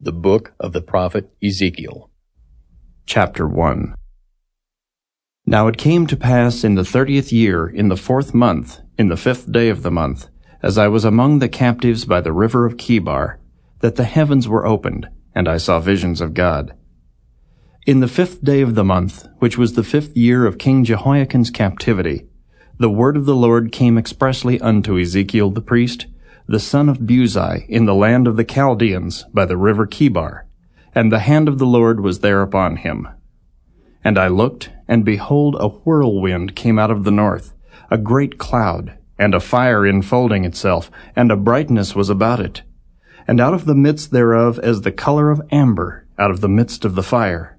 The Book of the Prophet Ezekiel. Chapter 1 Now it came to pass in the thirtieth year, in the fourth month, in the fifth day of the month, as I was among the captives by the river of Chebar, that the heavens were opened, and I saw visions of God. In the fifth day of the month, which was the fifth year of King Jehoiachin's captivity, the word of the Lord came expressly unto Ezekiel the priest, the son of Buzi, in the land of the Chaldeans, by the river Chebar, and the hand of the Lord was there upon him. And I looked, and behold, a whirlwind came out of the north, a great cloud, and a fire enfolding itself, and a brightness was about it. And out of the midst thereof as the color of amber, out of the midst of the fire.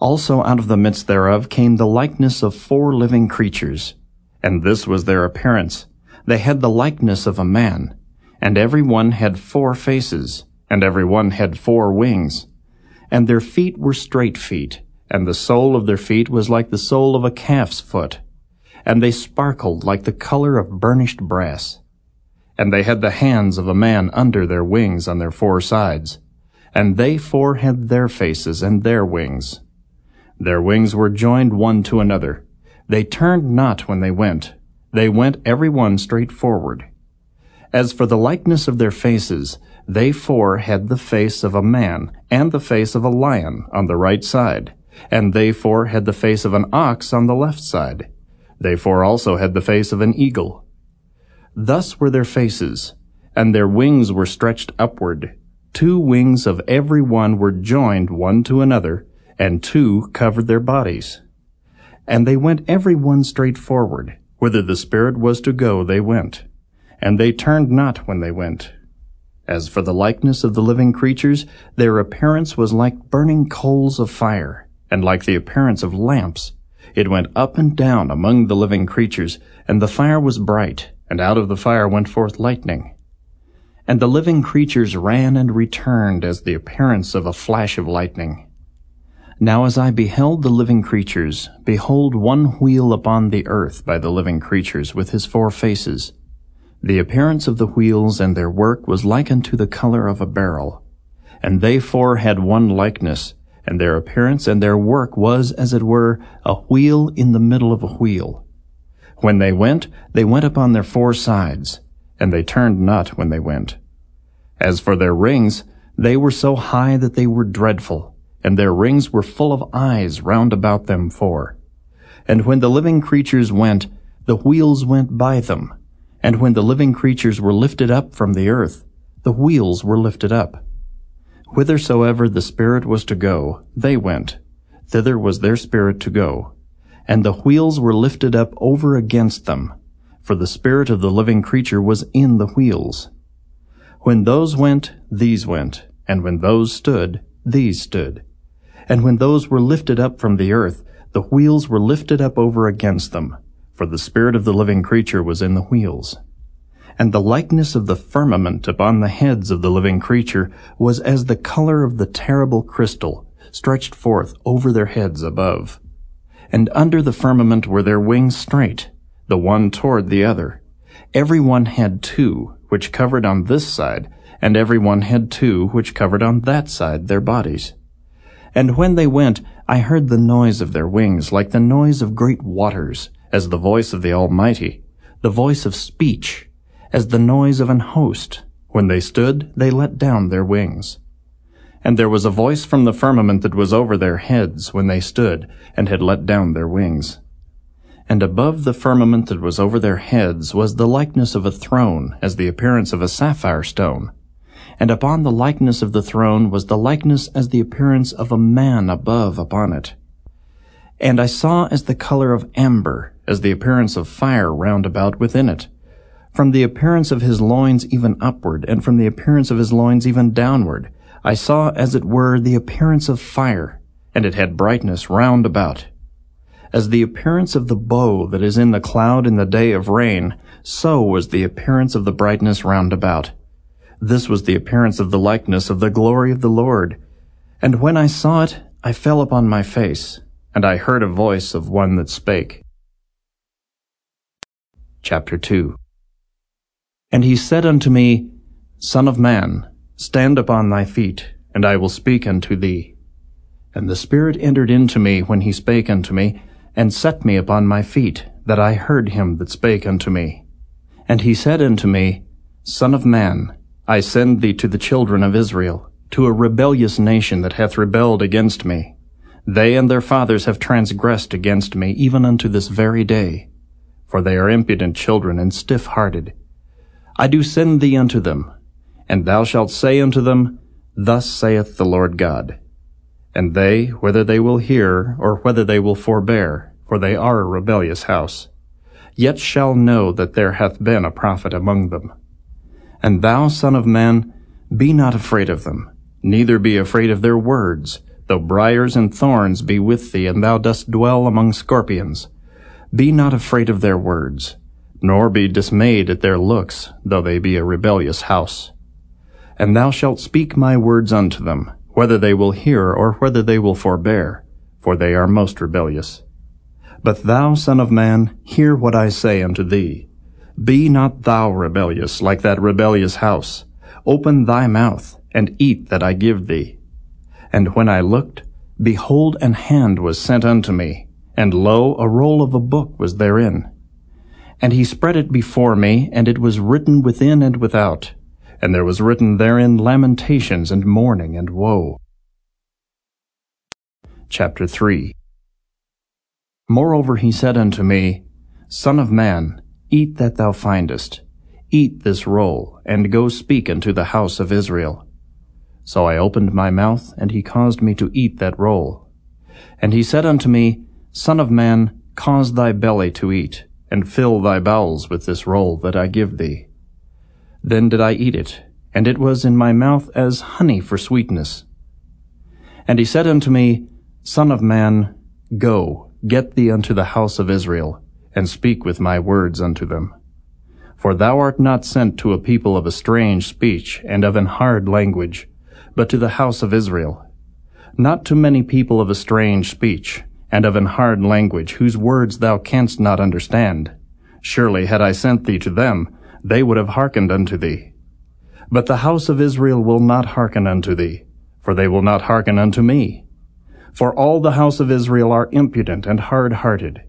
Also out of the midst thereof came the likeness of four living creatures, and this was their appearance. They had the likeness of a man, and every one had four faces, and every one had four wings. And their feet were straight feet, and the sole of their feet was like the sole of a calf's foot. And they sparkled like the color of burnished brass. And they had the hands of a man under their wings on their four sides. And they four had their faces and their wings. Their wings were joined one to another. They turned not when they went. They went every one straight forward. As for the likeness of their faces, they four had the face of a man, and the face of a lion on the right side, and they four had the face of an ox on the left side. They four also had the face of an eagle. Thus were their faces, and their wings were stretched upward. Two wings of every one were joined one to another, and two covered their bodies. And they went every one straight forward. Whither the Spirit was to go, they went and they turned not when they went. As for the likeness of the living creatures, their appearance was like burning coals of fire, and like the appearance of lamps. It went up and down among the living creatures, and the fire was bright, and out of the fire went forth lightning. And the living creatures ran and returned as the appearance of a flash of lightning. Now as I beheld the living creatures, behold one wheel upon the earth by the living creatures with his four faces, the appearance of the wheels and their work was like unto the color of a beryl. And they four had one likeness, and their appearance and their work was, as it were, a wheel in the middle of a wheel. When they went, they went upon their four sides, and they turned not when they went. As for their rings, they were so high that they were dreadful, and their rings were full of eyes round about them four. And when the living creatures went, the wheels went by them, and when the living creatures were lifted up from the earth, the wheels were lifted up. Whithersoever the Spirit was to go, they went. Thither was their spirit to go. And the wheels were lifted up over against them, for the spirit of the living creature was in the wheels. When those went, these went, and when those stood, these stood. And when those were lifted up from the earth, the wheels were lifted up over against them, for the spirit of the living creature was in the wheels. And the likeness of the firmament upon the heads of the living creature was as the color of the terrible crystal stretched forth over their heads above. And under the firmament were their wings straight, the one toward the other. Every one had two, which covered on this side, and every one had two, which covered on that side their bodies. And when they went, I heard the noise of their wings like the noise of great waters, as the voice of the Almighty, the voice of speech, as the noise of an host. When they stood, they let down their wings. And there was a voice from the firmament that was over their heads when they stood, and had let down their wings. And above the firmament that was over their heads was the likeness of a throne, as the appearance of a sapphire stone. And upon the likeness of the throne was the likeness as the appearance of a man above upon it. And I saw as the color of amber, as the appearance of fire round about within it. From the appearance of his loins even upward, and from the appearance of his loins even downward, I saw as it were the appearance of fire, and it had brightness round about. As the appearance of the bow that is in the cloud in the day of rain, so was the appearance of the brightness round about. This was the appearance of the likeness of the glory of the Lord. And when I saw it, I fell upon my face, and I heard a voice of one that spake. Chapter 2 And he said unto me, Son of man, stand upon thy feet, and I will speak unto thee. And the Spirit entered into me when he spake unto me, and set me upon my feet, that I heard him that spake unto me. And he said unto me, Son of man, I send thee to the children of Israel, to a rebellious nation that hath rebelled against me. They and their fathers have transgressed against me even unto this very day, for they are impudent children and stiff-hearted. I do send thee unto them, and thou shalt say unto them, Thus saith the Lord God. And they, whether they will hear, or whether they will forbear, for they are a rebellious house, yet shall know that there hath been a prophet among them. And thou, son of man, be not afraid of them, neither be afraid of their words, though briers and thorns be with thee, and thou dost dwell among scorpions. Be not afraid of their words, nor be dismayed at their looks, though they be a rebellious house. And thou shalt speak my words unto them, whether they will hear or whether they will forbear, for they are most rebellious. But thou, son of man, hear what I say unto thee. Be not thou rebellious like that rebellious house. Open thy mouth, and eat that I give thee. And when I looked, behold, an hand was sent unto me, and lo, a roll of a book was therein. And he spread it before me, and it was written within and without, and there was written therein lamentations and mourning and woe. Chapter 3 Moreover he said unto me, Son of man, eat that thou findest. Eat this roll, and go speak unto the house of Israel. So I opened my mouth, and he caused me to eat that roll. And he said unto me, Son of man, cause thy belly to eat, and fill thy bowels with this roll that I give thee. Then did I eat it, and it was in my mouth as honey for sweetness. And he said unto me, Son of man, go, get thee unto the house of Israel, and speak with my words unto them. For thou art not sent to a people of a strange speech and of an hard language, but to the house of Israel. Not to many people of a strange speech, and of an hard language, whose words thou canst not understand. Surely had I sent thee to them, they would have hearkened unto thee. But the house of Israel will not hearken unto thee, for they will not hearken unto me. For all the house of Israel are impudent and hard-hearted.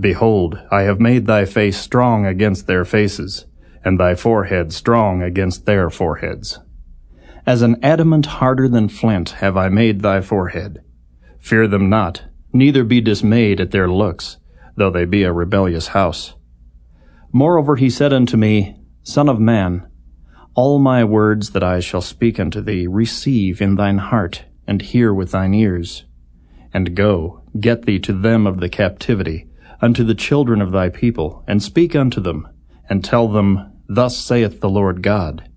Behold, I have made thy face strong against their faces, and thy forehead strong against their foreheads. As an adamant harder than flint have I made thy forehead. Fear them not, neither be dismayed at their looks, though they be a rebellious house. Moreover he said unto me, Son of man, all my words that I shall speak unto thee receive in thine heart, and hear with thine ears. And go, get thee to them of the captivity, unto the children of thy people, and speak unto them, and tell them, Thus saith the Lord God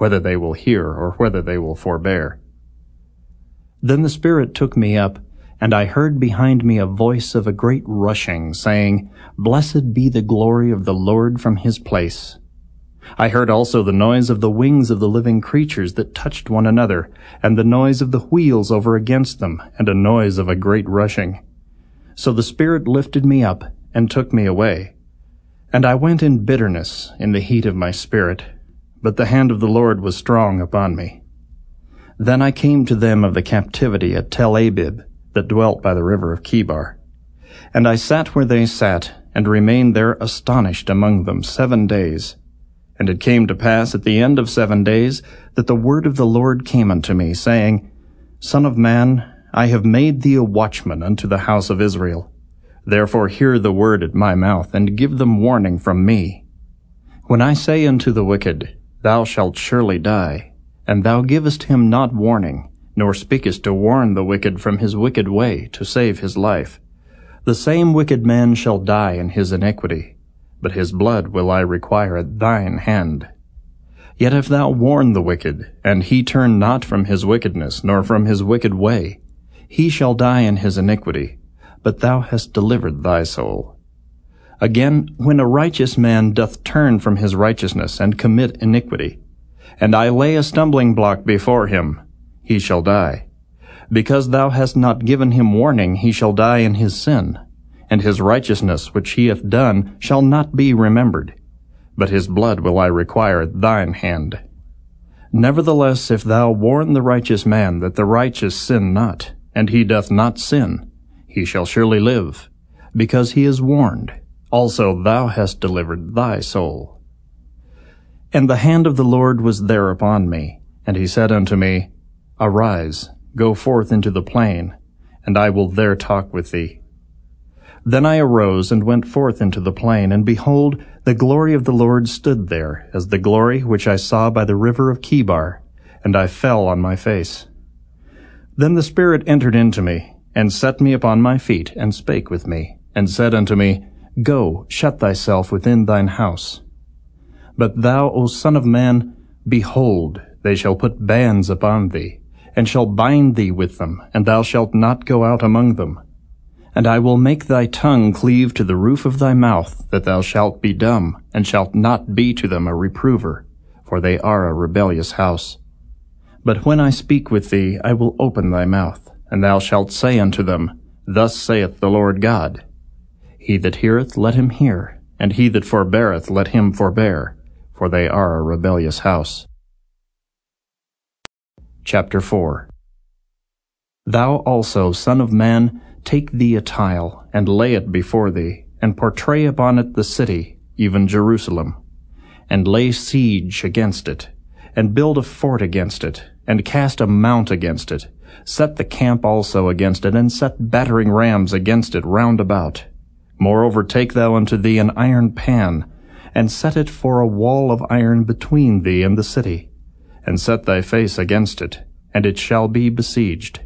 whether they will hear or whether they will forbear. Then the Spirit took me up, and I heard behind me a voice of a great rushing, saying, Blessed be the glory of the Lord from his place. I heard also the noise of the wings of the living creatures that touched one another, and the noise of the wheels over against them, and a noise of a great rushing. So the Spirit lifted me up, and took me away. And I went in bitterness in the heat of my spirit, but the hand of the Lord was strong upon me. Then I came to them of the captivity at Tel Abib, that dwelt by the river of Chebar. And I sat where they sat, and remained there astonished among them seven days. And it came to pass at the end of seven days that the word of the Lord came unto me, saying, Son of man, I have made thee a watchman unto the house of Israel. Therefore hear the word at my mouth, and give them warning from me. When I say unto the wicked, Thou shalt surely die. And thou givest him not warning, nor speakest to warn the wicked from his wicked way, to save his life. The same wicked man shall die in his iniquity, but his blood will I require at thine hand. Yet if thou warn the wicked, and he turn not from his wickedness, nor from his wicked way, he shall die in his iniquity, but thou hast delivered thy soul. Again, when a righteous man doth turn from his righteousness and commit iniquity, and I lay a stumbling block before him, he shall die. Because thou hast not given him warning, he shall die in his sin, and his righteousness which he hath done shall not be remembered. But his blood will I require at thine hand. Nevertheless, if thou warn the righteous man that the righteous sin not, and he doth not sin, he shall surely live, because he is warned. Also thou hast delivered thy soul. And the hand of the Lord was there upon me, and he said unto me, Arise, go forth into the plain, and I will there talk with thee. Then I arose and went forth into the plain, and behold, the glory of the Lord stood there, as the glory which I saw by the river of Chebar, and I fell on my face. Then the Spirit entered into me, and set me upon my feet, and spake with me, and said unto me, Go, shut thyself within thine house. But thou, O Son of Man, behold, they shall put bands upon thee, and shall bind thee with them, and thou shalt not go out among them and I will make thy tongue cleave to the roof of thy mouth, that thou shalt be dumb, and shalt not be to them a reprover, for they are a rebellious house. But when I speak with thee, I will open thy mouth, and thou shalt say unto them, Thus saith the Lord God. He that heareth, let him hear, and he that forbeareth, let him forbear, for they are a rebellious house. Chapter 4 Thou also, Son of Man, Take thee a tile, and lay it before thee, and portray upon it the city, even Jerusalem, and lay siege against it, and build a fort against it, and cast a mount against it, set the camp also against it, and set battering rams against it round about. Moreover, take thou unto thee an iron pan, and set it for a wall of iron between thee and the city, and set thy face against it, and it shall be besieged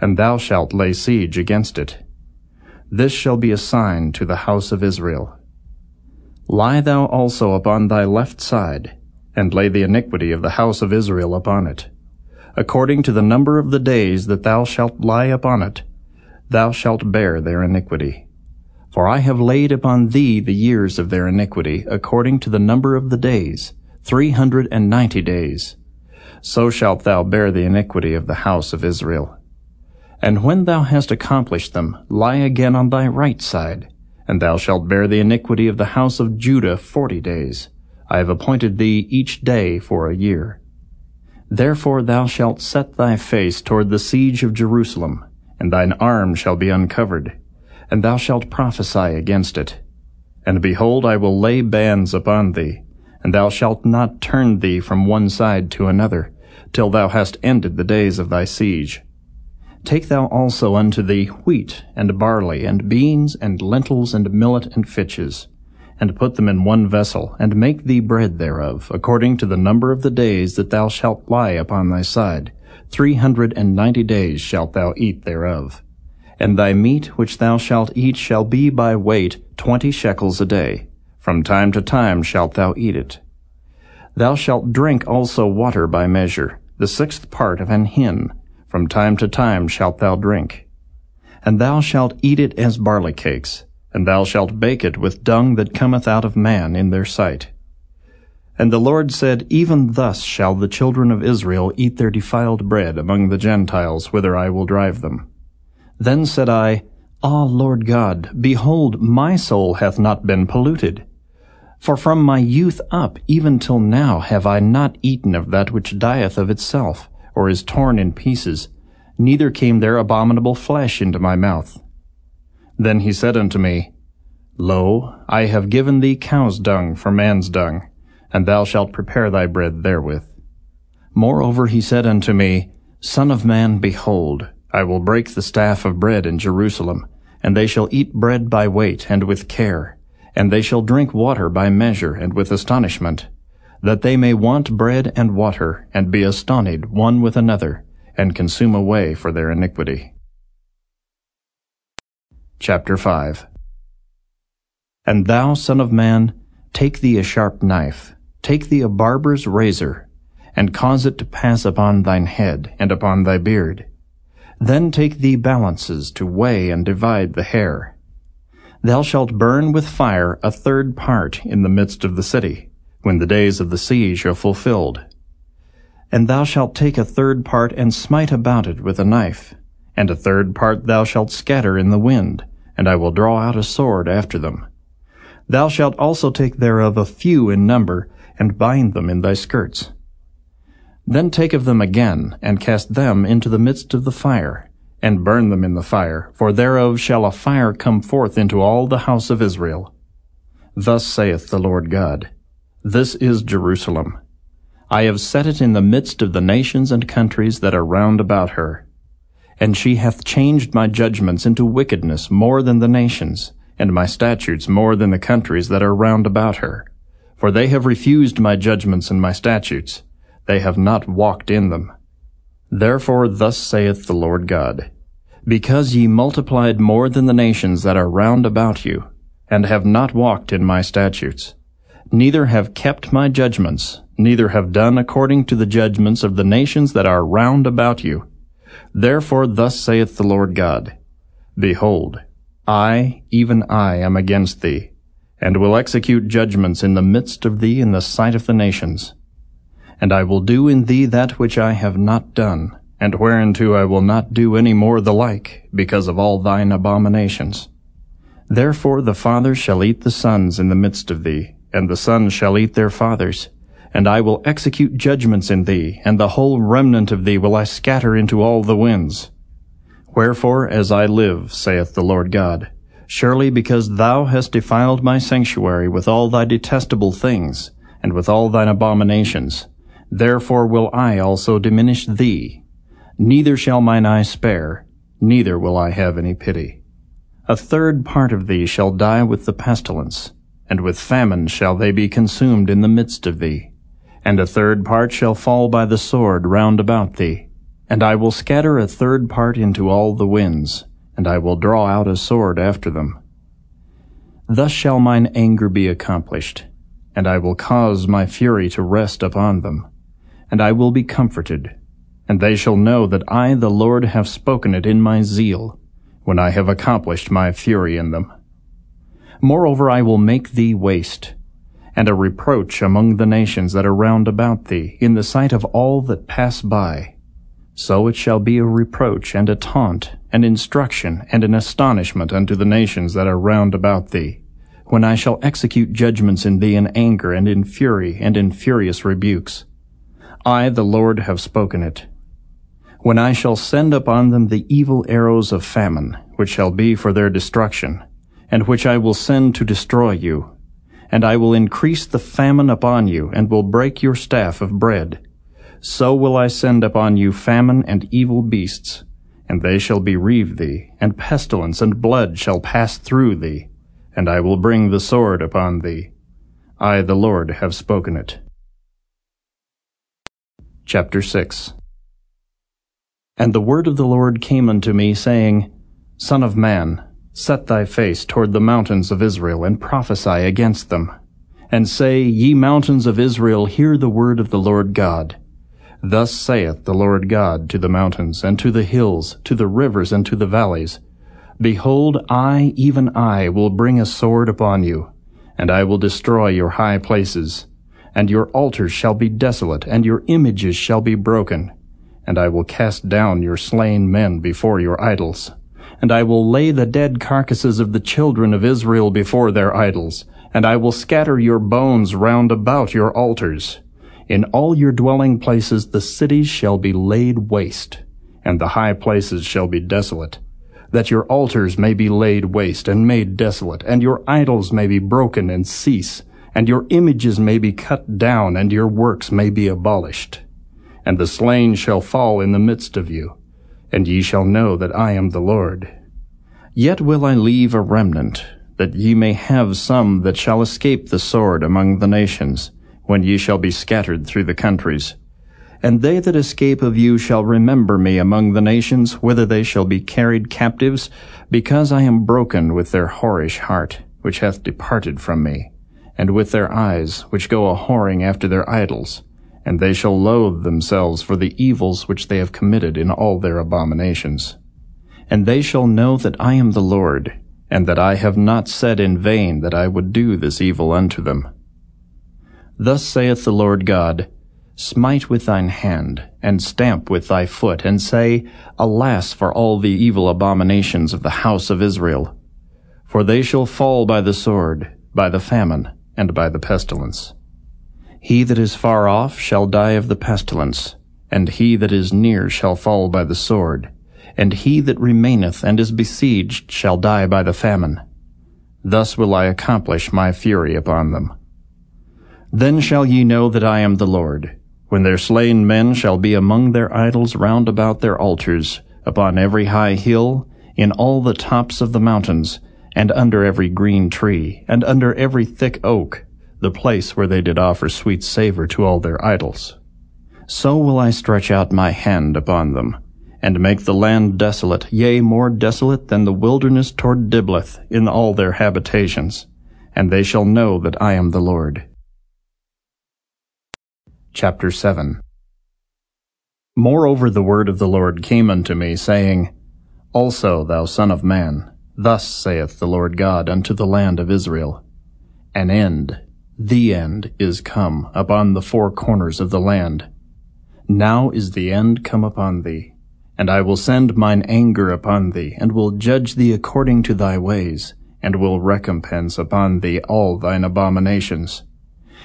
and thou shalt lay siege against it. This shall be a sign to the house of Israel. Lie thou also upon thy left side, and lay the iniquity of the house of Israel upon it. According to the number of the days that thou shalt lie upon it, thou shalt bear their iniquity. For I have laid upon thee the years of their iniquity, according to the number of the days, three hundred and ninety days. So shalt thou bear the iniquity of the house of Israel. And when thou hast accomplished them, lie again on thy right side, and thou shalt bear the iniquity of the house of Judah forty days. I have appointed thee each day for a year. Therefore thou shalt set thy face toward the siege of Jerusalem, and thine arm shall be uncovered, and thou shalt prophesy against it. And behold, I will lay bands upon thee, and thou shalt not turn thee from one side to another, till thou hast ended the days of thy siege. Take thou also unto thee wheat, and barley, and beans, and lentils, and millet, and fitches, and put them in one vessel, and make thee bread thereof, according to the number of the days that thou shalt lie upon thy side. Three hundred and ninety days shalt thou eat thereof. And thy meat which thou shalt eat shall be by weight twenty shekels a day. From time to time shalt thou eat it. Thou shalt drink also water by measure, the sixth part of an hin, from time to time shalt thou drink. And thou shalt eat it as barley cakes, and thou shalt bake it with dung that cometh out of man in their sight. And the Lord said, Even thus shall the children of Israel eat their defiled bread among the Gentiles, whither I will drive them. Then said I, Ah, Lord God, behold, my soul hath not been polluted. For from my youth up, even till now, have I not eaten of that which dieth of itself, or is torn in pieces, neither came there abominable flesh into my mouth. Then he said unto me, Lo, I have given thee cow's dung for man's dung, and thou shalt prepare thy bread therewith. Moreover he said unto me, Son of man, behold, I will break the staff of bread in Jerusalem, and they shall eat bread by weight and with care, and they shall drink water by measure and with astonishment that they may want bread and water, and be astonied one with another, and consume away for their iniquity. Chapter 5 And thou, Son of Man, take thee a sharp knife, take thee a barber's razor, and cause it to pass upon thine head, and upon thy beard. Then take thee balances to weigh and divide the hair. Thou shalt burn with fire a third part in the midst of the city when the days of the siege are fulfilled. And thou shalt take a third part and smite about it with a knife, and a third part thou shalt scatter in the wind, and I will draw out a sword after them. Thou shalt also take thereof a few in number, and bind them in thy skirts. Then take of them again, and cast them into the midst of the fire, and burn them in the fire, for thereof shall a fire come forth into all the house of Israel. Thus saith the Lord God, This is Jerusalem. I have set it in the midst of the nations and countries that are round about her. And she hath changed my judgments into wickedness more than the nations, and my statutes more than the countries that are round about her. For they have refused my judgments and my statutes, they have not walked in them. Therefore thus saith the Lord God, Because ye multiplied more than the nations that are round about you, and have not walked in my statutes, neither have kept my judgments, neither have done according to the judgments of the nations that are round about you. Therefore thus saith the Lord God, Behold, I, even I, am against thee, and will execute judgments in the midst of thee in the sight of the nations. And I will do in thee that which I have not done, and whereunto I will not do any more the like, because of all thine abominations. Therefore the fathers shall eat the sons in the midst of thee, and the sons shall eat their fathers. And I will execute judgments in thee, and the whole remnant of thee will I scatter into all the winds. Wherefore, as I live, saith the Lord God, surely because thou hast defiled my sanctuary with all thy detestable things, and with all thine abominations, Therefore will I also diminish thee. Neither shall mine eye spare, neither will I have any pity. A third part of thee shall die with the pestilence, and with famine shall they be consumed in the midst of thee. And a third part shall fall by the sword round about thee. And I will scatter a third part into all the winds, and I will draw out a sword after them. Thus shall mine anger be accomplished, and I will cause my fury to rest upon them and I will be comforted. And they shall know that I, the Lord, have spoken it in my zeal, when I have accomplished my fury in them. Moreover, I will make thee waste, and a reproach among the nations that are round about thee, in the sight of all that pass by. So it shall be a reproach and a taunt, and instruction, and an astonishment unto the nations that are round about thee, when I shall execute judgments in thee in anger, and in fury, and in furious rebukes. I, the Lord, have spoken it. When I shall send upon them the evil arrows of famine, which shall be for their destruction, and which I will send to destroy you, and I will increase the famine upon you, and will break your staff of bread. So will I send upon you famine and evil beasts, and they shall bereave thee, and pestilence and blood shall pass through thee, and I will bring the sword upon thee. I, the Lord, have spoken it. Chapter 6 And the word of the Lord came unto me, saying, Son of man, set thy face toward the mountains of Israel, and prophesy against them. And say, Ye mountains of Israel, hear the word of the Lord God. Thus saith the Lord God to the mountains, and to the hills, to the rivers, and to the valleys, Behold, I, even I, will bring a sword upon you, and I will destroy your high places and your altars shall be desolate, and your images shall be broken. And I will cast down your slain men before your idols. And I will lay the dead carcasses of the children of Israel before their idols. And I will scatter your bones round about your altars. In all your dwelling places the cities shall be laid waste, and the high places shall be desolate that your altars may be laid waste and made desolate, and your idols may be broken and cease, and your images may be cut down, and your works may be abolished. And the slain shall fall in the midst of you, and ye shall know that I am the Lord. Yet will I leave a remnant, that ye may have some that shall escape the sword among the nations, when ye shall be scattered through the countries. And they that escape of you shall remember me among the nations, whither they shall be carried captives, because I am broken with their whorish heart, which hath departed from me and with their eyes, which go a whoring after their idols, and they shall loathe themselves for the evils which they have committed in all their abominations. And they shall know that I am the Lord, and that I have not said in vain that I would do this evil unto them. Thus saith the Lord God, Smite with thine hand, and stamp with thy foot, and say, Alas for all the evil abominations of the house of Israel! For they shall fall by the sword, by the famine, and by the pestilence. He that is far off shall die of the pestilence, and he that is near shall fall by the sword, and he that remaineth and is besieged shall die by the famine. Thus will I accomplish my fury upon them. Then shall ye know that I am the Lord, when their slain men shall be among their idols round about their altars, upon every high hill, in all the tops of the mountains, and under every green tree, and under every thick oak, the place where they did offer sweet savour to all their idols. So will I stretch out my hand upon them, and make the land desolate, yea, more desolate than the wilderness toward Diblath in all their habitations, and they shall know that I am the Lord. Chapter 7 Moreover the word of the Lord came unto me, saying, Also, thou son of man, thus saith the Lord God unto the land of Israel, An end, the end, is come upon the four corners of the land. Now is the end come upon thee, and I will send mine anger upon thee, and will judge thee according to thy ways, and will recompense upon thee all thine abominations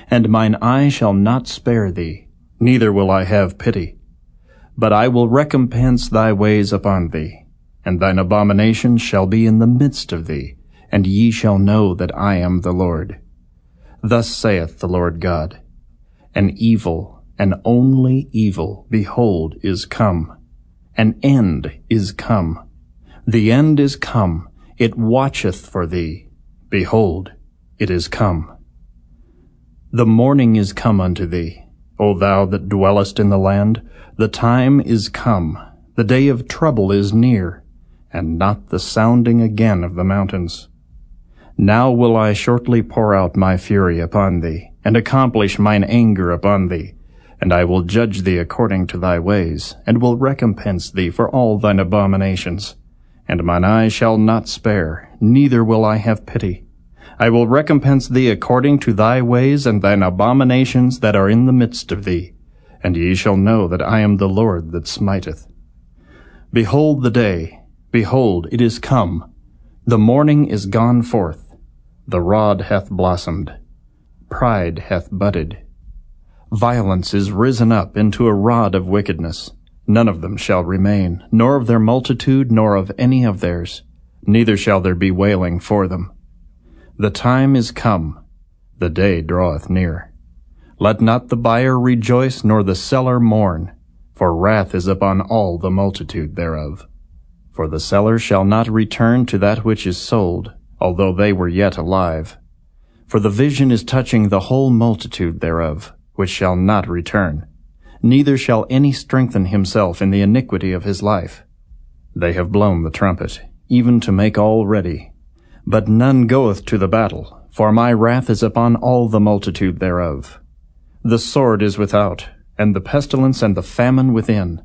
and mine eye shall not spare thee, neither will I have pity. But I will recompense thy ways upon thee, and thine abomination shall be in the midst of thee, and ye shall know that I am the Lord. Thus saith the Lord God, An evil, an only evil, behold, is come. An end is come. The end is come. It watcheth for thee. Behold, it is come. The morning is come unto thee, O thou that dwellest in the land. The time is come, the day of trouble is near, and not the sounding again of the mountains. Now will I shortly pour out my fury upon thee, and accomplish mine anger upon thee, and I will judge thee according to thy ways, and will recompense thee for all thine abominations. And mine eye shall not spare, neither will I have pity. I will recompense thee according to thy ways and thine abominations that are in the midst of thee, and ye shall know that I am the Lord that smiteth. Behold the day, behold, it is come. The morning is gone forth. The rod hath blossomed. Pride hath budded. Violence is risen up into a rod of wickedness. None of them shall remain, nor of their multitude, nor of any of theirs. Neither shall there be wailing for them. The time is come, the day draweth near. Let not the buyer rejoice, nor the seller mourn, for wrath is upon all the multitude thereof. For the seller shall not return to that which is sold, although they were yet alive. For the vision is touching the whole multitude thereof, which shall not return. Neither shall any strengthen himself in the iniquity of his life. They have blown the trumpet, even to make all ready. But none goeth to the battle, for my wrath is upon all the multitude thereof. The sword is without, and the pestilence and the famine within.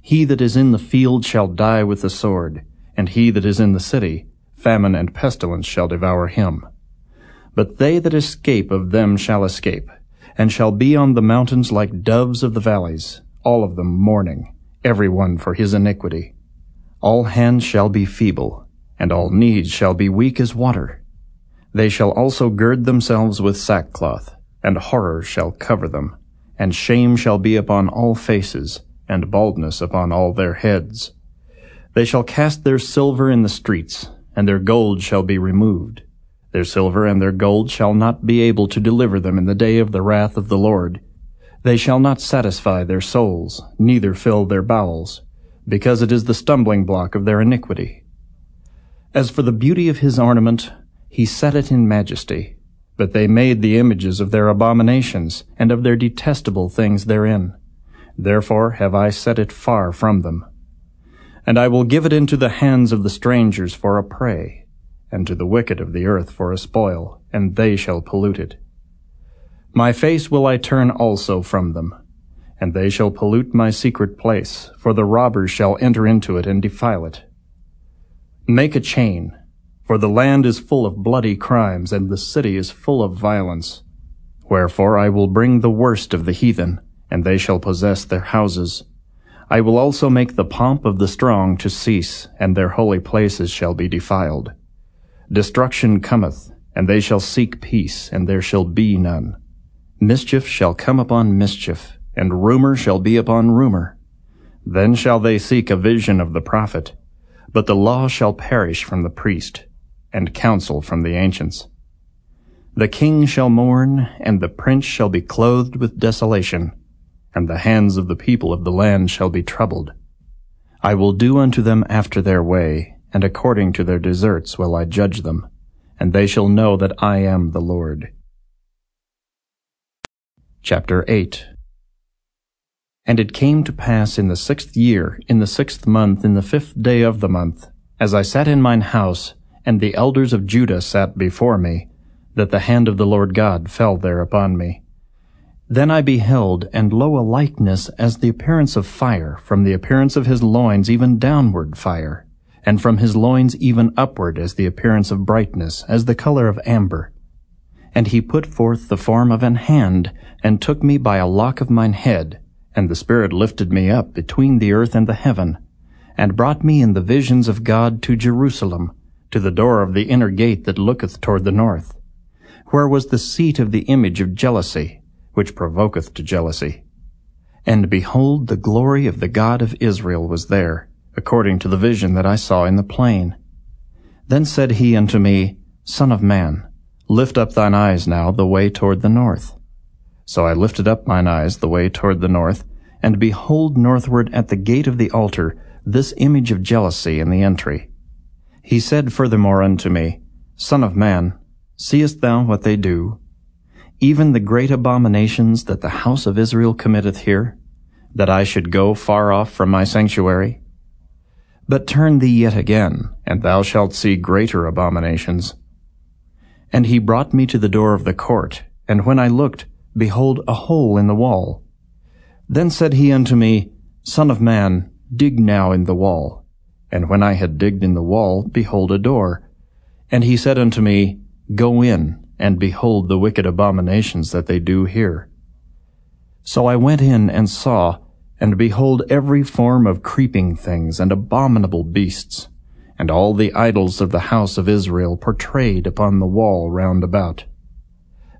He that is in the field shall die with the sword, and he that is in the city, famine and pestilence shall devour him. But they that escape of them shall escape, and shall be on the mountains like doves of the valleys, all of them mourning, every one for his iniquity. All hands shall be feeble, and all knees shall be weak as water. They shall also gird themselves with sackcloth, and horror shall cover them, and shame shall be upon all faces, and baldness upon all their heads. They shall cast their silver in the streets, and their gold shall be removed. Their silver and their gold shall not be able to deliver them in the day of the wrath of the Lord. They shall not satisfy their souls, neither fill their bowels, because it is the stumbling block of their iniquity. As for the beauty of his ornament, he set it in majesty. But they made the images of their abominations, and of their detestable things therein. Therefore have I set it far from them. And I will give it into the hands of the strangers for a prey, and to the wicked of the earth for a spoil, and they shall pollute it. My face will I turn also from them, and they shall pollute my secret place, for the robbers shall enter into it and defile it. Make a chain, for the land is full of bloody crimes, and the city is full of violence. Wherefore I will bring the worst of the heathen, and they shall possess their houses. I will also make the pomp of the strong to cease, and their holy places shall be defiled. Destruction cometh, and they shall seek peace, and there shall be none. Mischief shall come upon mischief, and rumor shall be upon rumor. Then shall they seek a vision of the prophet, but the law shall perish from the priest, and counsel from the ancients. The king shall mourn, and the prince shall be clothed with desolation, and the hands of the people of the land shall be troubled. I will do unto them after their way, and according to their deserts will I judge them, and they shall know that I am the Lord. Chapter 8 And it came to pass in the sixth year, in the sixth month, in the fifth day of the month, as I sat in mine house, and the elders of Judah sat before me, that the hand of the Lord God fell there upon me. Then I beheld, and lo a likeness as the appearance of fire, from the appearance of his loins even downward fire, and from his loins even upward as the appearance of brightness, as the color of amber. And he put forth the form of an hand, and took me by a lock of mine head, and the Spirit lifted me up between the earth and the heaven, and brought me in the visions of God to Jerusalem, to the door of the inner gate that looketh toward the north, where was the seat of the image of jealousy, which provoketh to jealousy. And behold, the glory of the God of Israel was there, according to the vision that I saw in the plain. Then said he unto me, Son of man, lift up thine eyes now the way toward the north. So I lifted up mine eyes the way toward the north, and behold northward at the gate of the altar this image of jealousy in the entry. He said furthermore unto me, Son of man, seest thou what they do? Even the great abominations that the house of Israel committeth here, that I should go far off from my sanctuary? But turn thee yet again, and thou shalt see greater abominations. And he brought me to the door of the court, and when I looked, behold, a hole in the wall. Then said he unto me, Son of man, dig now in the wall. And when I had digged in the wall, behold a door. And he said unto me, Go in, and behold the wicked abominations that they do here. So I went in and saw, and behold every form of creeping things and abominable beasts, and all the idols of the house of Israel portrayed upon the wall round about.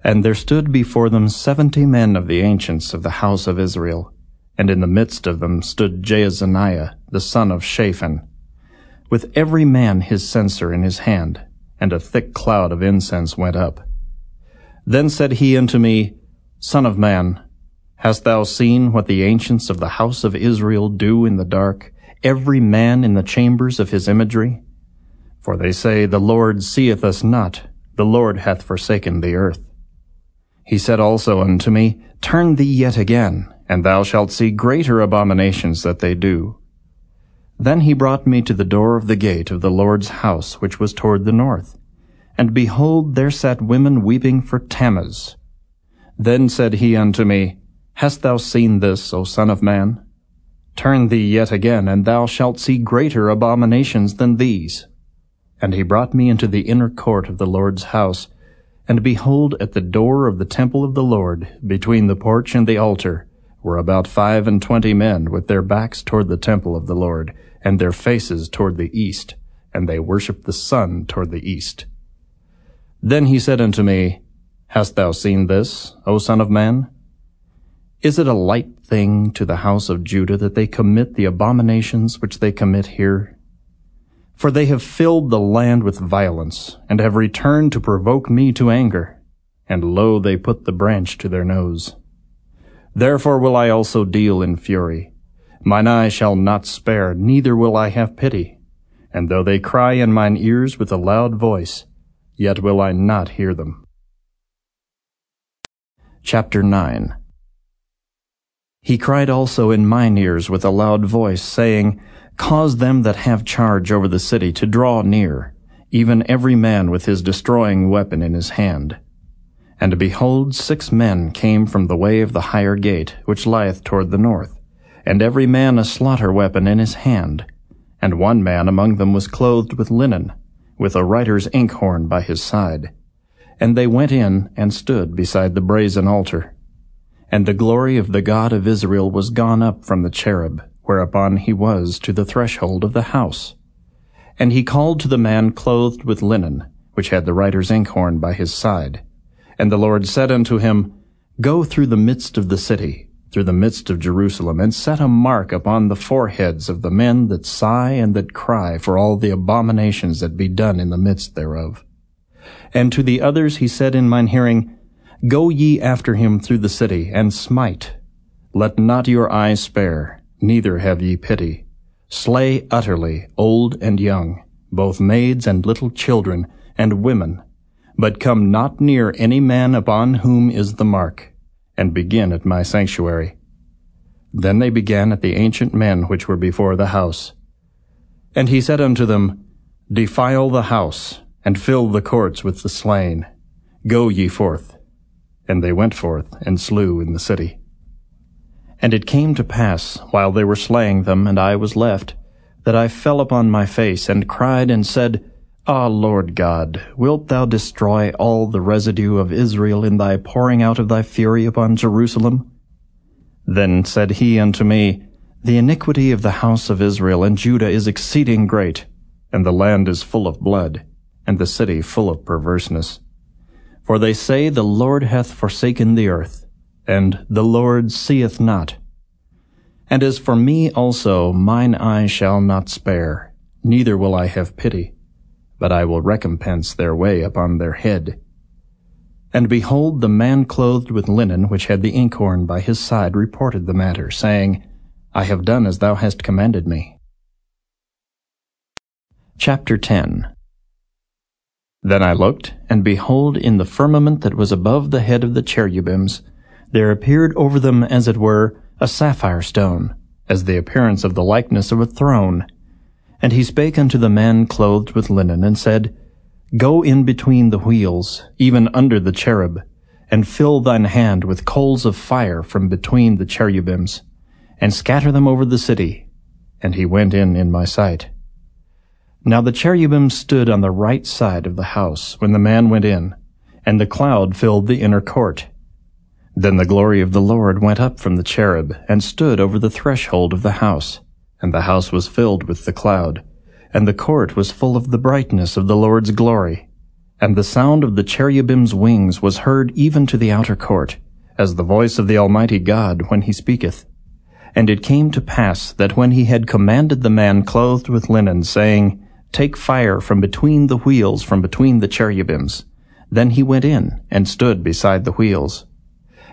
And there stood before them seventy men of the ancients of the house of Israel, and in the midst of them stood Jaazaniah, the son of Shaphan, with every man his censer in his hand, and a thick cloud of incense went up. Then said he unto me, Son of man, hast thou seen what the ancients of the house of Israel do in the dark, every man in the chambers of his imagery? For they say, The Lord seeth us not, the Lord hath forsaken the earth. He said also unto me, Turn thee yet again, and thou shalt see greater abominations that they do. Then he brought me to the door of the gate of the Lord's house, which was toward the north. And behold, there sat women weeping for Tammuz. Then said he unto me, Hast thou seen this, O son of man? Turn thee yet again, and thou shalt see greater abominations than these. And he brought me into the inner court of the Lord's house, and behold, at the door of the temple of the Lord, between the porch and the altar, were about five and twenty men with their backs toward the temple of the Lord, and their faces toward the east, and they worshipped the sun toward the east. Then he said unto me, Hast thou seen this, O son of man? Is it a light thing to the house of Judah that they commit the abominations which they commit here? For they have filled the land with violence, and have returned to provoke me to anger. And lo, they put the branch to their nose. Therefore will I also deal in fury. Mine eye shall not spare, neither will I have pity. And though they cry in mine ears with a loud voice, yet will I not hear them. Chapter 9 He cried also in mine ears with a loud voice, saying, Cause them that have charge over the city to draw near, even every man with his destroying weapon in his hand. And behold, six men came from the way of the higher gate, which lieth toward the north, and every man a slaughter weapon in his hand. And one man among them was clothed with linen, with a writer's inkhorn by his side. And they went in and stood beside the brazen altar. And the glory of the God of Israel was gone up from the cherub, whereupon he was to the threshold of the house. And he called to the man clothed with linen, which had the writer's inkhorn by his side. And the Lord said unto him, Go through the midst of the city, through the midst of Jerusalem, and set a mark upon the foreheads of the men that sigh and that cry for all the abominations that be done in the midst thereof. And to the others he said in mine hearing, Go ye after him through the city, and smite. Let not your eyes spare, neither have ye pity. Slay utterly old and young, both maids and little children, and women, but come not near any man upon whom is the mark, and begin at my sanctuary. Then they began at the ancient men which were before the house. And he said unto them, Defile the house, and fill the courts with the slain. Go ye forth. And they went forth, and slew in the city. And it came to pass, while they were slaying them, and I was left, that I fell upon my face, and cried, and said, Ah, Lord God, wilt thou destroy all the residue of Israel in thy pouring out of thy fury upon Jerusalem? Then said he unto me, The iniquity of the house of Israel and Judah is exceeding great, and the land is full of blood, and the city full of perverseness. For they say, The Lord hath forsaken the earth, and the Lord seeth not. And as for me also, mine eye shall not spare, neither will I have pity, but I will recompense their way upon their head. And behold, the man clothed with linen, which had the inkhorn by his side, reported the matter, saying, I have done as thou hast commanded me. Chapter 10 Then I looked, and behold, in the firmament that was above the head of the cherubims, there appeared over them, as it were, a sapphire stone, as the appearance of the likeness of a throne. And he spake unto the man clothed with linen, and said, Go in between the wheels, even under the cherub, and fill thine hand with coals of fire from between the cherubims, and scatter them over the city. And he went in in my sight. Now the cherubim stood on the right side of the house when the man went in, and the cloud filled the inner court. Then the glory of the Lord went up from the cherub, and stood over the threshold of the house. And the house was filled with the cloud, and the court was full of the brightness of the Lord's glory. And the sound of the cherubim's wings was heard even to the outer court, as the voice of the Almighty God when he speaketh. And it came to pass that when he had commanded the man clothed with linen, saying, Take fire from between the wheels, from between the cherubims, then he went in and stood beside the wheels.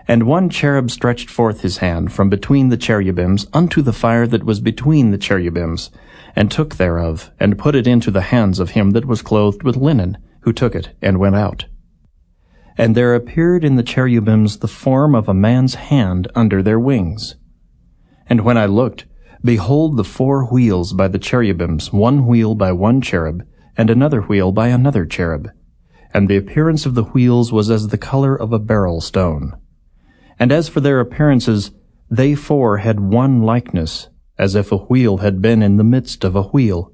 And one cherub stretched forth his hand from between the cherubims unto the fire that was between the cherubims, and took thereof, and put it into the hands of him that was clothed with linen, who took it, and went out. And there appeared in the cherubims the form of a man's hand under their wings. And when I looked, behold the four wheels by the cherubims, one wheel by one cherub, and another wheel by another cherub. And the appearance of the wheels was as the color of a beryl stone. And as for their appearances, they four had one likeness, as if a wheel had been in the midst of a wheel.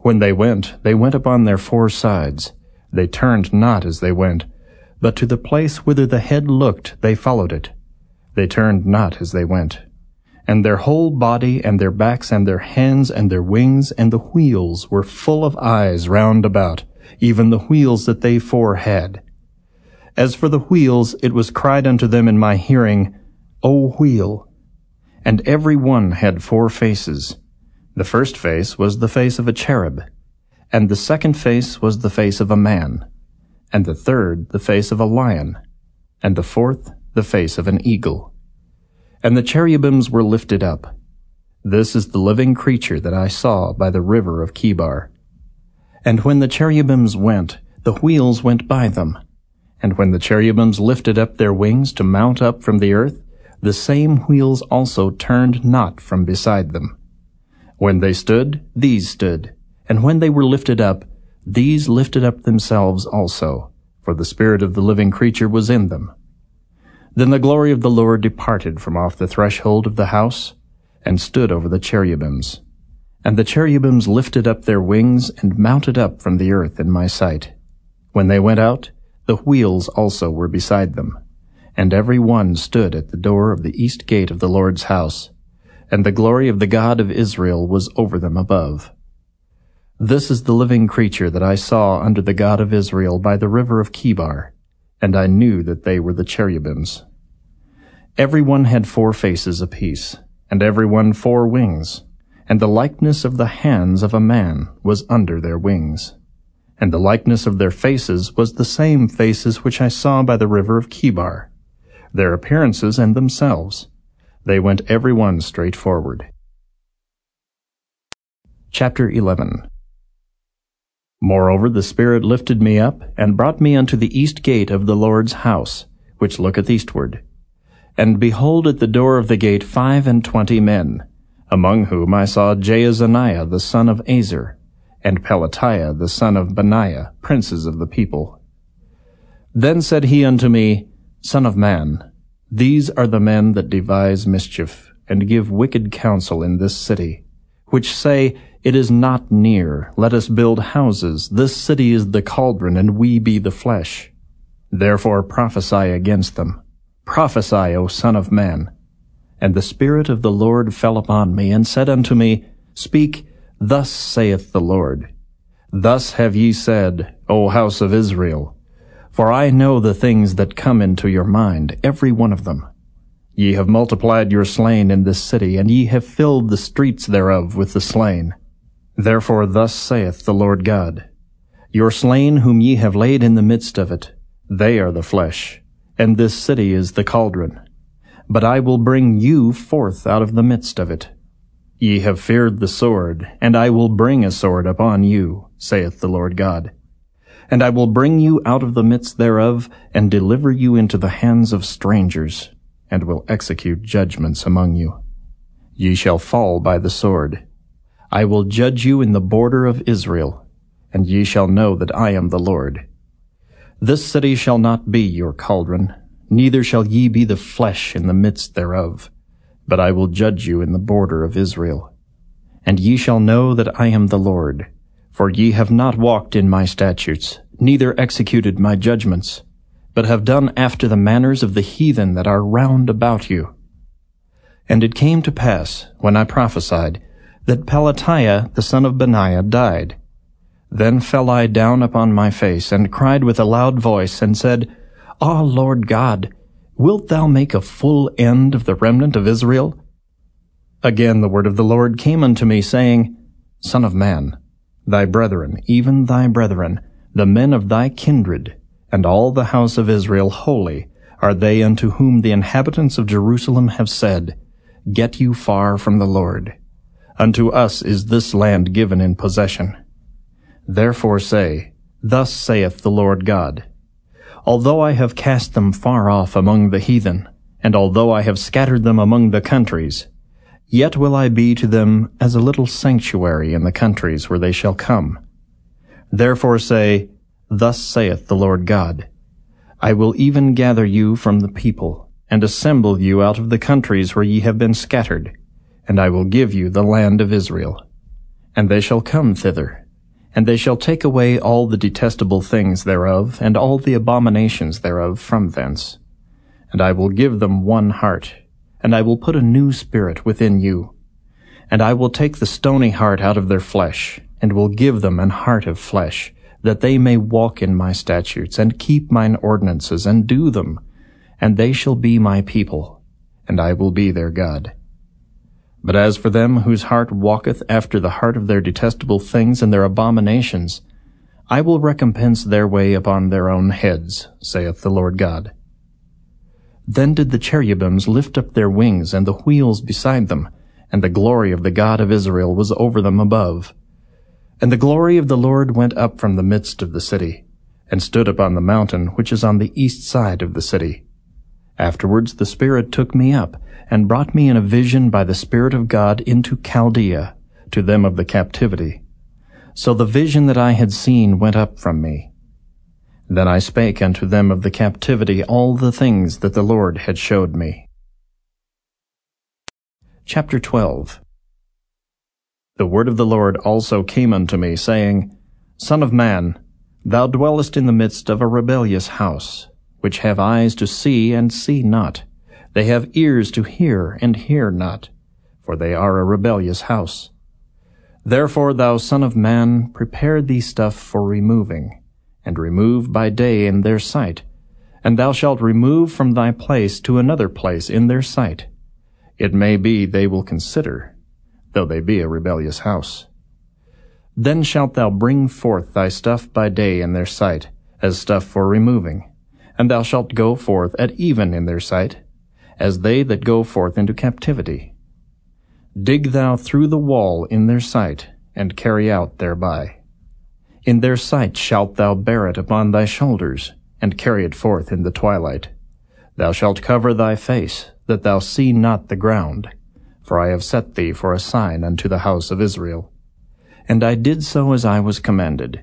When they went, they went upon their four sides. They turned not as they went, but to the place whither the head looked they followed it. They turned not as they went. And their whole body and their backs and their hands and their wings and the wheels were full of eyes round about, even the wheels that they four had. As for the wheels, it was cried unto them in my hearing, O wheel. And every one had four faces. The first face was the face of a cherub, and the second face was the face of a man, and the third the face of a lion, and the fourth the face of an eagle. And the cherubims were lifted up. This is the living creature that I saw by the river of Chebar. And when the cherubims went, the wheels went by them and when the cherubims lifted up their wings to mount up from the earth, the same wheels also turned not from beside them. When they stood, these stood, and when they were lifted up, these lifted up themselves also, for the spirit of the living creature was in them. Then the glory of the Lord departed from off the threshold of the house, and stood over the cherubims. And the cherubims lifted up their wings and mounted up from the earth in my sight. When they went out, the wheels also were beside them, and every one stood at the door of the east gate of the Lord's house, and the glory of the God of Israel was over them above. This is the living creature that I saw under the God of Israel by the river of Chebar, and I knew that they were the cherubims. Every one had four faces apiece, and every one four wings, and the likeness of the hands of a man was under their wings. And the likeness of their faces was the same faces which I saw by the river of Chebar, their appearances and themselves. They went every one straight forward. Chapter 11 Moreover the Spirit lifted me up, and brought me unto the east gate of the Lord's house, which looketh eastward. And behold at the door of the gate five and twenty men, among whom I saw Jaazaniah the son of Azur, and Pelatiah the son of Benaiah, princes of the people. Then said he unto me, Son of man, these are the men that devise mischief, and give wicked counsel in this city, which say, It is not near, let us build houses, this city is the cauldron, and we be the flesh. Therefore prophesy against them. Prophesy, O Son of Man. And the Spirit of the Lord fell upon me, and said unto me, Speak, thus saith the Lord. Thus have ye said, O house of Israel, for I know the things that come into your mind, every one of them. Ye have multiplied your slain in this city, and ye have filled the streets thereof with the slain. Therefore thus saith the Lord God, Your slain whom ye have laid in the midst of it, they are the flesh, and this city is the cauldron. But I will bring you forth out of the midst of it. Ye have feared the sword, and I will bring a sword upon you, saith the Lord God. And I will bring you out of the midst thereof, and deliver you into the hands of strangers, and will execute judgments among you. Ye shall fall by the sword. I will judge you in the border of Israel, and ye shall know that I am the Lord. This city shall not be your cauldron, neither shall ye be the flesh in the midst thereof, but I will judge you in the border of Israel. And ye shall know that I am the Lord, for ye have not walked in my statutes, neither executed my judgments, but have done after the manners of the heathen that are round about you. And it came to pass, when I prophesied, that Pelatiah the son of Benaiah died. Then fell I down upon my face, and cried with a loud voice, and said, Ah, Lord God, wilt thou make a full end of the remnant of Israel? Again the word of the Lord came unto me, saying, Son of man, thy brethren, even thy brethren, the men of thy kindred, and all the house of Israel wholly, are they unto whom the inhabitants of Jerusalem have said, Get you far from the Lord. Unto us is this land given in possession. Therefore say, Thus saith the Lord God, Although I have cast them far off among the heathen, and although I have scattered them among the countries, Yet will I be to them as a little sanctuary in the countries where they shall come. Therefore say, Thus saith the Lord God, I will even gather you from the people, and assemble you out of the countries where ye have been scattered, and I will give you the land of Israel. And they shall come thither, and they shall take away all the detestable things thereof, and all the abominations thereof from thence. And I will give them one heart, and I will put a new spirit within you. And I will take the stony heart out of their flesh, and will give them an heart of flesh, that they may walk in my statutes, and keep mine ordinances, and do them. And they shall be my people, and I will be their God. But as for them whose heart walketh after the heart of their detestable things and their abominations, I will recompense their way upon their own heads, saith the Lord God. Then did the cherubims lift up their wings and the wheels beside them, and the glory of the God of Israel was over them above. And the glory of the Lord went up from the midst of the city, and stood upon the mountain which is on the east side of the city. Afterwards the Spirit took me up, and brought me in a vision by the Spirit of God into Chaldea, to them of the captivity. So the vision that I had seen went up from me. Then I spake unto them of the captivity all the things that the Lord had showed me. Chapter 12 The word of the Lord also came unto me, saying, Son of man, thou dwellest in the midst of a rebellious house, which have eyes to see and see not. They have ears to hear and hear not, for they are a rebellious house. Therefore, thou son of man, prepare thee stuff for removing and remove by day in their sight, And thou shalt remove from thy place to another place in their sight. It may be they will consider, though they be a rebellious house. Then shalt thou bring forth thy stuff by day in their sight, as stuff for removing, and thou shalt go forth at even in their sight, as they that go forth into captivity. Dig thou through the wall in their sight, and carry out thereby. In their sight shalt thou bear it upon thy shoulders, and carry it forth in the twilight. Thou shalt cover thy face, that thou see not the ground, for I have set thee for a sign unto the house of Israel. And I did so as I was commanded.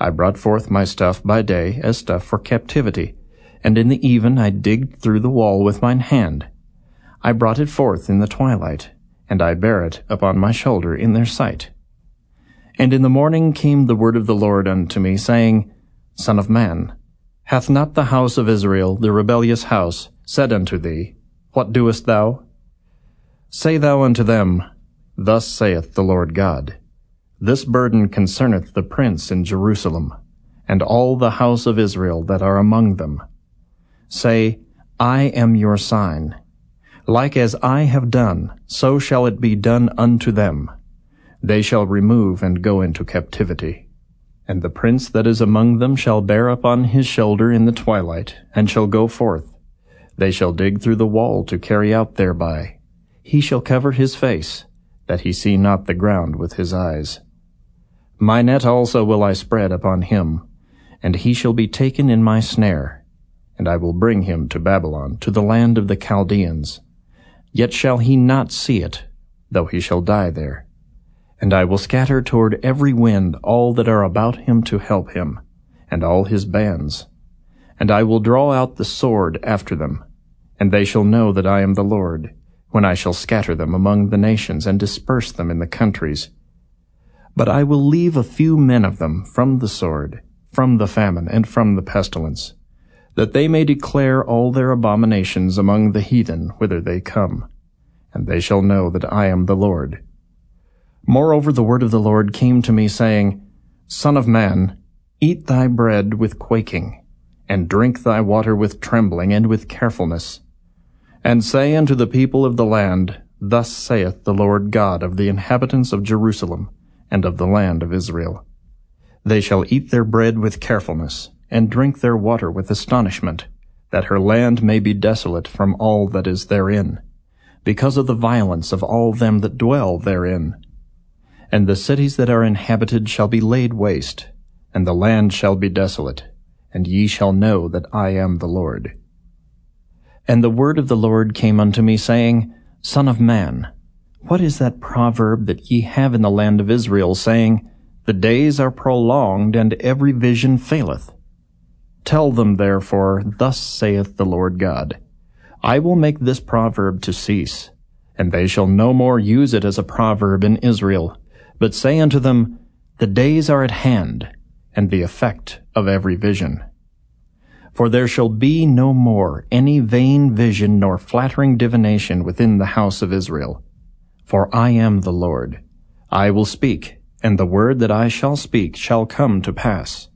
I brought forth my stuff by day as stuff for captivity, and in the even I digged through the wall with mine hand. I brought it forth in the twilight, and I bare it upon my shoulder in their sight. And in the morning came the word of the Lord unto me, saying, Son of man, hath not the house of Israel, the rebellious house, said unto thee, What doest thou? Say thou unto them, Thus saith the Lord God, This burden concerneth the prince in Jerusalem, and all the house of Israel that are among them. Say, I am your sign. Like as I have done, so shall it be done unto them they shall remove and go into captivity. And the prince that is among them shall bear upon his shoulder in the twilight, and shall go forth. They shall dig through the wall to carry out thereby. He shall cover his face, that he see not the ground with his eyes. My net also will I spread upon him, and he shall be taken in my snare. And I will bring him to Babylon, to the land of the Chaldeans. Yet shall he not see it, though he shall die there. And I will scatter toward every wind all that are about him to help him, and all his bands. And I will draw out the sword after them, and they shall know that I am the Lord, when I shall scatter them among the nations and disperse them in the countries. But I will leave a few men of them from the sword, from the famine, and from the pestilence, that they may declare all their abominations among the heathen whither they come, and they shall know that I am the Lord. Moreover, the word of the Lord came to me, saying, Son of man, eat thy bread with quaking, and drink thy water with trembling and with carefulness. And say unto the people of the land, Thus saith the Lord God of the inhabitants of Jerusalem, and of the land of Israel. They shall eat their bread with carefulness, and drink their water with astonishment, that her land may be desolate from all that is therein, because of the violence of all them that dwell therein and the cities that are inhabited shall be laid waste, and the land shall be desolate, and ye shall know that I am the Lord. And the word of the Lord came unto me, saying, Son of man, what is that proverb that ye have in the land of Israel, saying, The days are prolonged, and every vision faileth? Tell them therefore, Thus saith the Lord God, I will make this proverb to cease, and they shall no more use it as a proverb in Israel, but say unto them, The days are at hand, and the effect of every vision. For there shall be no more any vain vision nor flattering divination within the house of Israel. For I am the Lord. I will speak, and the word that I shall speak shall come to pass.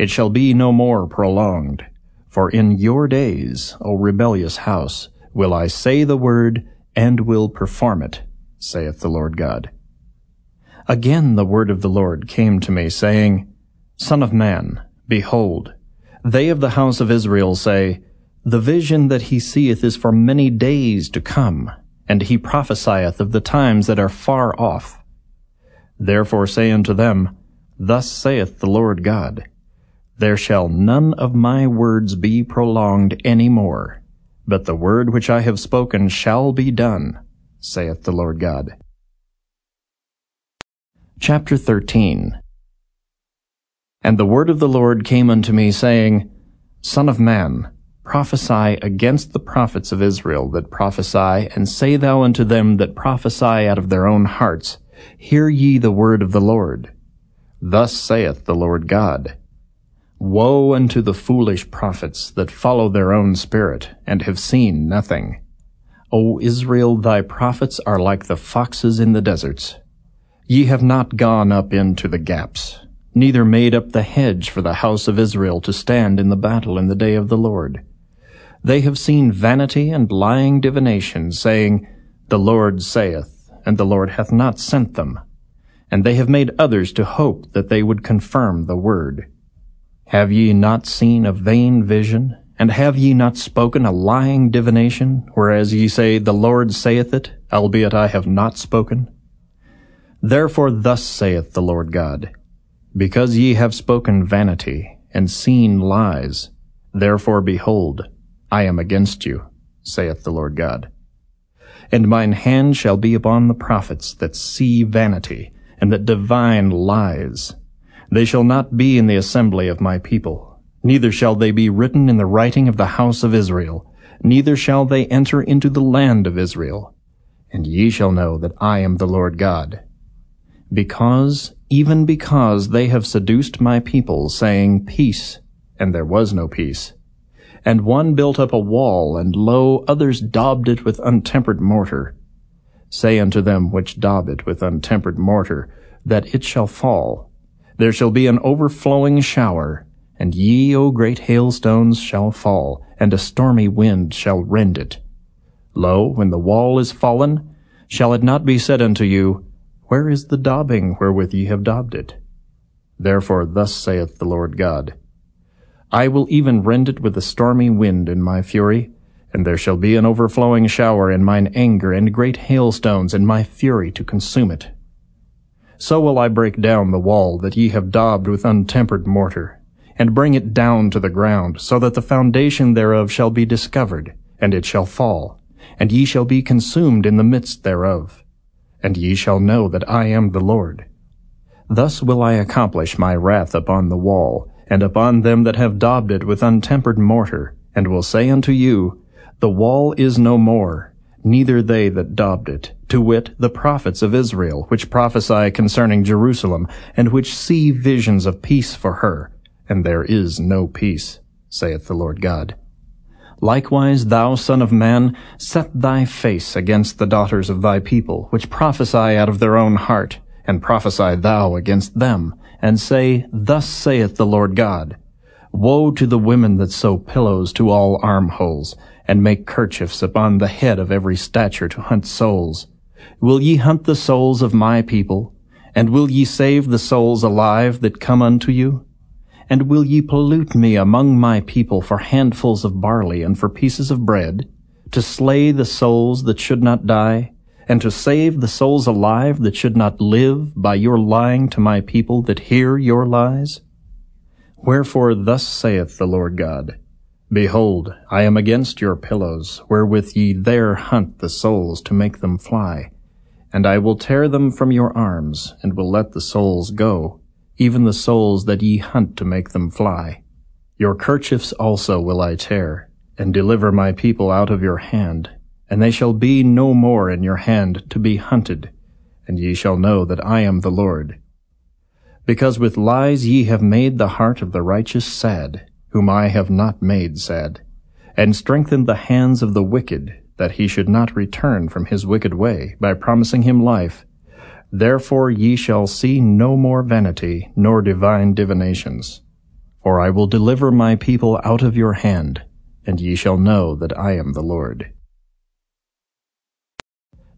It shall be no more prolonged. For in your days, O rebellious house, will I say the word, and will perform it, saith the Lord God. Again the word of the Lord came to me, saying, Son of man, behold, they of the house of Israel say, The vision that he seeth is for many days to come, and he prophesieth of the times that are far off. Therefore say unto them, Thus saith the Lord God, There shall none of my words be prolonged any more, but the word which I have spoken shall be done, saith the Lord God. Chapter 13 And the word of the Lord came unto me, saying, Son of man, prophesy against the prophets of Israel that prophesy, and say thou unto them that prophesy out of their own hearts, Hear ye the word of the Lord. Thus saith the Lord God. Woe unto the foolish prophets that follow their own spirit, and have seen nothing. O Israel, thy prophets are like the foxes in the deserts. Ye have not gone up into the gaps, neither made up the hedge for the house of Israel to stand in the battle in the day of the Lord. They have seen vanity and lying divination, saying, The Lord saith, and the Lord hath not sent them. And they have made others to hope that they would confirm the word. Have ye not seen a vain vision? And have ye not spoken a lying divination, whereas ye say, The Lord saith it, albeit I have not spoken? Therefore thus saith the Lord God, Because ye have spoken vanity, and seen lies, therefore behold, I am against you, saith the Lord God. And mine hand shall be upon the prophets that see vanity, and that divine lies. They shall not be in the assembly of my people, neither shall they be written in the writing of the house of Israel, neither shall they enter into the land of Israel. And ye shall know that I am the Lord God. Because, even because they have seduced my people, saying, Peace, and there was no peace. And one built up a wall, and lo, others daubed it with untempered mortar. Say unto them which daub it with untempered mortar, that it shall fall. There shall be an overflowing shower, and ye, O great hailstones, shall fall, and a stormy wind shall rend it. Lo, when the wall is fallen, shall it not be said unto you, Where is the daubing wherewith ye have daubed it? Therefore thus saith the Lord God, I will even rend it with a stormy wind in my fury, and there shall be an overflowing shower in mine anger, and great hailstones in my fury to consume it. So will I break down the wall that ye have daubed with untempered mortar, and bring it down to the ground, so that the foundation thereof shall be discovered, and it shall fall, and ye shall be consumed in the midst thereof. And ye shall know that I am the Lord. Thus will I accomplish my wrath upon the wall, and upon them that have daubed it with untempered mortar, and will say unto you, The wall is no more, neither they that daubed it, to wit, the prophets of Israel, which prophesy concerning Jerusalem, and which see visions of peace for her, and there is no peace, saith the Lord God. Likewise, thou son of man, set thy face against the daughters of thy people, which prophesy out of their own heart, and prophesy thou against them, and say, Thus saith the Lord God, Woe to the women that sew pillows to all armholes, and make kerchiefs upon the head of every stature to hunt souls. Will ye hunt the souls of my people? And will ye save the souls alive that come unto you? And will ye pollute me among my people for handfuls of barley and for pieces of bread, to slay the souls that should not die? and to save the souls alive that should not live by your lying to my people that hear your lies? Wherefore thus saith the Lord God, Behold, I am against your pillows, wherewith ye there hunt the souls to make them fly. And I will tear them from your arms, and will let the souls go, even the souls that ye hunt to make them fly. Your kerchiefs also will I tear, and deliver my people out of your hand, and they shall be no more in your hand to be hunted, and ye shall know that I am the Lord. Because with lies ye have made the heart of the righteous sad, whom I have not made sad, and strengthened the hands of the wicked, that he should not return from his wicked way, by promising him life. Therefore ye shall see no more vanity, nor divine divinations. For I will deliver my people out of your hand, and ye shall know that I am the Lord.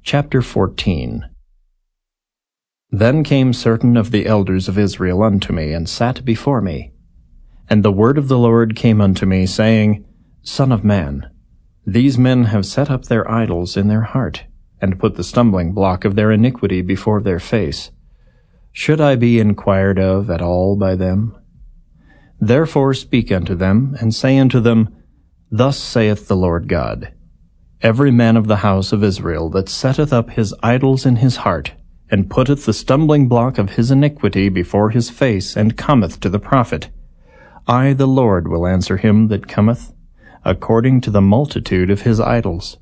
Chapter 14 Then came certain of the elders of Israel unto me, and sat before me. And the word of the Lord came unto me, saying, Son of man, these men have set up their idols in their heart, and put the stumbling block of their iniquity before their face. Should I be inquired of at all by them? Therefore speak unto them, and say unto them, Thus saith the Lord God, every man of the house of Israel that setteth up his idols in his heart, and putteth the stumbling block of his iniquity before his face, and cometh to the prophet. I, the Lord, will answer him that cometh, according to the multitude of his idols,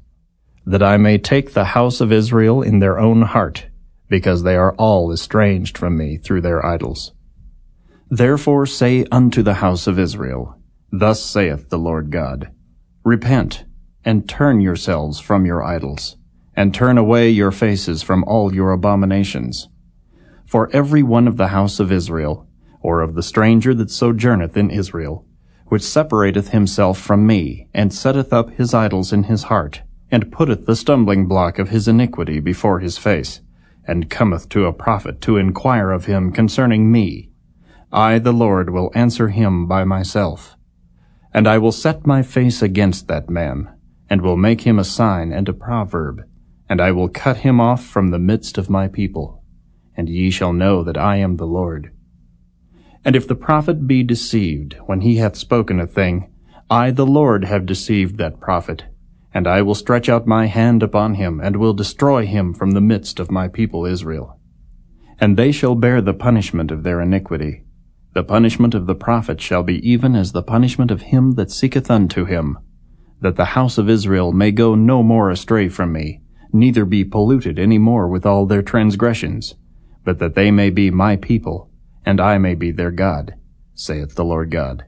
that I may take the house of Israel in their own heart, because they are all estranged from me through their idols. Therefore say unto the house of Israel, Thus saith the Lord God, Repent, and turn yourselves from your idols, and turn away your faces from all your abominations. For every one of the house of Israel, or of the stranger that sojourneth in Israel, which separateth himself from me, and setteth up his idols in his heart, and putteth the stumbling block of his iniquity before his face, and cometh to a prophet to inquire of him concerning me. I, the Lord, will answer him by myself. And I will set my face against that man, and will make him a sign and a proverb, and I will cut him off from the midst of my people. And ye shall know that I am the Lord. And if the prophet be deceived when he hath spoken a thing, I the Lord have deceived that prophet, and I will stretch out my hand upon him, and will destroy him from the midst of my people Israel. And they shall bear the punishment of their iniquity. The punishment of the prophet shall be even as the punishment of him that seeketh unto him, that the house of Israel may go no more astray from me, neither be polluted any more with all their transgressions, but that they may be my people, and I may be their God, saith the Lord God.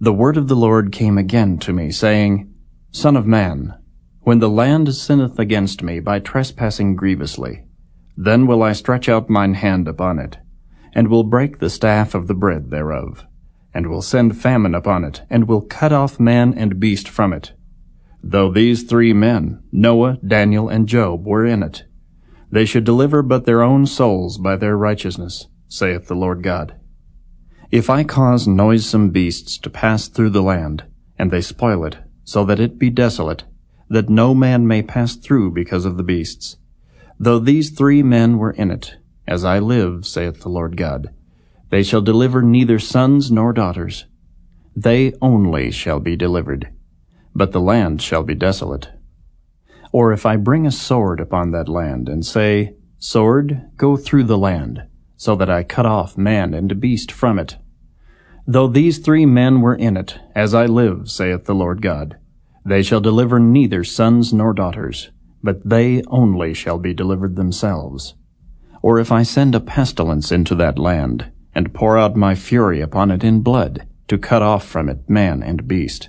The word of the Lord came again to me, saying, Son of man, when the land sinneth against me by trespassing grievously, then will I stretch out mine hand upon it, and will break the staff of the bread thereof, and will send famine upon it, and will cut off man and beast from it. Though these three men, Noah, Daniel, and Job, were in it, they should deliver but their own souls by their righteousness, saith the Lord God. If I cause noisome beasts to pass through the land, and they spoil it, so that it be desolate, that no man may pass through because of the beasts, though these three men were in it, as I live, saith the Lord God, they shall deliver neither sons nor daughters. They only shall be delivered, but the land shall be desolate. Or if I bring a sword upon that land, and say, Sword, go through the land, so that I cut off man and beast from it. Though these three men were in it, as I live, saith the Lord God, they shall deliver neither sons nor daughters, but they only shall be delivered themselves. Or if I send a pestilence into that land, and pour out my fury upon it in blood, to cut off from it man and beast,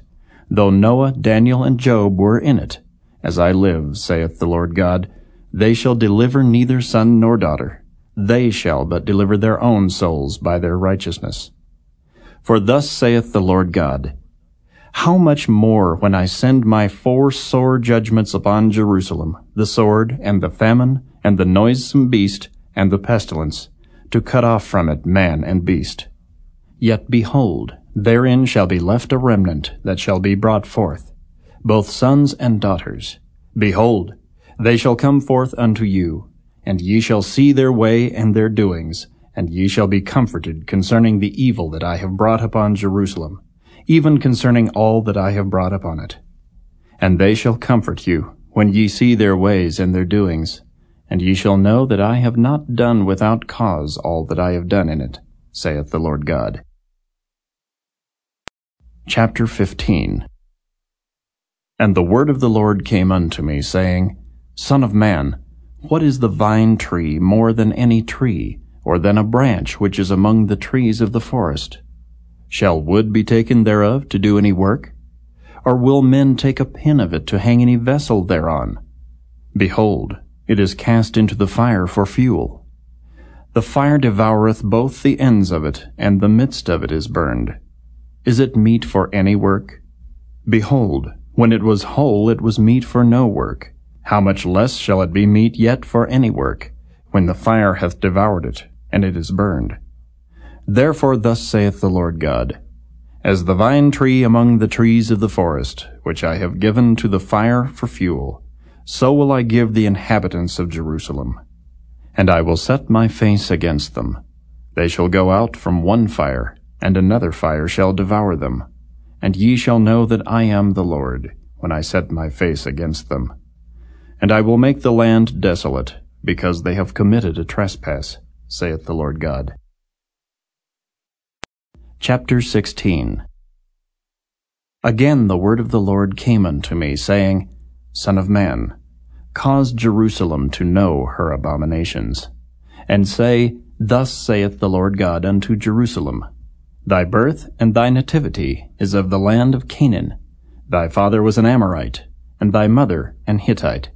though Noah, Daniel, and Job were in it, as I live, saith the Lord God, they shall deliver neither son nor daughter, they shall but deliver their own souls by their righteousness. For thus saith the Lord God, How much more when I send my four sore judgments upon Jerusalem, the sword, and the famine, and the noisome beast, and the pestilence, to cut off from it man and beast. Yet behold, therein shall be left a remnant that shall be brought forth, both sons and daughters. Behold, they shall come forth unto you, and ye shall see their way and their doings, and ye shall be comforted concerning the evil that I have brought upon Jerusalem, even concerning all that I have brought upon it. And they shall comfort you, when ye see their ways and their doings, and ye shall know that I have not done without cause all that I have done in it, saith the Lord God. Chapter 15 And the word of the Lord came unto me, saying, Son of man, what is the vine tree more than any tree, or than a branch which is among the trees of the forest? Shall wood be taken thereof to do any work? Or will men take a pin of it to hang any vessel thereon? Behold, it is cast into the fire for fuel. The fire devoureth both the ends of it, and the midst of it is burned. Is it meet for any work? Behold, when it was whole it was meet for no work how much less shall it be meet yet for any work, when the fire hath devoured it, and it is burned? Therefore thus saith the Lord God, As the vine tree among the trees of the forest, which I have given to the fire for fuel, so will I give the inhabitants of Jerusalem. And I will set my face against them. They shall go out from one fire, and another fire shall devour them. And ye shall know that I am the Lord, when I set my face against them. And I will make the land desolate, because they have committed a trespass, saith the Lord God. Chapter 16 Again the word of the Lord came unto me, saying, Son of man, cause Jerusalem to know her abominations, and say, Thus saith the Lord God unto Jerusalem, Thy birth and thy nativity is of the land of Canaan. Thy father was an Amorite, and thy mother an Hittite.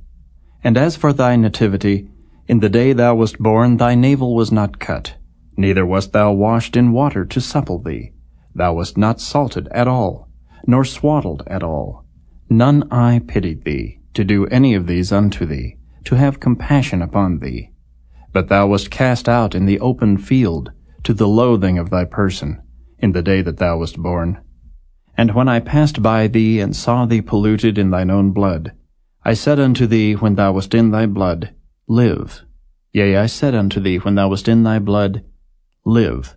And as for thy nativity, in the day thou wast born thy navel was not cut, Neither wast thou washed in water to supple thee. Thou wast not salted at all, nor swaddled at all. None eye pitied thee, to do any of these unto thee, to have compassion upon thee. But thou wast cast out in the open field, to the loathing of thy person, in the day that thou wast born. And when I passed by thee and saw thee polluted in thine own blood, I said unto thee when thou wast in thy blood, Live. Yea, I said unto thee when thou wast in thy blood, Live.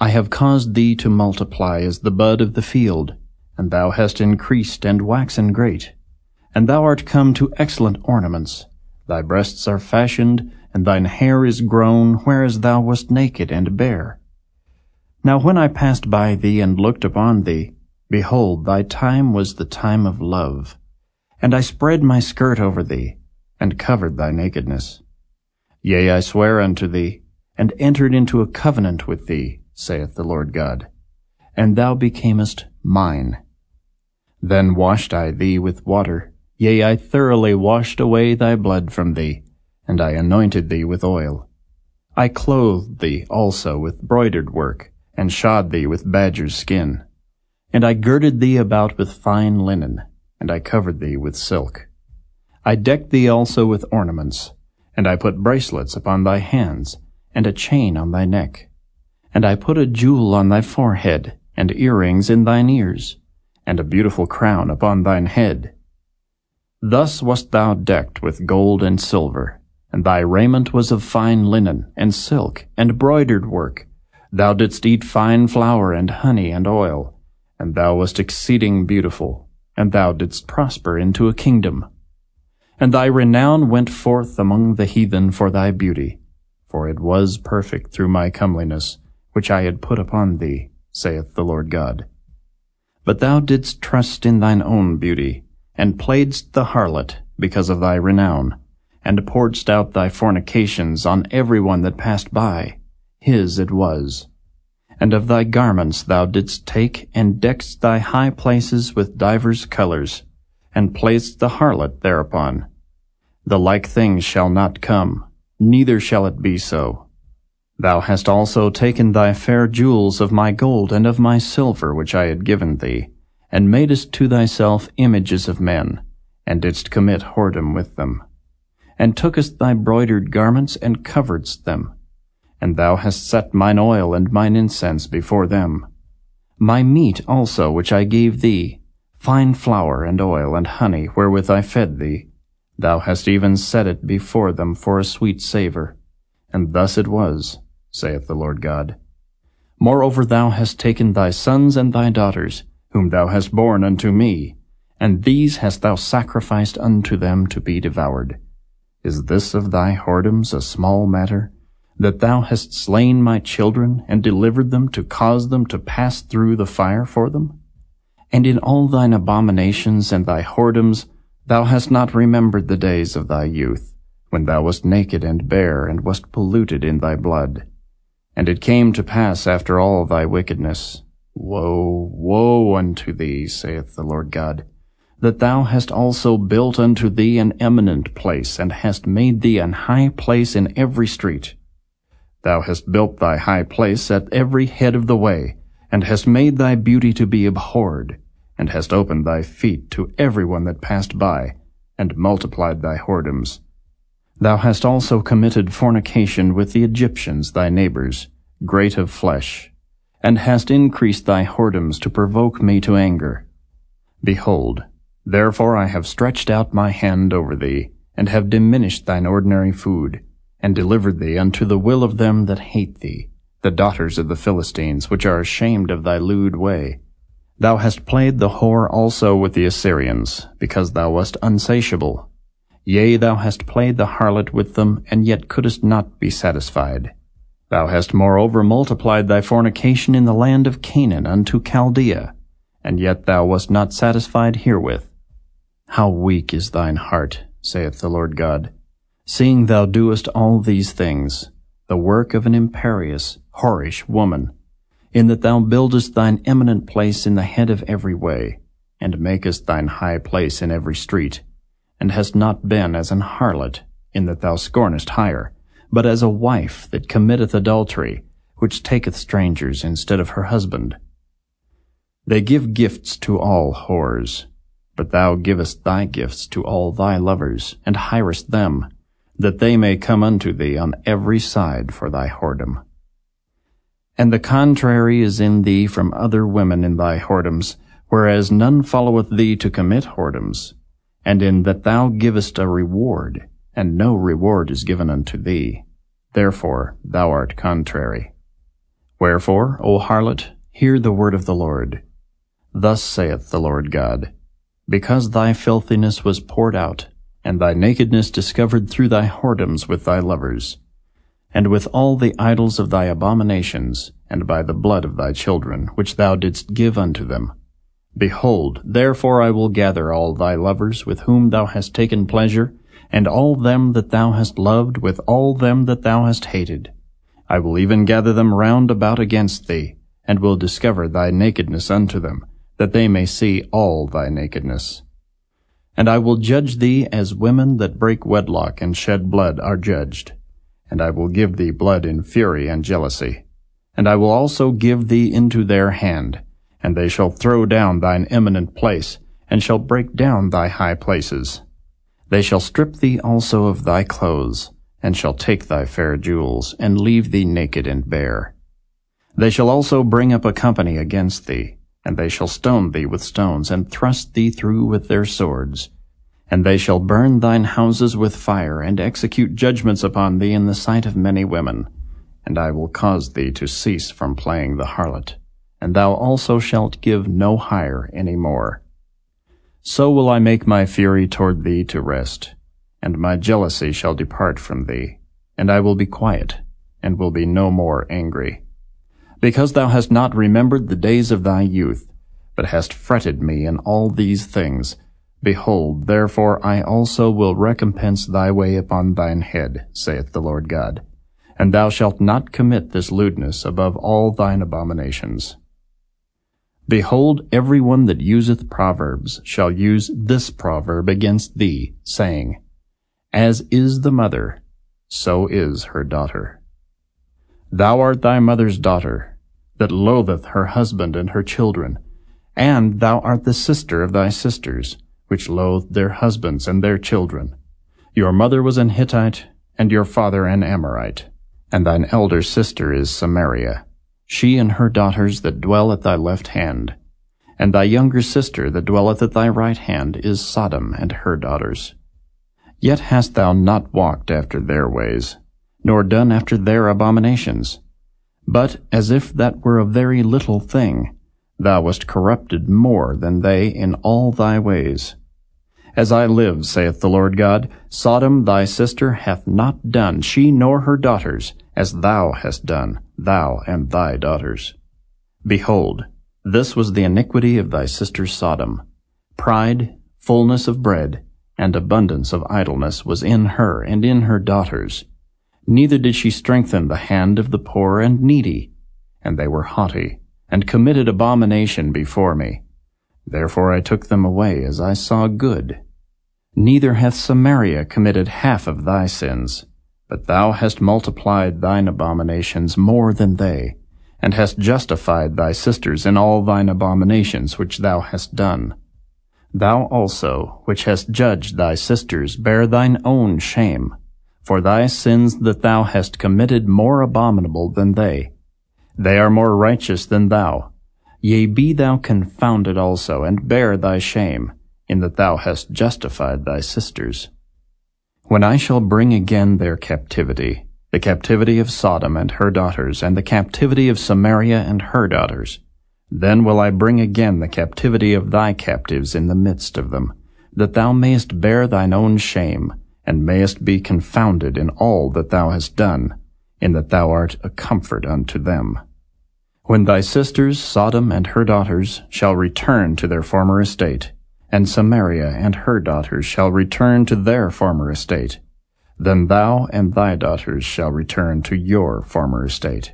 I have caused thee to multiply as the bud of the field, and thou hast increased and waxen great. And thou art come to excellent ornaments. Thy breasts are fashioned, and thine hair is grown, whereas thou wast naked and bare. Now when I passed by thee and looked upon thee, behold, thy time was the time of love. And I spread my skirt over thee, and covered thy nakedness. Yea, I swear unto thee, and entered into a covenant with thee, saith the Lord God, and thou becamest mine. Then washed I thee with water, yea, I thoroughly washed away thy blood from thee, and I anointed thee with oil. I clothed thee also with broidered work, and shod thee with badger's skin. And I girded thee about with fine linen, and I covered thee with silk. I decked thee also with ornaments, and I put bracelets upon thy hands, and a chain on thy neck. And I put a jewel on thy forehead, and earrings in thine ears and a beautiful crown upon thine head. Thus wast thou decked with gold and silver, and thy raiment was of fine linen, and silk, and broidered work. Thou didst eat fine flour, and honey, and oil, and thou wast exceeding beautiful, and thou didst prosper into a kingdom. And thy renown went forth among the heathen for thy beauty, for it was perfect through my comeliness, which I had put upon thee, saith the Lord God. But thou didst trust in thine own beauty, and playedst the harlot because of thy renown, and pouredst out thy fornications on every one that passed by. His it was. And of thy garments thou didst take, and decked thy high places with divers colors, and placed the harlot thereupon. The like thing shall not come, neither shall it be so. Thou hast also taken thy fair jewels of my gold and of my silver which I had given thee, and madest to thyself images of men, and didst commit whoredom with them, and tookest thy broidered garments and coveredst them, and thou hast set mine oil and mine incense before them. My meat also which I gave thee, fine flour and oil and honey wherewith I fed thee, thou hast even set it before them for a sweet savour. And thus it was saith the Lord God. Moreover, thou hast taken thy sons and thy daughters, whom thou hast borne unto me, and these hast thou sacrificed unto them to be devoured. Is this of thy whoredoms a small matter, that thou hast slain my children, and delivered them to cause them to pass through the fire for them? And in all thine abominations and thy whoredoms thou hast not remembered the days of thy youth, when thou wast naked and bare, and wast polluted in thy blood. And it came to pass after all thy wickedness, Woe, woe unto thee, saith the Lord God, that thou hast also built unto thee an eminent place, and hast made thee an high place in every street. Thou hast built thy high place at every head of the way, and hast made thy beauty to be abhorred, and hast opened thy feet to every one that passed by, and multiplied thy whoredoms. Thou hast also committed fornication with the Egyptians thy neighbors, great of flesh, and hast increased thy whoredoms to provoke me to anger. Behold, therefore I have stretched out my hand over thee, and have diminished thine ordinary food, and delivered thee unto the will of them that hate thee, the daughters of the Philistines, which are ashamed of thy lewd way. Thou hast played the whore also with the Assyrians, because thou wast unsatiable, Yea, thou hast played the harlot with them, and yet couldst not be satisfied. Thou hast moreover multiplied thy fornication in the land of Canaan unto Chaldea, and yet thou wast not satisfied herewith. How weak is thine heart, saith the Lord God, seeing thou doest all these things, the work of an imperious, whorish woman, in that thou buildest thine eminent place in the head of every way, and makest thine high place in every street, and hast not been as an harlot, in that thou scornest hire, but as a wife that committeth adultery, which taketh strangers instead of her husband. They give gifts to all whores, but thou givest thy gifts to all thy lovers, and hirest them, that they may come unto thee on every side for thy whoredom. And the contrary is in thee from other women in thy whoredoms, whereas none followeth thee to commit whoredoms, and in that thou givest a reward, and no reward is given unto thee. Therefore thou art contrary. Wherefore, O harlot, hear the word of the Lord. Thus saith the Lord God, Because thy filthiness was poured out, and thy nakedness discovered through thy whoredoms with thy lovers, and with all the idols of thy abominations, and by the blood of thy children, which thou didst give unto them. Behold, therefore I will gather all thy lovers with whom thou hast taken pleasure, and all them that thou hast loved with all them that thou hast hated. I will even gather them round about against thee, and will discover thy nakedness unto them, that they may see all thy nakedness. And I will judge thee as women that break wedlock and shed blood are judged. And I will give thee blood in fury and jealousy. And I will also give thee into their hand, and they shall throw down thine eminent place, and shall break down thy high places. They shall strip thee also of thy clothes, and shall take thy fair jewels, and leave thee naked and bare. They shall also bring up a company against thee, and they shall stone thee with stones, and thrust thee through with their swords. And they shall burn thine houses with fire, and execute judgments upon thee in the sight of many women. And I will cause thee to cease from playing the harlot, and thou also shalt give no hire any more. So will I make my fury toward thee to rest, and my jealousy shall depart from thee, and I will be quiet, and will be no more angry. Because thou hast not remembered the days of thy youth, but hast fretted me in all these things, behold, therefore I also will recompense thy way upon thine head, saith the Lord God. And thou shalt not commit this lewdness above all thine abominations. Behold, every one that useth proverbs shall use this proverb against thee, saying, As is the mother, so is her daughter. Thou art thy mother's daughter, that loatheth her husband and her children, and thou art the sister of thy sisters, which loathed their husbands and their children. Your mother was an Hittite, and your father an Amorite, and thine elder sister is Samaria she and her daughters that dwell at thy left hand. And thy younger sister that dwelleth at thy right hand is Sodom and her daughters. Yet hast thou not walked after their ways, nor done after their abominations. But, as if that were a very little thing, thou wast corrupted more than they in all thy ways. As I live, saith the Lord God, Sodom thy sister hath not done, she nor her daughters, as thou hast done, thou and thy daughters. Behold, this was the iniquity of thy sister Sodom. Pride, fullness of bread, and abundance of idleness was in her and in her daughters. Neither did she strengthen the hand of the poor and needy, and they were haughty, and committed abomination before me. Therefore I took them away as I saw good. Neither hath Samaria committed half of thy sins, but thou hast multiplied thine abominations more than they, and hast justified thy sisters in all thine abominations which thou hast done. Thou also, which hast judged thy sisters, bear thine own shame, for thy sins that thou hast committed more abominable than they. They are more righteous than thou. Yea, be thou confounded also, and bear thy shame, in that thou hast justified thy sisters. When I shall bring again their captivity, the captivity of Sodom and her daughters, and the captivity of Samaria and her daughters, then will I bring again the captivity of thy captives in the midst of them, that thou mayest bear thine own shame, and mayest be confounded in all that thou hast done, in that thou art a comfort unto them. When thy sisters, Sodom and her daughters, shall return to their former estate, and Samaria and her daughters shall return to their former estate. Then thou and thy daughters shall return to your former estate.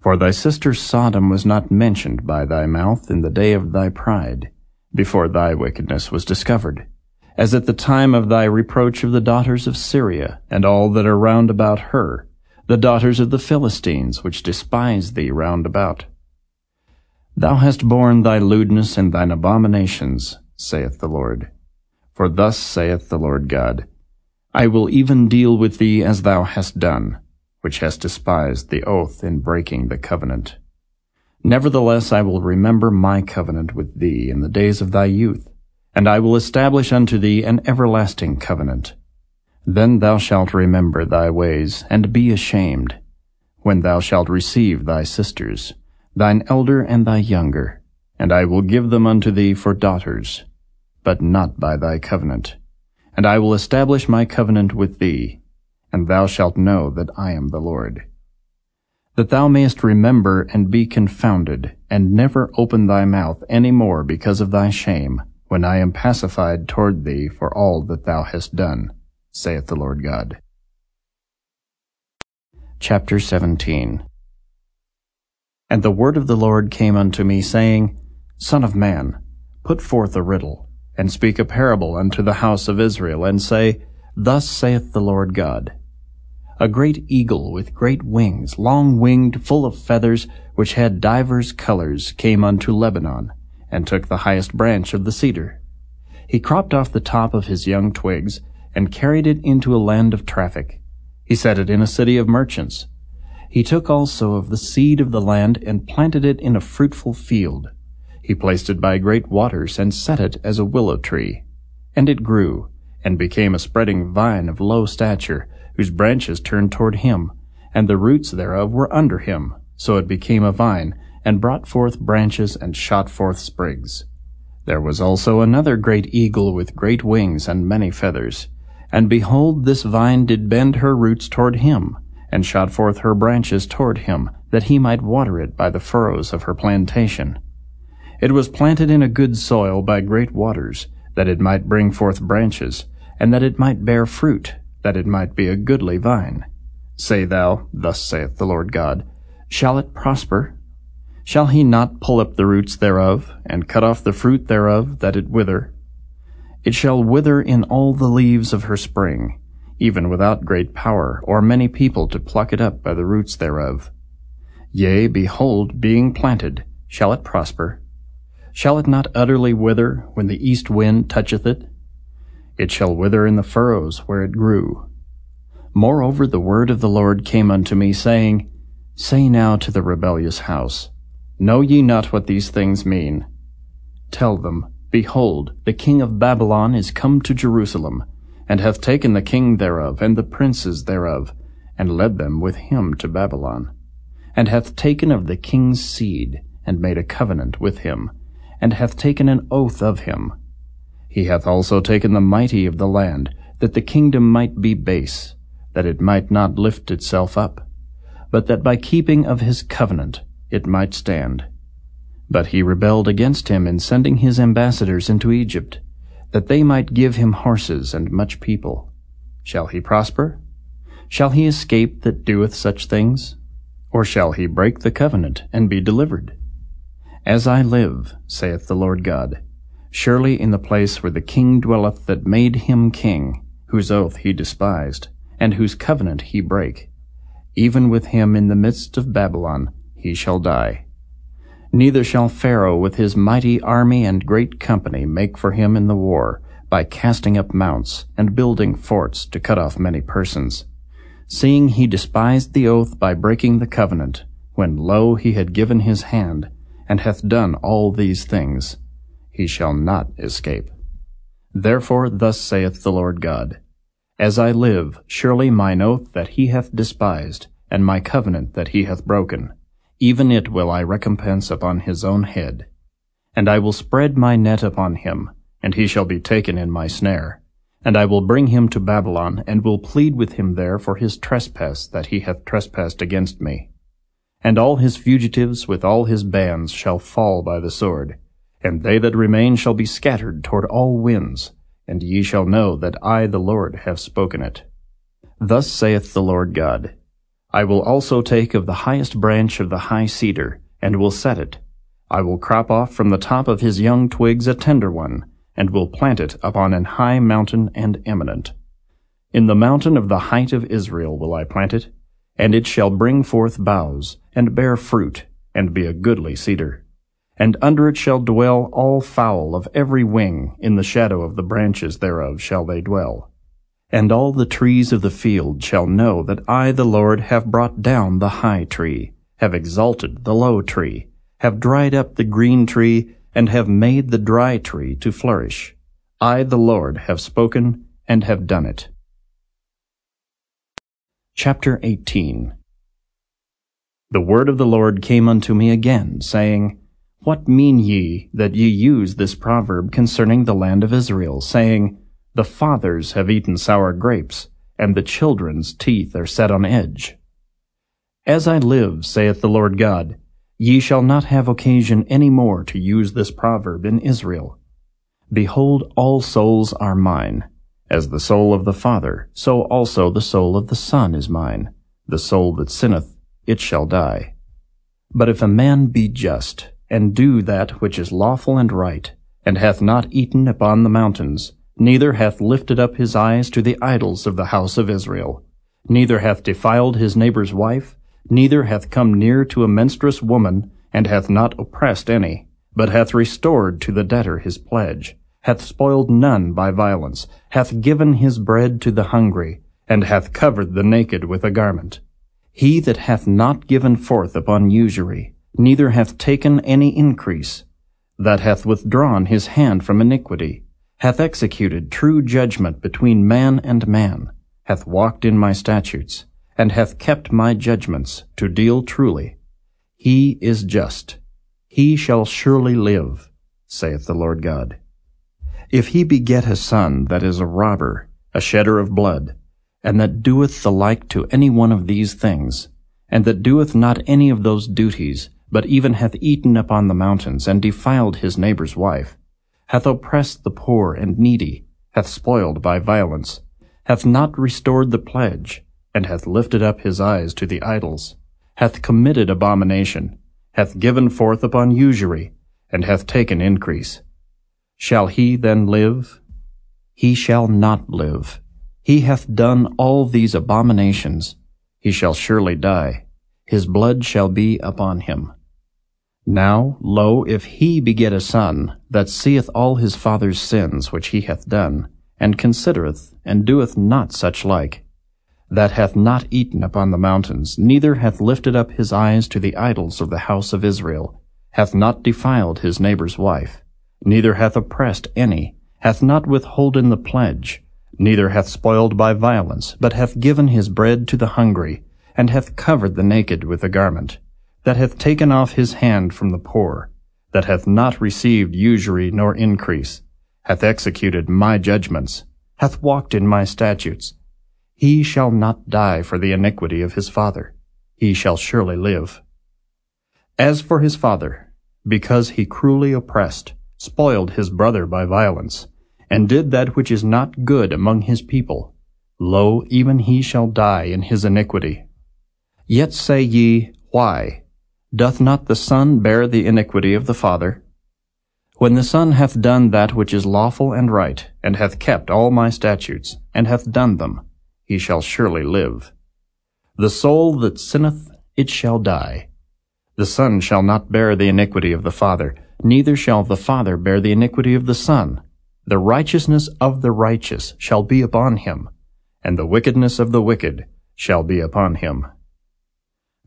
For thy sister Sodom was not mentioned by thy mouth in the day of thy pride, before thy wickedness was discovered, as at the time of thy reproach of the daughters of Syria, and all that are round about her, the daughters of the Philistines, which despise thee round about. Thou hast borne thy lewdness and thine abominations, saith the Lord. For thus saith the Lord God, I will even deal with thee as thou hast done, which hast despised the oath in breaking the covenant. Nevertheless I will remember my covenant with thee in the days of thy youth, and I will establish unto thee an everlasting covenant then thou shalt remember thy ways, and be ashamed, when thou shalt receive thy sisters, thine elder and thy younger, and I will give them unto thee for daughters, but not by thy covenant. And I will establish my covenant with thee, and thou shalt know that I am the Lord. That thou mayest remember and be confounded, and never open thy mouth any more because of thy shame, when I am pacified toward thee for all that thou hast done saith the Lord God. Chapter 17 And the word of the Lord came unto me, saying, Son of man, put forth a riddle, and speak a parable unto the house of Israel, and say, Thus saith the Lord God. A great eagle with great wings, long-winged, full of feathers, which had divers colors, came unto Lebanon, and took the highest branch of the cedar. He cropped off the top of his young twigs, and carried it into a land of traffic. He set it in a city of merchants. He took also of the seed of the land and planted it in a fruitful field. He placed it by great waters and set it as a willow tree. And it grew, and became a spreading vine of low stature, whose branches turned toward him, and the roots thereof were under him. So it became a vine, and brought forth branches and shot forth sprigs. There was also another great eagle with great wings and many feathers. And behold, this vine did bend her roots toward him, and shot forth her branches toward him, that he might water it by the furrows of her plantation. It was planted in a good soil by great waters, that it might bring forth branches, and that it might bear fruit, that it might be a goodly vine. Say thou, Thus saith the Lord God, Shall it prosper? Shall he not pull up the roots thereof, and cut off the fruit thereof, that it wither? It shall wither in all the leaves of her spring, even without great power, or many people to pluck it up by the roots thereof. Yea, behold, being planted, shall it prosper? Shall it not utterly wither when the east wind toucheth it? It shall wither in the furrows where it grew. Moreover, the word of the Lord came unto me, saying, Say now to the rebellious house, Know ye not what these things mean? Tell them, Behold, the king of Babylon is come to Jerusalem, and hath taken the king thereof, and the princes thereof, and led them with him to Babylon, and hath taken of the king's seed, and made a covenant with him, and hath taken an oath of him. He hath also taken the mighty of the land, that the kingdom might be base, that it might not lift itself up, but that by keeping of his covenant it might stand. But he rebelled against him in sending his ambassadors into Egypt, that they might give him horses and much people. Shall he prosper? Shall he escape that doeth such things? Or shall he break the covenant and be delivered? As I live, saith the Lord God, surely in the place where the king dwelleth that made him king, whose oath he despised, and whose covenant he brake, even with him in the midst of Babylon he shall die. Neither shall Pharaoh with his mighty army and great company make for him in the war, by casting up mounts, and building forts to cut off many persons. Seeing he despised the oath by breaking the covenant, when lo he had given his hand, and hath done all these things, he shall not escape. Therefore thus saith the Lord God, As I live, surely mine oath that he hath despised, and my covenant that he hath broken, even it will I recompense upon his own head. And I will spread my net upon him, and he shall be taken in my snare. And I will bring him to Babylon, and will plead with him there for his trespass that he hath trespassed against me. And all his fugitives with all his bands shall fall by the sword, and they that remain shall be scattered toward all winds, and ye shall know that I the Lord have spoken it. Thus saith the Lord God, I will also take of the highest branch of the high cedar, and will set it. I will crop off from the top of his young twigs a tender one, and will plant it upon an high mountain and eminent. In the mountain of the height of Israel will I plant it, and it shall bring forth boughs, and bear fruit, and be a goodly cedar. And under it shall dwell all fowl of every wing, in the shadow of the branches thereof shall they dwell. And all the trees of the field shall know that I the Lord have brought down the high tree, have exalted the low tree, have dried up the green tree, and have made the dry tree to flourish. I the Lord have spoken and have done it. Chapter 18 The word of the Lord came unto me again, saying, What mean ye that ye use this proverb concerning the land of Israel, saying, The fathers have eaten sour grapes, and the children's teeth are set on edge? As I live, saith the Lord God, ye shall not have occasion any more to use this proverb in Israel. Behold, all souls are mine as the soul of the Father, so also the soul of the Son is mine. The soul that sinneth, it shall die. But if a man be just, and do that which is lawful and right, and hath not eaten upon the mountains, neither hath lifted up his eyes to the idols of the house of Israel, neither hath defiled his neighbor's wife, neither hath come near to a menstruous woman, and hath not oppressed any, but hath restored to the debtor his pledge, hath spoiled none by violence, hath given his bread to the hungry, and hath covered the naked with a garment. He that hath not given forth upon usury, neither hath taken any increase, that hath withdrawn his hand from iniquity, hath executed true judgment between man and man, hath walked in my statutes, and hath kept my judgments to deal truly. He is just. He shall surely live, saith the Lord God. If he beget a son that is a robber, a shedder of blood, and that doeth the like to any one of these things, and that doeth not any of those duties, but even hath eaten upon the mountains, and defiled his neighbor's wife, hath oppressed the poor and needy, hath spoiled by violence, hath not restored the pledge, and hath lifted up his eyes to the idols, hath committed abomination, hath given forth upon usury, and hath taken increase, Shall he then live? He shall not live. He hath done all these abominations. He shall surely die. His blood shall be upon him. Now, lo, if he beget a son, that seeth all his father's sins which he hath done, and considereth, and doeth not such like, that hath not eaten upon the mountains, neither hath lifted up his eyes to the idols of the house of Israel, hath not defiled his neighbor's wife, neither hath oppressed any, hath not withholden the pledge, neither hath spoiled by violence, but hath given his bread to the hungry, and hath covered the naked with a garment, that hath taken off his hand from the poor, that hath not received usury nor increase, hath executed my judgments, hath walked in my statutes. He shall not die for the iniquity of his father. He shall surely live. As for his father, because he cruelly oppressed, spoiled his brother by violence, and did that which is not good among his people, lo, even he shall die in his iniquity. Yet say ye, Why? Doth not the Son bear the iniquity of the Father? When the Son hath done that which is lawful and right, and hath kept all my statutes, and hath done them, he shall surely live. The soul that sinneth, it shall die. The Son shall not bear the iniquity of the Father, neither shall the Father bear the iniquity of the Son. The righteousness of the righteous shall be upon him, and the wickedness of the wicked shall be upon him.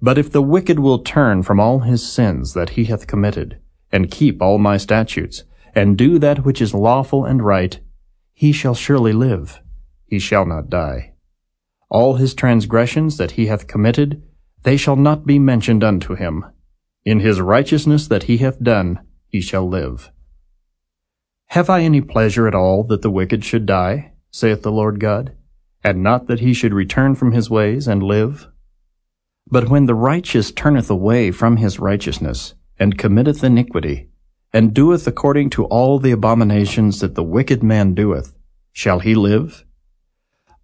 But if the wicked will turn from all his sins that he hath committed, and keep all my statutes, and do that which is lawful and right, he shall surely live, he shall not die. All his transgressions that he hath committed, they shall not be mentioned unto him. In his righteousness that he hath done, he shall live. Have I any pleasure at all that the wicked should die, saith the Lord God, and not that he should return from his ways and live? But when the righteous turneth away from his righteousness, and committeth iniquity, and doeth according to all the abominations that the wicked man doeth, shall he live?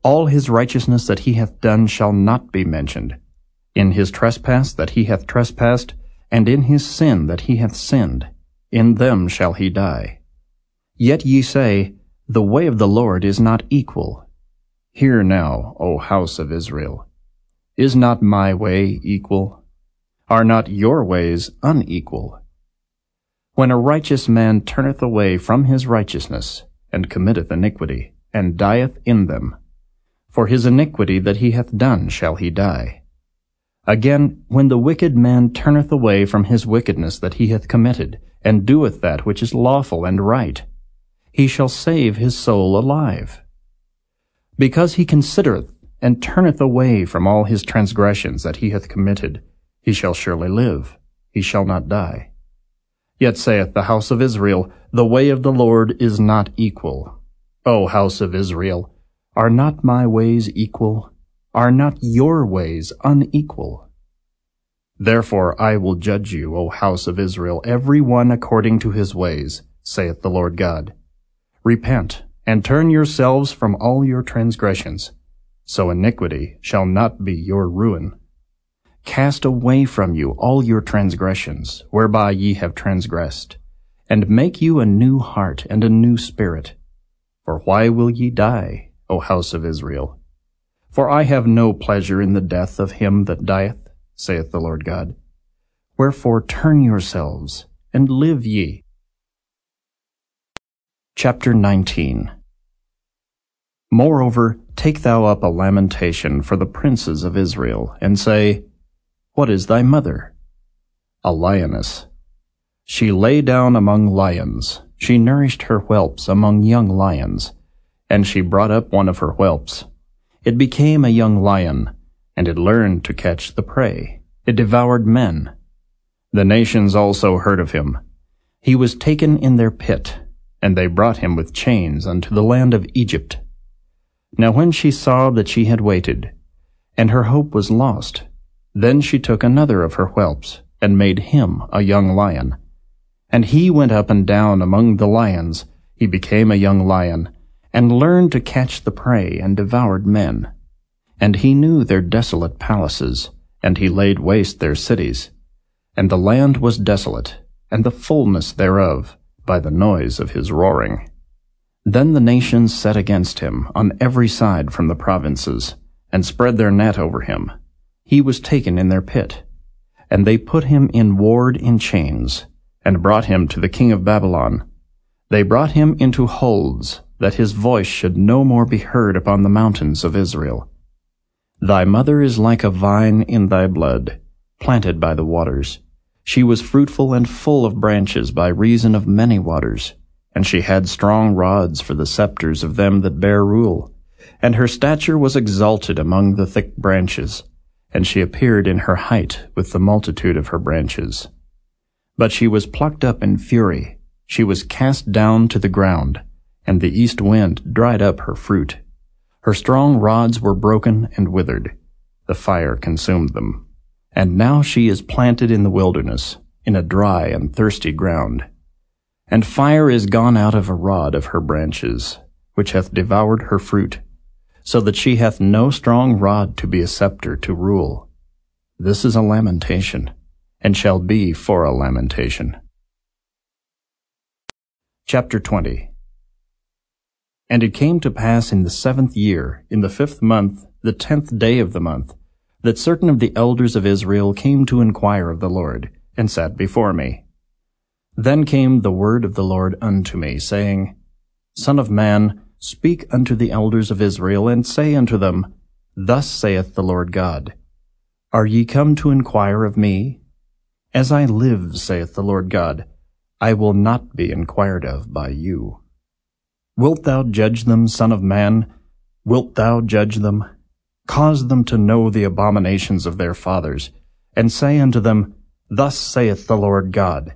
All his righteousness that he hath done shall not be mentioned. In his trespass that he hath trespassed, and in his sin that he hath sinned, in them shall he die. Yet ye say, The way of the Lord is not equal. Hear now, O house of Israel. Is not my way equal? Are not your ways unequal? When a righteous man turneth away from his righteousness, and committeth iniquity, and dieth in them, for his iniquity that he hath done shall he die. Again, when the wicked man turneth away from his wickedness that he hath committed, and doeth that which is lawful and right, he shall save his soul alive. Because he considereth and turneth away from all his transgressions that he hath committed, he shall surely live, he shall not die. Yet saith the house of Israel, The way of the Lord is not equal. O house of Israel, are not my ways equal? Are not your ways unequal? Therefore I will judge you, O house of Israel, every one according to his ways, saith the Lord God. Repent, and turn yourselves from all your transgressions, so iniquity shall not be your ruin. Cast away from you all your transgressions, whereby ye have transgressed, and make you a new heart and a new spirit. For why will ye die, O house of Israel? For I have no pleasure in the death of him that dieth, saith the Lord God. Wherefore turn yourselves, and live ye. Chapter 19 Moreover, take thou up a lamentation for the princes of Israel, and say, What is thy mother? A lioness. She lay down among lions, she nourished her whelps among young lions, and she brought up one of her whelps. It became a young lion, and it learned to catch the prey. It devoured men. The nations also heard of him. He was taken in their pit, and they brought him with chains unto the land of Egypt. Now when she saw that she had waited, and her hope was lost, then she took another of her whelps, and made him a young lion. And he went up and down among the lions, he became a young lion, and learned to catch the prey, and devoured men. And he knew their desolate palaces, and he laid waste their cities. And the land was desolate, and the fullness thereof, by the noise of his roaring. Then the nations set against him on every side from the provinces, and spread their net over him. He was taken in their pit. And they put him in ward in chains, and brought him to the king of Babylon. They brought him into holds, that his voice should no more be heard upon the mountains of Israel. Thy mother is like a vine in thy blood, planted by the waters. She was fruitful and full of branches by reason of many waters and she had strong rods for the scepters of them that bear rule. And her stature was exalted among the thick branches, and she appeared in her height with the multitude of her branches. But she was plucked up in fury, she was cast down to the ground, and the east wind dried up her fruit. Her strong rods were broken and withered, the fire consumed them. And now she is planted in the wilderness, in a dry and thirsty ground and fire is gone out of a rod of her branches, which hath devoured her fruit, so that she hath no strong rod to be a scepter to rule. This is a lamentation, and shall be for a lamentation. Chapter 20 And it came to pass in the seventh year, in the fifth month, the tenth day of the month, that certain of the elders of Israel came to inquire of the Lord, and sat before me. Then came the word of the Lord unto me, saying, Son of man, speak unto the elders of Israel, and say unto them, Thus saith the Lord God, Are ye come to inquire of me? As I live, saith the Lord God, I will not be inquired of by you. Wilt thou judge them, son of man? Wilt thou judge them? Cause them to know the abominations of their fathers, and say unto them, Thus saith the Lord God,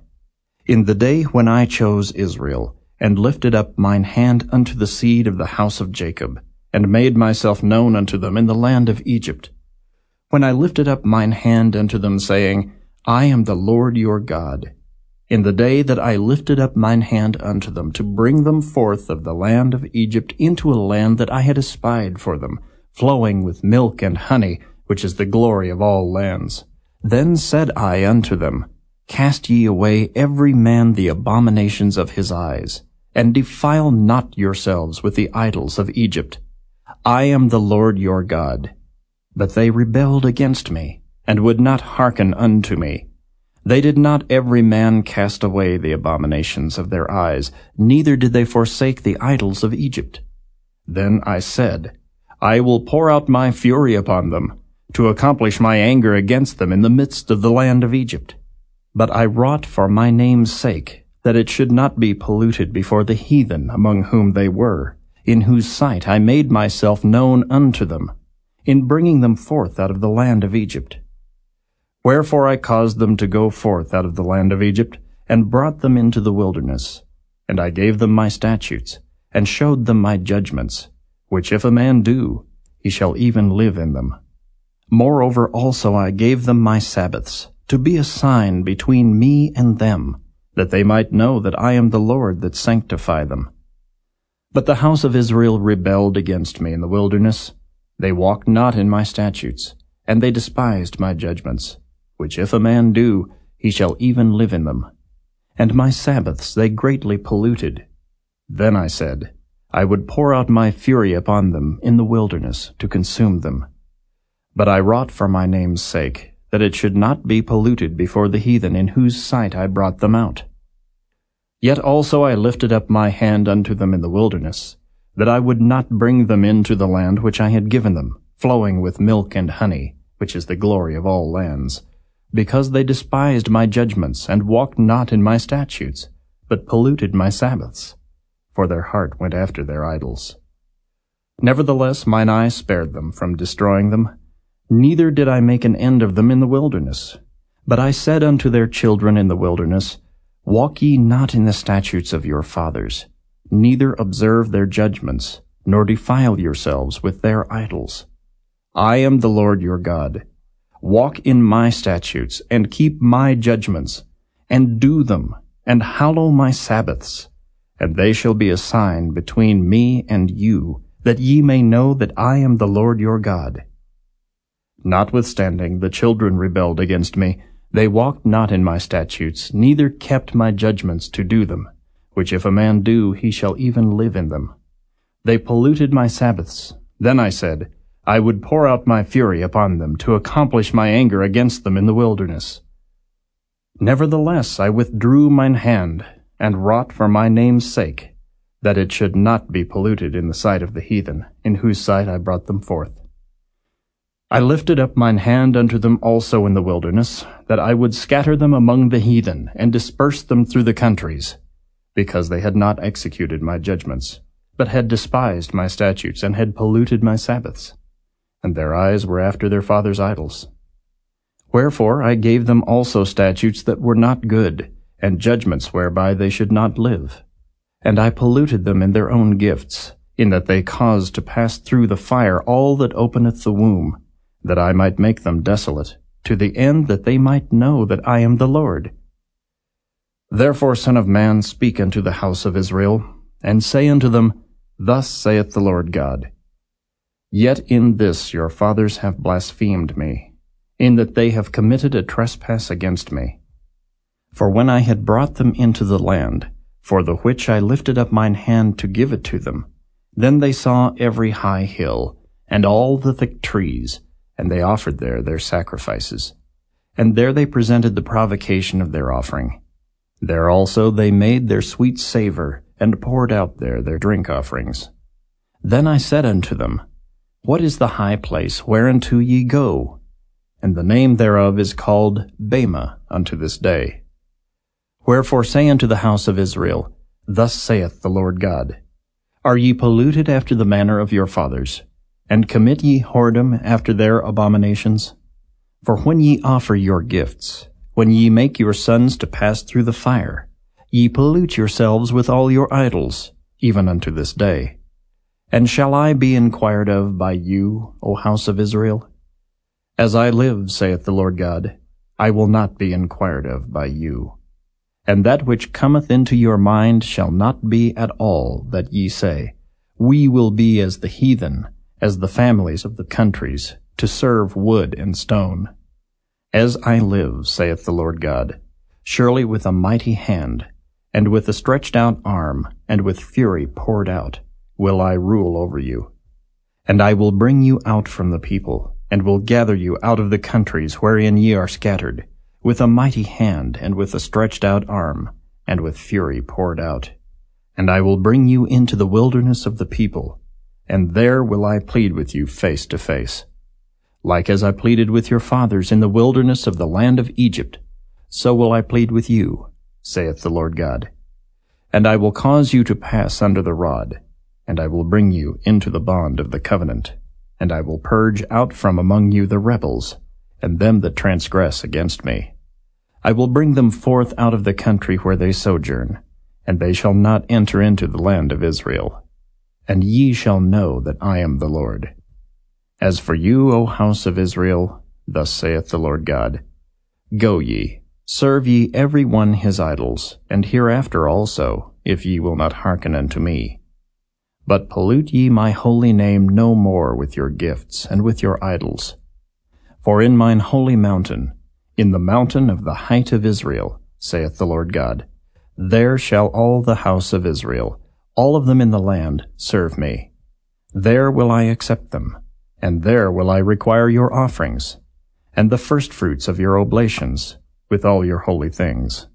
in the day when I chose Israel, and lifted up mine hand unto the seed of the house of Jacob, and made myself known unto them in the land of Egypt, when I lifted up mine hand unto them, saying, I am the Lord your God, in the day that I lifted up mine hand unto them to bring them forth of the land of Egypt into a land that I had espied for them, flowing with milk and honey, which is the glory of all lands. Then said I unto them, Cast ye away every man the abominations of his eyes, and defile not yourselves with the idols of Egypt. I am the Lord your God. But they rebelled against me, and would not hearken unto me. They did not every man cast away the abominations of their eyes, neither did they forsake the idols of Egypt. Then I said, I will pour out my fury upon them, to accomplish my anger against them in the midst of the land of Egypt. But I wrought for my name's sake, that it should not be polluted before the heathen among whom they were, in whose sight I made myself known unto them, in bringing them forth out of the land of Egypt. Wherefore I caused them to go forth out of the land of Egypt, and brought them into the wilderness. And I gave them my statutes, and showed them my judgments, which if a man do, he shall even live in them. Moreover also I gave them my Sabbaths, to be a sign between me and them, that they might know that I am the Lord that sanctify them. But the house of Israel rebelled against me in the wilderness. They walked not in my statutes, and they despised my judgments which if a man do, he shall even live in them. And my Sabbaths they greatly polluted. Then I said, I would pour out my fury upon them in the wilderness to consume them. But I wrought for my name's sake, that it should not be polluted before the heathen in whose sight I brought them out. Yet also I lifted up my hand unto them in the wilderness, that I would not bring them into the land which I had given them, flowing with milk and honey, which is the glory of all lands, because they despised my judgments, and walked not in my statutes, but polluted my Sabbaths, for their heart went after their idols. Nevertheless mine eye spared them from destroying them, neither did I make an end of them in the wilderness. But I said unto their children in the wilderness, Walk ye not in the statutes of your fathers, neither observe their judgments, nor defile yourselves with their idols. I am the Lord your God, Walk in my statutes, and keep my judgments, and do them, and hallow my Sabbaths. And they shall be a sign between me and you, that ye may know that I am the Lord your God. Notwithstanding, the children rebelled against me. They walked not in my statutes, neither kept my judgments to do them, which if a man do, he shall even live in them. They polluted my Sabbaths. Then I said, I would pour out my fury upon them to accomplish my anger against them in the wilderness. Nevertheless I withdrew mine hand, and wrought for my name's sake, that it should not be polluted in the sight of the heathen, in whose sight I brought them forth. I lifted up mine hand unto them also in the wilderness, that I would scatter them among the heathen, and disperse them through the countries, because they had not executed my judgments, but had despised my statutes, and had polluted my Sabbaths and their eyes were after their fathers' idols. Wherefore I gave them also statutes that were not good, and judgments whereby they should not live. And I polluted them in their own gifts, in that they caused to pass through the fire all that openeth the womb, that I might make them desolate, to the end that they might know that I am the Lord. Therefore, Son of Man, speak unto the house of Israel, and say unto them, Thus saith the Lord God, Yet in this your fathers have blasphemed me, in that they have committed a trespass against me. For when I had brought them into the land, for the which I lifted up mine hand to give it to them, then they saw every high hill, and all the thick trees, and they offered there their sacrifices. And there they presented the provocation of their offering. There also they made their sweet savour, and poured out there their drink offerings. Then I said unto them, what is the high place whereunto ye go? And the name thereof is called Bamah unto this day. Wherefore say unto the house of Israel, Thus saith the Lord God, Are ye polluted after the manner of your fathers? And commit ye whoredom after their abominations? For when ye offer your gifts, when ye make your sons to pass through the fire, ye pollute yourselves with all your idols, even unto this day. And shall I be inquired of by you, O house of Israel? As I live, saith the Lord God, I will not be inquired of by you. And that which cometh into your mind shall not be at all that ye say, We will be as the heathen, as the families of the countries, to serve wood and stone. As I live, saith the Lord God, surely with a mighty hand, and with a stretched out arm, and with fury poured out, will I rule over you. And I will bring you out from the people, and will gather you out of the countries wherein ye are scattered, with a mighty hand, and with a stretched out arm, and with fury poured out. And I will bring you into the wilderness of the people, and there will I plead with you face to face. Like as I pleaded with your fathers in the wilderness of the land of Egypt, so will I plead with you, saith the Lord God. And I will cause you to pass under the rod, and I will bring you into the bond of the covenant, and I will purge out from among you the rebels, and them that transgress against me. I will bring them forth out of the country where they sojourn, and they shall not enter into the land of Israel. And ye shall know that I am the Lord. As for you, O house of Israel, thus saith the Lord God, Go ye, serve ye every one his idols, and hereafter also, if ye will not hearken unto me. But pollute ye my holy name no more with your gifts and with your idols. For in mine holy mountain, in the mountain of the height of Israel, saith the Lord God, there shall all the house of Israel, all of them in the land, serve me. There will I accept them and there will I require your offerings, and the firstfruits of your oblations, with all your holy things.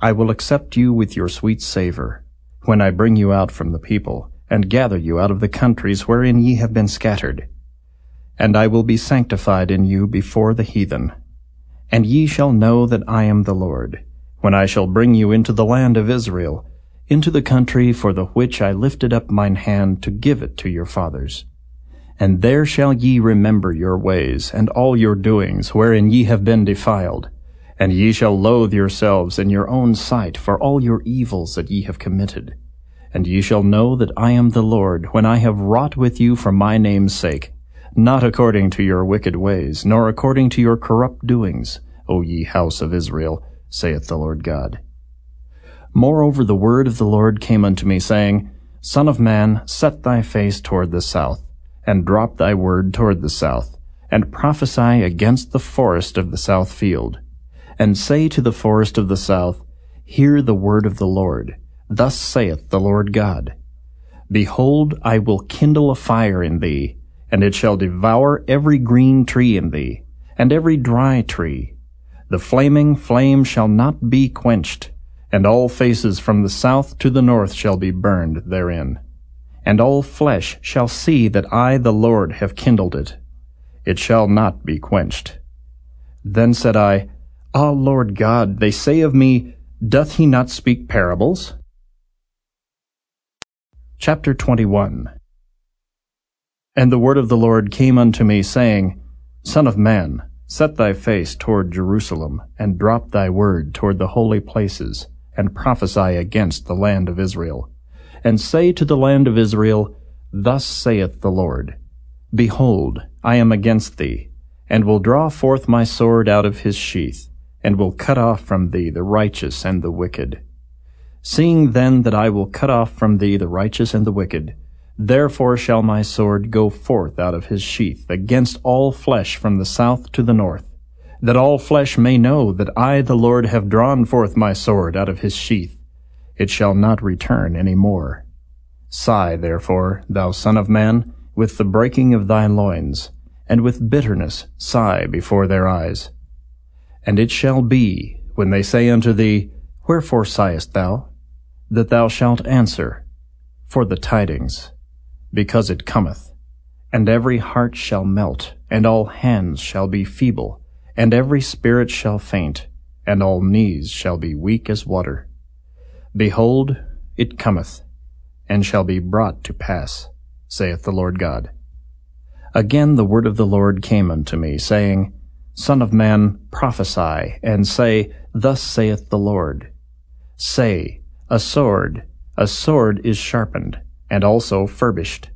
I will accept you with your sweet savor, when I bring you out from the people, and gather you out of the countries wherein ye have been scattered. And I will be sanctified in you before the heathen. And ye shall know that I am the Lord, when I shall bring you into the land of Israel, into the country for the which I lifted up mine hand to give it to your fathers. And there shall ye remember your ways, and all your doings, wherein ye have been defiled. And ye shall loathe yourselves in your own sight for all your evils that ye have committed. And ye shall know that I am the Lord, when I have wrought with you for my name's sake, not according to your wicked ways, nor according to your corrupt doings, O ye house of Israel, saith the Lord God. Moreover the word of the Lord came unto me, saying, Son of man, set thy face toward the south and drop thy word toward the south, and prophesy against the forest of the south field, and say to the forest of the south, Hear the word of the Lord. Thus saith the Lord God. Behold, I will kindle a fire in thee, and it shall devour every green tree in thee, and every dry tree. The flaming flame shall not be quenched, and all faces from the south to the north shall be burned therein and all flesh shall see that I the Lord have kindled it. It shall not be quenched. Then said I, Ah, Lord God, they say of me, Doth he not speak parables? Chapter 21 And the word of the Lord came unto me, saying, Son of man, set thy face toward Jerusalem, and drop thy word toward the holy places, and prophesy against the land of Israel and say to the land of Israel, Thus saith the Lord, Behold, I am against thee, and will draw forth my sword out of his sheath, and will cut off from thee the righteous and the wicked. Seeing then that I will cut off from thee the righteous and the wicked, therefore shall my sword go forth out of his sheath against all flesh from the south to the north, that all flesh may know that I the Lord have drawn forth my sword out of his sheath, it shall not return any more. Sigh, therefore, thou son of man, with the breaking of thy loins, and with bitterness sigh before their eyes. And it shall be, when they say unto thee, Wherefore sighest thou? that thou shalt answer, For the tidings, because it cometh. And every heart shall melt, and all hands shall be feeble, and every spirit shall faint, and all knees shall be weak as water. Behold, it cometh, and shall be brought to pass, saith the Lord God. Again the word of the Lord came unto me, saying, Son of man, prophesy, and say, Thus saith the Lord. Say, A sword, a sword is sharpened, and also furbished.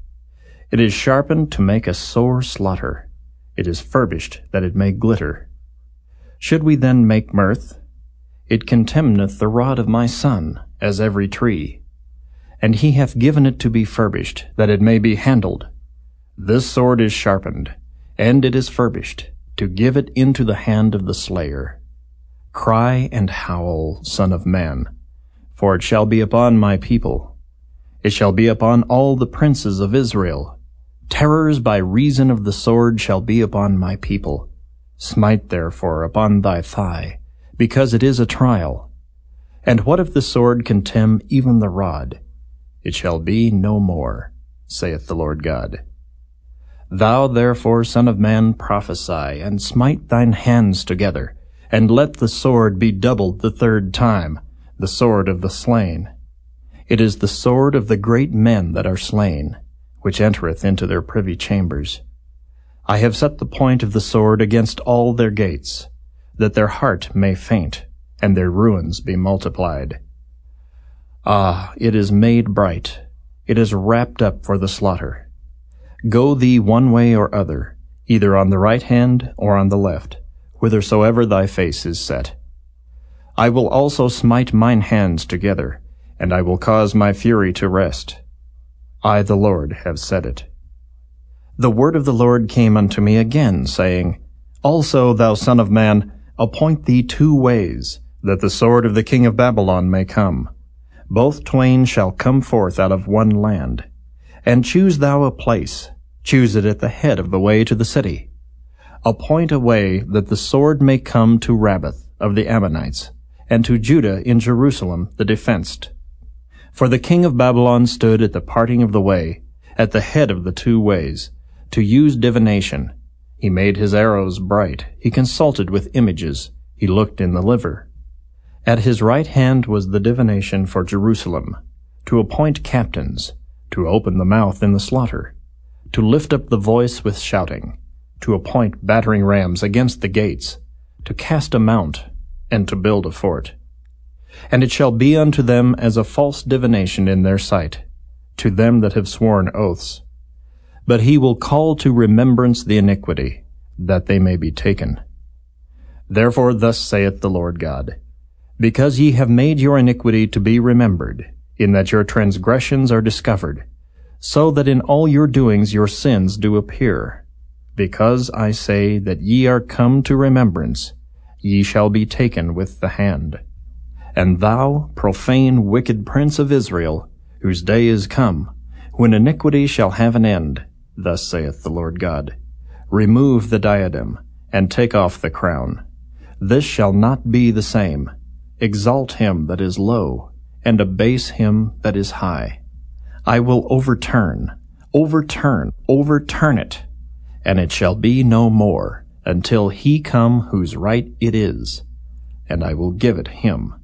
It is sharpened to make a sore slaughter. It is furbished that it may glitter. Should we then make mirth? It contemneth the rod of my son, as every tree. And he hath given it to be furbished, that it may be handled. This sword is sharpened, and it is furbished, to give it into the hand of the slayer. Cry and howl, Son of Man, for it shall be upon my people. It shall be upon all the princes of Israel. Terrors by reason of the sword shall be upon my people. Smite therefore upon thy thigh, because it is a trial. And what if the sword contemn even the rod? It shall be no more, saith the Lord God. Thou therefore, Son of Man, prophesy, and smite thine hands together, and let the sword be doubled the third time, the sword of the slain. It is the sword of the great men that are slain which entereth into their privy chambers. I have set the point of the sword against all their gates, that their heart may faint, and their ruins be multiplied. Ah, it is made bright, it is wrapped up for the slaughter. Go thee one way or other, either on the right hand or on the left, whithersoever thy face is set. I will also smite mine hands together, and I will cause my fury to rest. I, the Lord, have said it. The word of the Lord came unto me again, saying, Also, thou son of man, appoint thee two ways, that the sword of the king of Babylon may come. Both twain shall come forth out of one land. And choose thou a place, choose it at the head of the way to the city. Appoint a way that the sword may come to Rabbath of the Ammonites, and to Judah in Jerusalem the defenced. For the king of Babylon stood at the parting of the way, at the head of the two ways, to use divination. He made his arrows bright. He consulted with images. He looked in the liver. At his right hand was the divination for Jerusalem, to appoint captains, to open the mouth in the slaughter, to lift up the voice with shouting, to appoint battering rams against the gates, to cast a mount, and to build a fort. And it shall be unto them as a false divination in their sight, to them that have sworn oaths. But he will call to remembrance the iniquity, that they may be taken. Therefore thus saith the Lord God, Because ye have made your iniquity to be remembered, in that your transgressions are discovered, so that in all your doings your sins do appear. Because I say that ye are come to remembrance, ye shall be taken with the hand. And thou, profane, wicked prince of Israel, whose day is come, when iniquity shall have an end, thus saith the Lord God, remove the diadem, and take off the crown. This shall not be the same. Exalt him that is low, and abase him that is high. I will overturn, overturn, overturn it, and it shall be no more, until he come whose right it is, and I will give it him.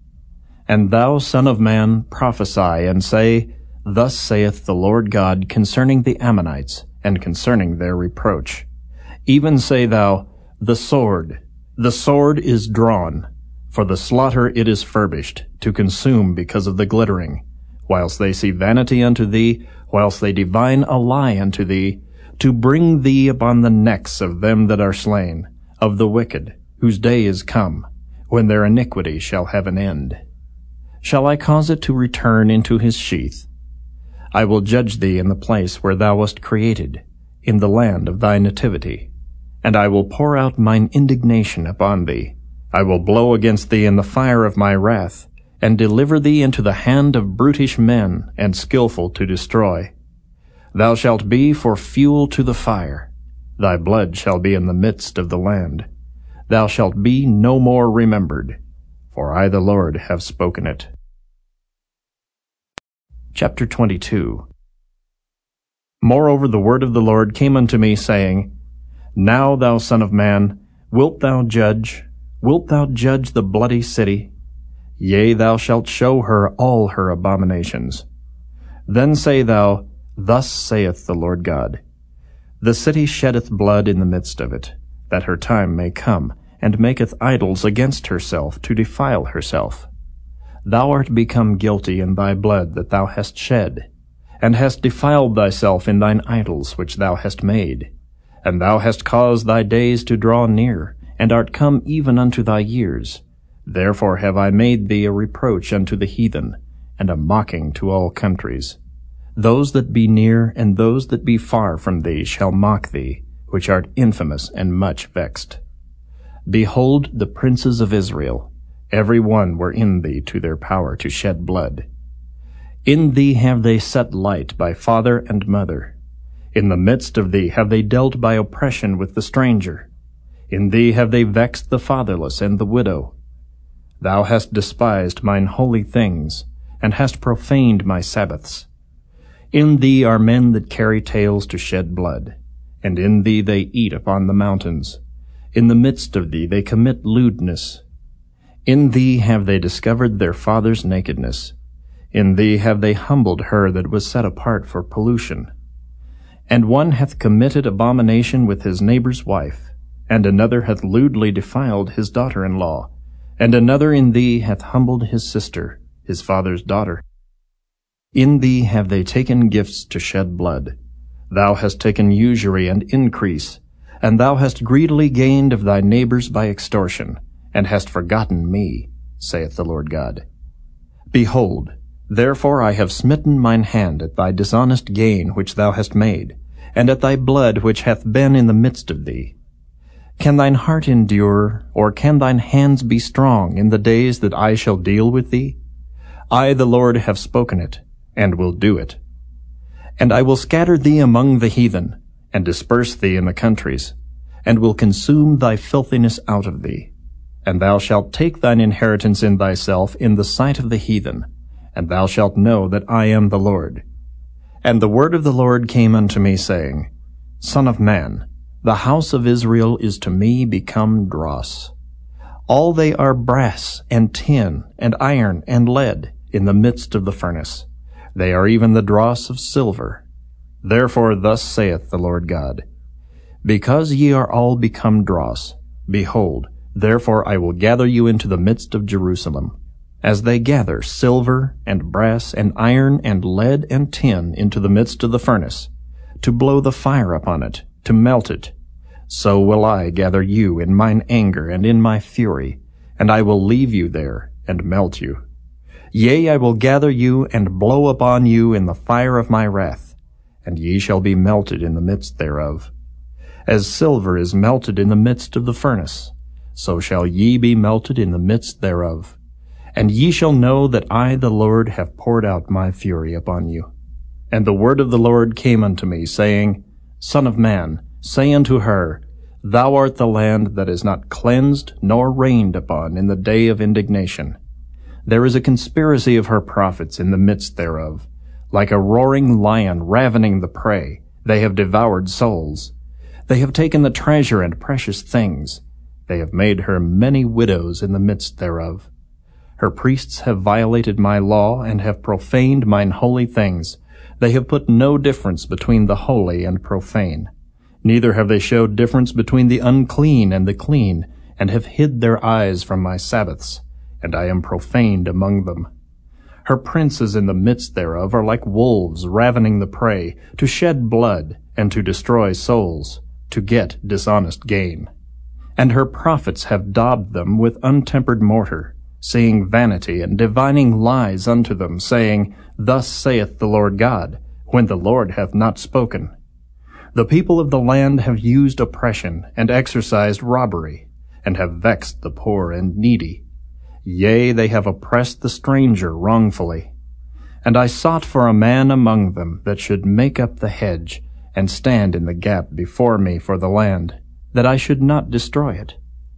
And thou, Son of Man, prophesy, and say, Thus saith the Lord God concerning the Ammonites, and concerning their reproach. Even say thou, The sword, the sword is drawn, for the slaughter it is furbished, to consume because of the glittering, whilst they see vanity unto thee, whilst they divine a lie unto thee, to bring thee upon the necks of them that are slain, of the wicked, whose day is come, when their iniquity shall have an end shall I cause it to return into his sheath. I will judge thee in the place where thou wast created, in the land of thy nativity. And I will pour out mine indignation upon thee. I will blow against thee in the fire of my wrath, and deliver thee into the hand of brutish men, and skilful to destroy. Thou shalt be for fuel to the fire. Thy blood shall be in the midst of the land. Thou shalt be no more remembered for I the Lord have spoken it. Chapter 22 Moreover the word of the Lord came unto me, saying, Now, thou son of man, wilt thou judge? Wilt thou judge the bloody city? Yea, thou shalt show her all her abominations. Then say thou, Thus saith the Lord God, The city sheddeth blood in the midst of it, that her time may come, and maketh idols against herself to defile herself. Thou art become guilty in thy blood that thou hast shed, and hast defiled thyself in thine idols which thou hast made. And thou hast caused thy days to draw near, and art come even unto thy years. Therefore have I made thee a reproach unto the heathen, and a mocking to all countries. Those that be near and those that be far from thee shall mock thee, which art infamous and much vexed. Behold the princes of Israel, every one were in thee to their power to shed blood. In thee have they set light by father and mother. In the midst of thee have they dealt by oppression with the stranger. In thee have they vexed the fatherless and the widow. Thou hast despised mine holy things, and hast profaned my Sabbaths. In thee are men that carry tales to shed blood, and in thee they eat upon the mountains. In the midst of thee they commit lewdness. In thee have they discovered their father's nakedness. In thee have they humbled her that was set apart for pollution. And one hath committed abomination with his neighbor's wife, and another hath lewdly defiled his daughter-in-law, and another in thee hath humbled his sister, his father's daughter. In thee have they taken gifts to shed blood. Thou hast taken usury and increase, and thou hast greedily gained of thy neighbors by extortion, and hast forgotten me, saith the Lord God. Behold, therefore I have smitten mine hand at thy dishonest gain which thou hast made, and at thy blood which hath been in the midst of thee. Can thine heart endure, or can thine hands be strong in the days that I shall deal with thee? I, the Lord, have spoken it, and will do it. And I will scatter thee among the heathen, and disperse thee in the countries, and will consume thy filthiness out of thee. And thou shalt take thine inheritance in thyself in the sight of the heathen, and thou shalt know that I am the Lord. And the word of the Lord came unto me, saying, Son of man, the house of Israel is to me become dross. All they are brass and tin and iron and lead in the midst of the furnace. They are even the dross of silver. Therefore thus saith the Lord God, Because ye are all become dross, behold, therefore I will gather you into the midst of Jerusalem, as they gather silver and brass and iron and lead and tin into the midst of the furnace, to blow the fire upon it, to melt it. So will I gather you in mine anger and in my fury, and I will leave you there and melt you. Yea, I will gather you and blow upon you in the fire of my wrath, and ye shall be melted in the midst thereof. As silver is melted in the midst of the furnace, so shall ye be melted in the midst thereof. And ye shall know that I, the Lord, have poured out my fury upon you. And the word of the Lord came unto me, saying, Son of man, say unto her, Thou art the land that is not cleansed nor rained upon in the day of indignation. There is a conspiracy of her prophets in the midst thereof. Like a roaring lion ravening the prey, they have devoured souls. They have taken the treasure and precious things. They have made her many widows in the midst thereof. Her priests have violated my law and have profaned mine holy things. They have put no difference between the holy and profane. Neither have they showed difference between the unclean and the clean, and have hid their eyes from my Sabbaths, and I am profaned among them. Her princes in the midst thereof are like wolves ravening the prey, to shed blood, and to destroy souls, to get dishonest gain. And her prophets have daubed them with untempered mortar, saying vanity and divining lies unto them, saying, Thus saith the Lord God, when the Lord hath not spoken. The people of the land have used oppression and exercised robbery, and have vexed the poor and needy. Yea, they have oppressed the stranger wrongfully. And I sought for a man among them that should make up the hedge, and stand in the gap before me for the land, that I should not destroy it.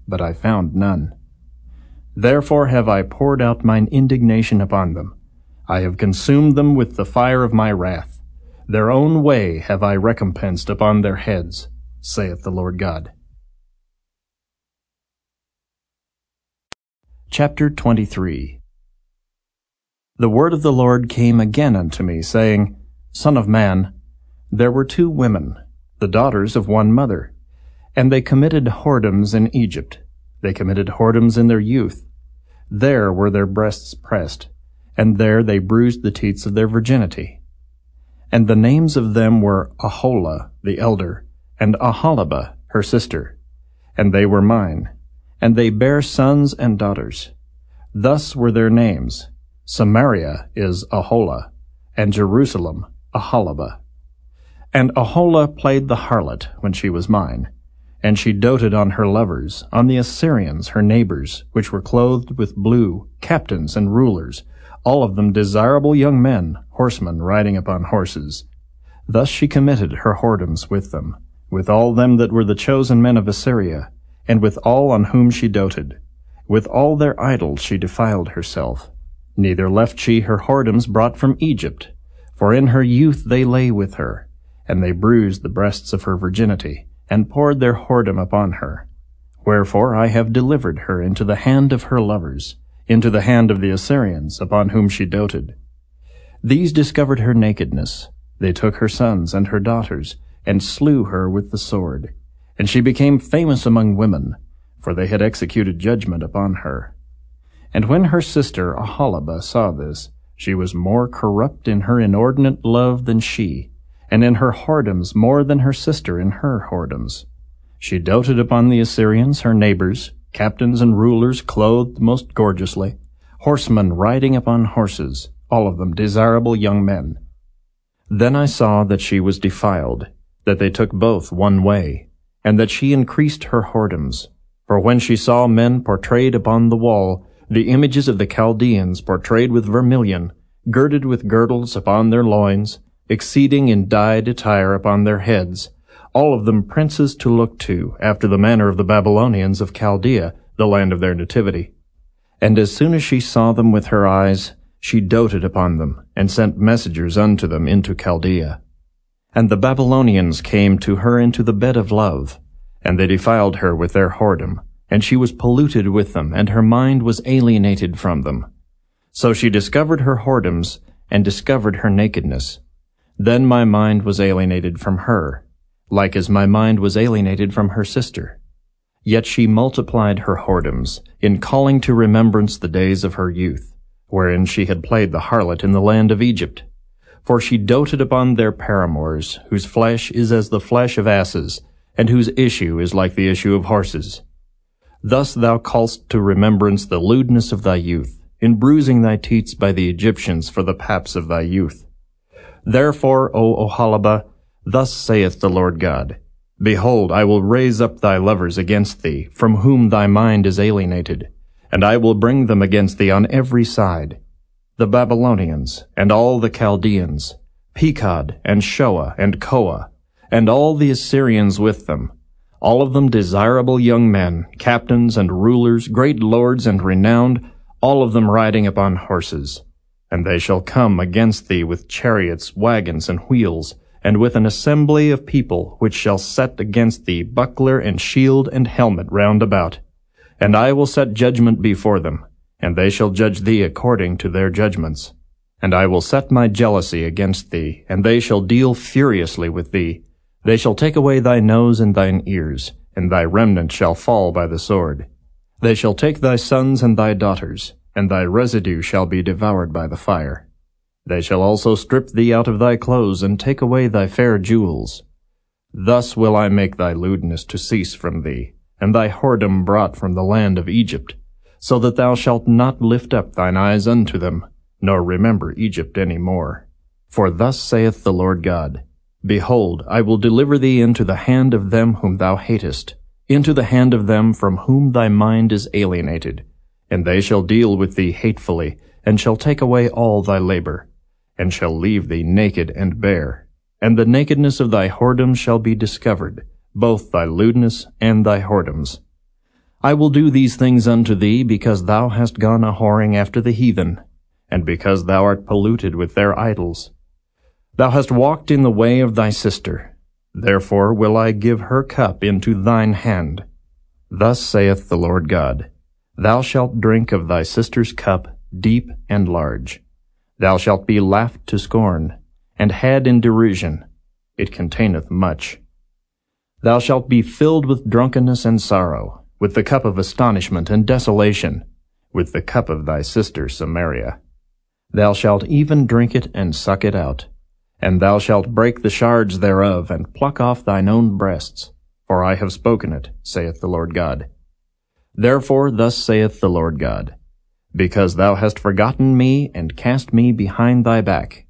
But I found none. Therefore have I poured out mine indignation upon them. I have consumed them with the fire of my wrath. Their own way have I recompensed upon their heads, saith the Lord God. Chapter 23 The word of the Lord came again unto me, saying, Son of man, there were two women, the daughters of one mother, and they committed whoredoms in Egypt. They committed whoredoms in their youth. There were their breasts pressed, and there they bruised the teats of their virginity. And the names of them were Aholah, the elder, and Aholibah, her sister. And they were mine. And they bare sons and daughters. Thus were their names. Samaria is Aholah, and Jerusalem Aholibah. And Aholah played the harlot when she was mine, and she doted on her lovers, on the Assyrians, her neighbors, which were clothed with blue, captains and rulers, all of them desirable young men, horsemen riding upon horses. Thus she committed her whoredoms with them, with all them that were the chosen men of Assyria, and with all on whom she doted. With all their idols she defiled herself. Neither left she her whoredoms brought from Egypt, for in her youth they lay with her, and they bruised the breasts of her virginity, and poured their whoredom upon her. Wherefore I have delivered her into the hand of her lovers, into the hand of the Assyrians, upon whom she doted. These discovered her nakedness. They took her sons and her daughters, and slew her with the sword. And she became famous among women, for they had executed judgment upon her. And when her sister Aholibah saw this, she was more corrupt in her inordinate love than she, and in her whoredoms more than her sister in her whoredoms. She doted upon the Assyrians, her neighbors, captains and rulers clothed most gorgeously, horsemen riding upon horses, all of them desirable young men. Then I saw that she was defiled, that they took both one way, and that she increased her whoredoms. For when she saw men portrayed upon the wall, the images of the Chaldeans portrayed with vermilion, girded with girdles upon their loins, exceeding in dyed attire upon their heads, all of them princes to look to, after the manner of the Babylonians of Chaldea, the land of their nativity. And as soon as she saw them with her eyes, she doted upon them, and sent messengers unto them into Chaldea. And the Babylonians came to her into the bed of love, and they defiled her with their whoredom, and she was polluted with them, and her mind was alienated from them. So she discovered her whoredoms, and discovered her nakedness. Then my mind was alienated from her, like as my mind was alienated from her sister. Yet she multiplied her whoredoms, in calling to remembrance the days of her youth, wherein she had played the harlot in the land of Egypt. For she doted upon their paramours, whose flesh is as the flesh of asses, and whose issue is like the issue of horses. Thus thou callst to remembrance the lewdness of thy youth, in bruising thy teats by the Egyptians for the paps of thy youth. Therefore, O Aholibah, thus saith the Lord God, Behold, I will raise up thy lovers against thee, from whom thy mind is alienated, and I will bring them against thee on every side, the Babylonians, and all the Chaldeans, Pekod, and Shoa, and Koa, and all the Assyrians with them, all of them desirable young men, captains and rulers, great lords and renowned, all of them riding upon horses. And they shall come against thee with chariots, wagons, and wheels, and with an assembly of people which shall set against thee buckler and shield and helmet round about. And I will set judgment before them, and they shall judge thee according to their judgments. And I will set my jealousy against thee, and they shall deal furiously with thee. They shall take away thy nose and thine ears, and thy remnant shall fall by the sword. They shall take thy sons and thy daughters, and thy residue shall be devoured by the fire. They shall also strip thee out of thy clothes, and take away thy fair jewels. Thus will I make thy lewdness to cease from thee, and thy whoredom brought from the land of Egypt, so that thou shalt not lift up thine eyes unto them, nor remember Egypt any more. For thus saith the Lord God, Behold, I will deliver thee into the hand of them whom thou hatest, into the hand of them from whom thy mind is alienated, and they shall deal with thee hatefully, and shall take away all thy labor, and shall leave thee naked and bare. And the nakedness of thy whoredom shall be discovered, both thy lewdness and thy whoredoms. I will do these things unto thee, because thou hast gone a whoring after the heathen, and because thou art polluted with their idols. Thou hast walked in the way of thy sister. Therefore will I give her cup into thine hand. Thus saith the Lord God, Thou shalt drink of thy sister's cup, deep and large. Thou shalt be laughed to scorn, and had in derision. It containeth much. Thou shalt be filled with drunkenness and sorrow, with the cup of astonishment and desolation, with the cup of thy sister Samaria. Thou shalt even drink it and suck it out. And thou shalt break the shards thereof, and pluck off thine own breasts. For I have spoken it, saith the Lord God. Therefore thus saith the Lord God, Because thou hast forgotten me, and cast me behind thy back,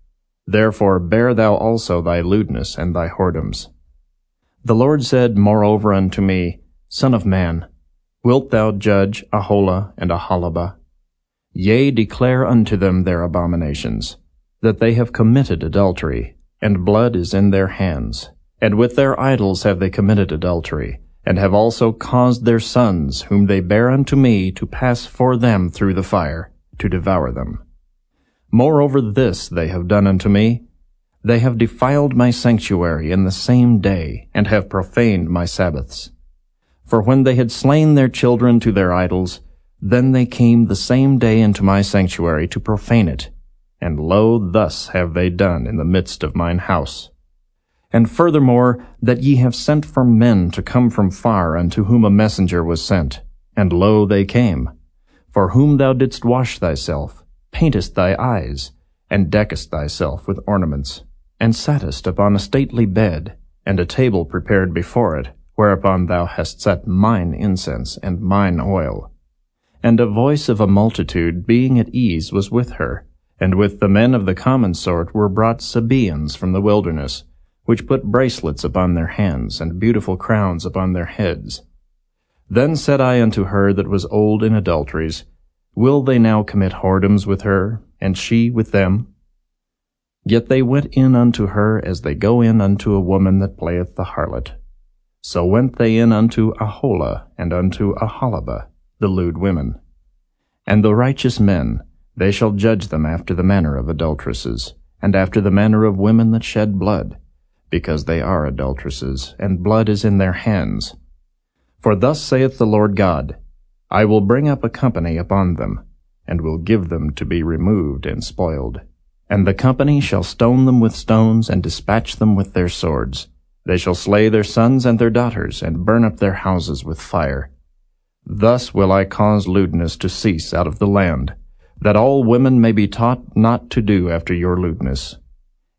therefore bear thou also thy lewdness and thy whoredoms. The Lord said moreover unto me, Son of man, Wilt thou judge Aholah and Aholibah? Yea, declare unto them their abominations, that they have committed adultery, and blood is in their hands. And with their idols have they committed adultery, and have also caused their sons, whom they bear unto me, to pass for them through the fire, to devour them. Moreover this they have done unto me, they have defiled my sanctuary in the same day, and have profaned my Sabbaths. For when they had slain their children to their idols, then they came the same day into my sanctuary to profane it. And lo, thus have they done in the midst of mine house. And furthermore, that ye have sent for men to come from far unto whom a messenger was sent. And lo, they came. For whom thou didst wash thyself, paintest thy eyes, and deckest thyself with ornaments, and sattest upon a stately bed, and a table prepared before it, whereupon thou hast set mine incense and mine oil. And a voice of a multitude being at ease was with her, and with the men of the common sort were brought Sabeans from the wilderness, which put bracelets upon their hands, and beautiful crowns upon their heads. Then said I unto her that was old in adulteries, Will they now commit whoredoms with her, and she with them? Yet they went in unto her as they go in unto a woman that playeth the harlot. So went they in unto Aholah and unto Aholibah, the lewd women. And the righteous men, they shall judge them after the manner of adulteresses, and after the manner of women that shed blood, because they are adulteresses, and blood is in their hands. For thus saith the Lord God, I will bring up a company upon them, and will give them to be removed and spoiled. And the company shall stone them with stones, and dispatch them with their swords. They shall slay their sons and their daughters, and burn up their houses with fire. Thus will I cause lewdness to cease out of the land, that all women may be taught not to do after your lewdness.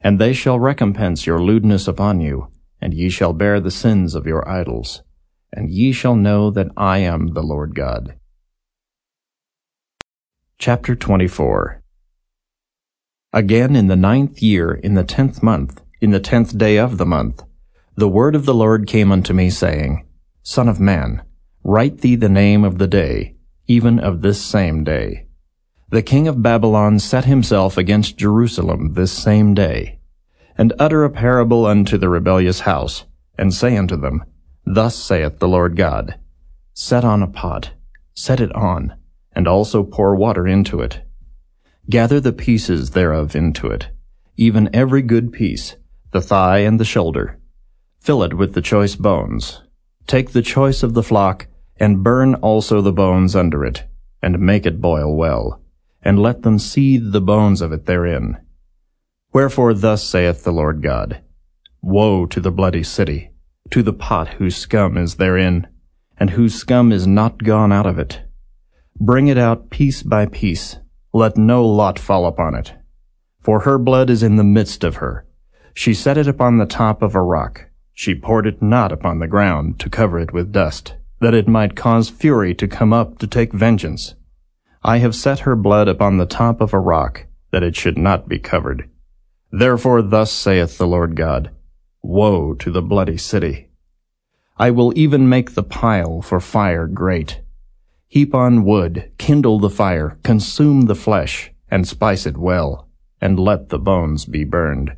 And they shall recompense your lewdness upon you, and ye shall bear the sins of your idols, and ye shall know that I am the Lord God. Chapter 24 Again in the ninth year, in the tenth month, in the tenth day of the month, the word of the Lord came unto me, saying, Son of man, write thee the name of the day, even of this same day the king of Babylon set himself against Jerusalem this same day, and utter a parable unto the rebellious house, and say unto them, Thus saith the Lord God, Set on a pot, set it on, and also pour water into it. Gather the pieces thereof into it, even every good piece, the thigh and the shoulder. Fill it with the choice bones. Take the choice of the flock, and burn also the bones under it, and make it boil well and let them seethe the bones of it therein. Wherefore thus saith the Lord God, Woe to the bloody city, to the pot whose scum is therein, and whose scum is not gone out of it. Bring it out piece by piece, let no lot fall upon it. For her blood is in the midst of her. She set it upon the top of a rock. She poured it not upon the ground to cover it with dust, that it might cause fury to come up to take vengeance. I have set her blood upon the top of a rock, that it should not be covered. Therefore thus saith the Lord God, Woe to the bloody city! I will even make the pile for fire great. Heap on wood, kindle the fire, consume the flesh, and spice it well, and let the bones be burned.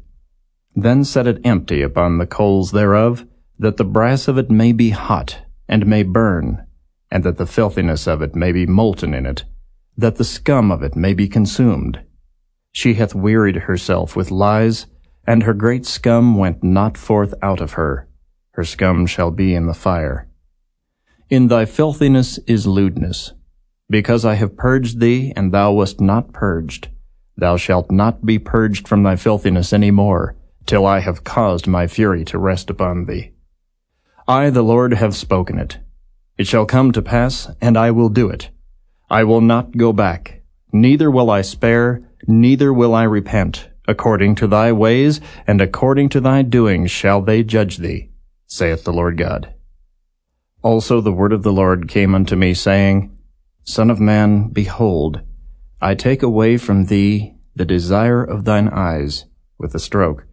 Then set it empty upon the coals thereof, that the brass of it may be hot, and may burn, and that the filthiness of it may be molten in it, that the scum of it may be consumed. She hath wearied herself with lies, and her great scum went not forth out of her. Her scum shall be in the fire. In thy filthiness is lewdness. Because I have purged thee, and thou wast not purged, thou shalt not be purged from thy filthiness any more, till I have caused my fury to rest upon thee. I, the Lord, have spoken it. It shall come to pass, and I will do it. I will not go back, neither will I spare, neither will I repent. According to thy ways and according to thy doings shall they judge thee, saith the Lord God. Also the word of the Lord came unto me, saying, Son of man, behold, I take away from thee the desire of thine eyes with a stroke.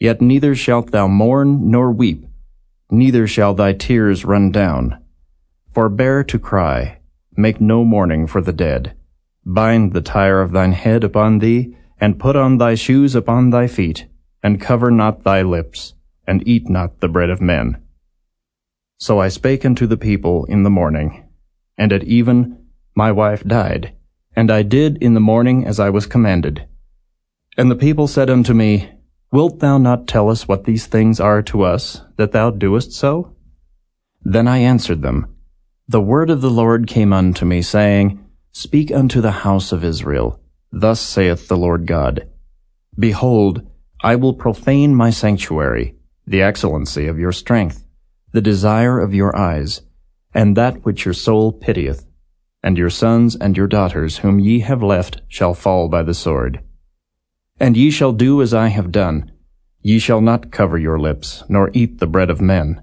Yet neither shalt thou mourn nor weep, neither shall thy tears run down. Forbear to cry, Make no mourning for the dead. Bind the tire of thine head upon thee, and put on thy shoes upon thy feet, and cover not thy lips, and eat not the bread of men. So I spake unto the people in the morning, and at even my wife died, and I did in the morning as I was commanded. And the people said unto me, Wilt thou not tell us what these things are to us, that thou doest so? Then I answered them, The word of the Lord came unto me, saying, Speak unto the house of Israel, Thus saith the Lord God, Behold, I will profane my sanctuary, the excellency of your strength, the desire of your eyes, and that which your soul pitieth, and your sons and your daughters whom ye have left shall fall by the sword. And ye shall do as I have done. Ye shall not cover your lips, nor eat the bread of men.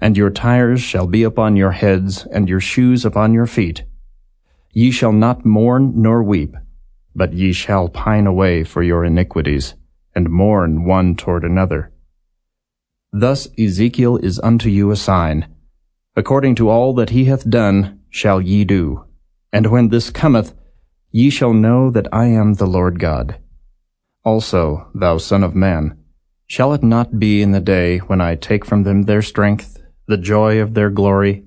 And your tires shall be upon your heads, and your shoes upon your feet. Ye shall not mourn nor weep, but ye shall pine away for your iniquities, and mourn one toward another. Thus Ezekiel is unto you a sign. According to all that he hath done shall ye do. And when this cometh, ye shall know that I am the Lord God. Also, thou son of man, shall it not be in the day when I take from them their strength, the joy of their glory,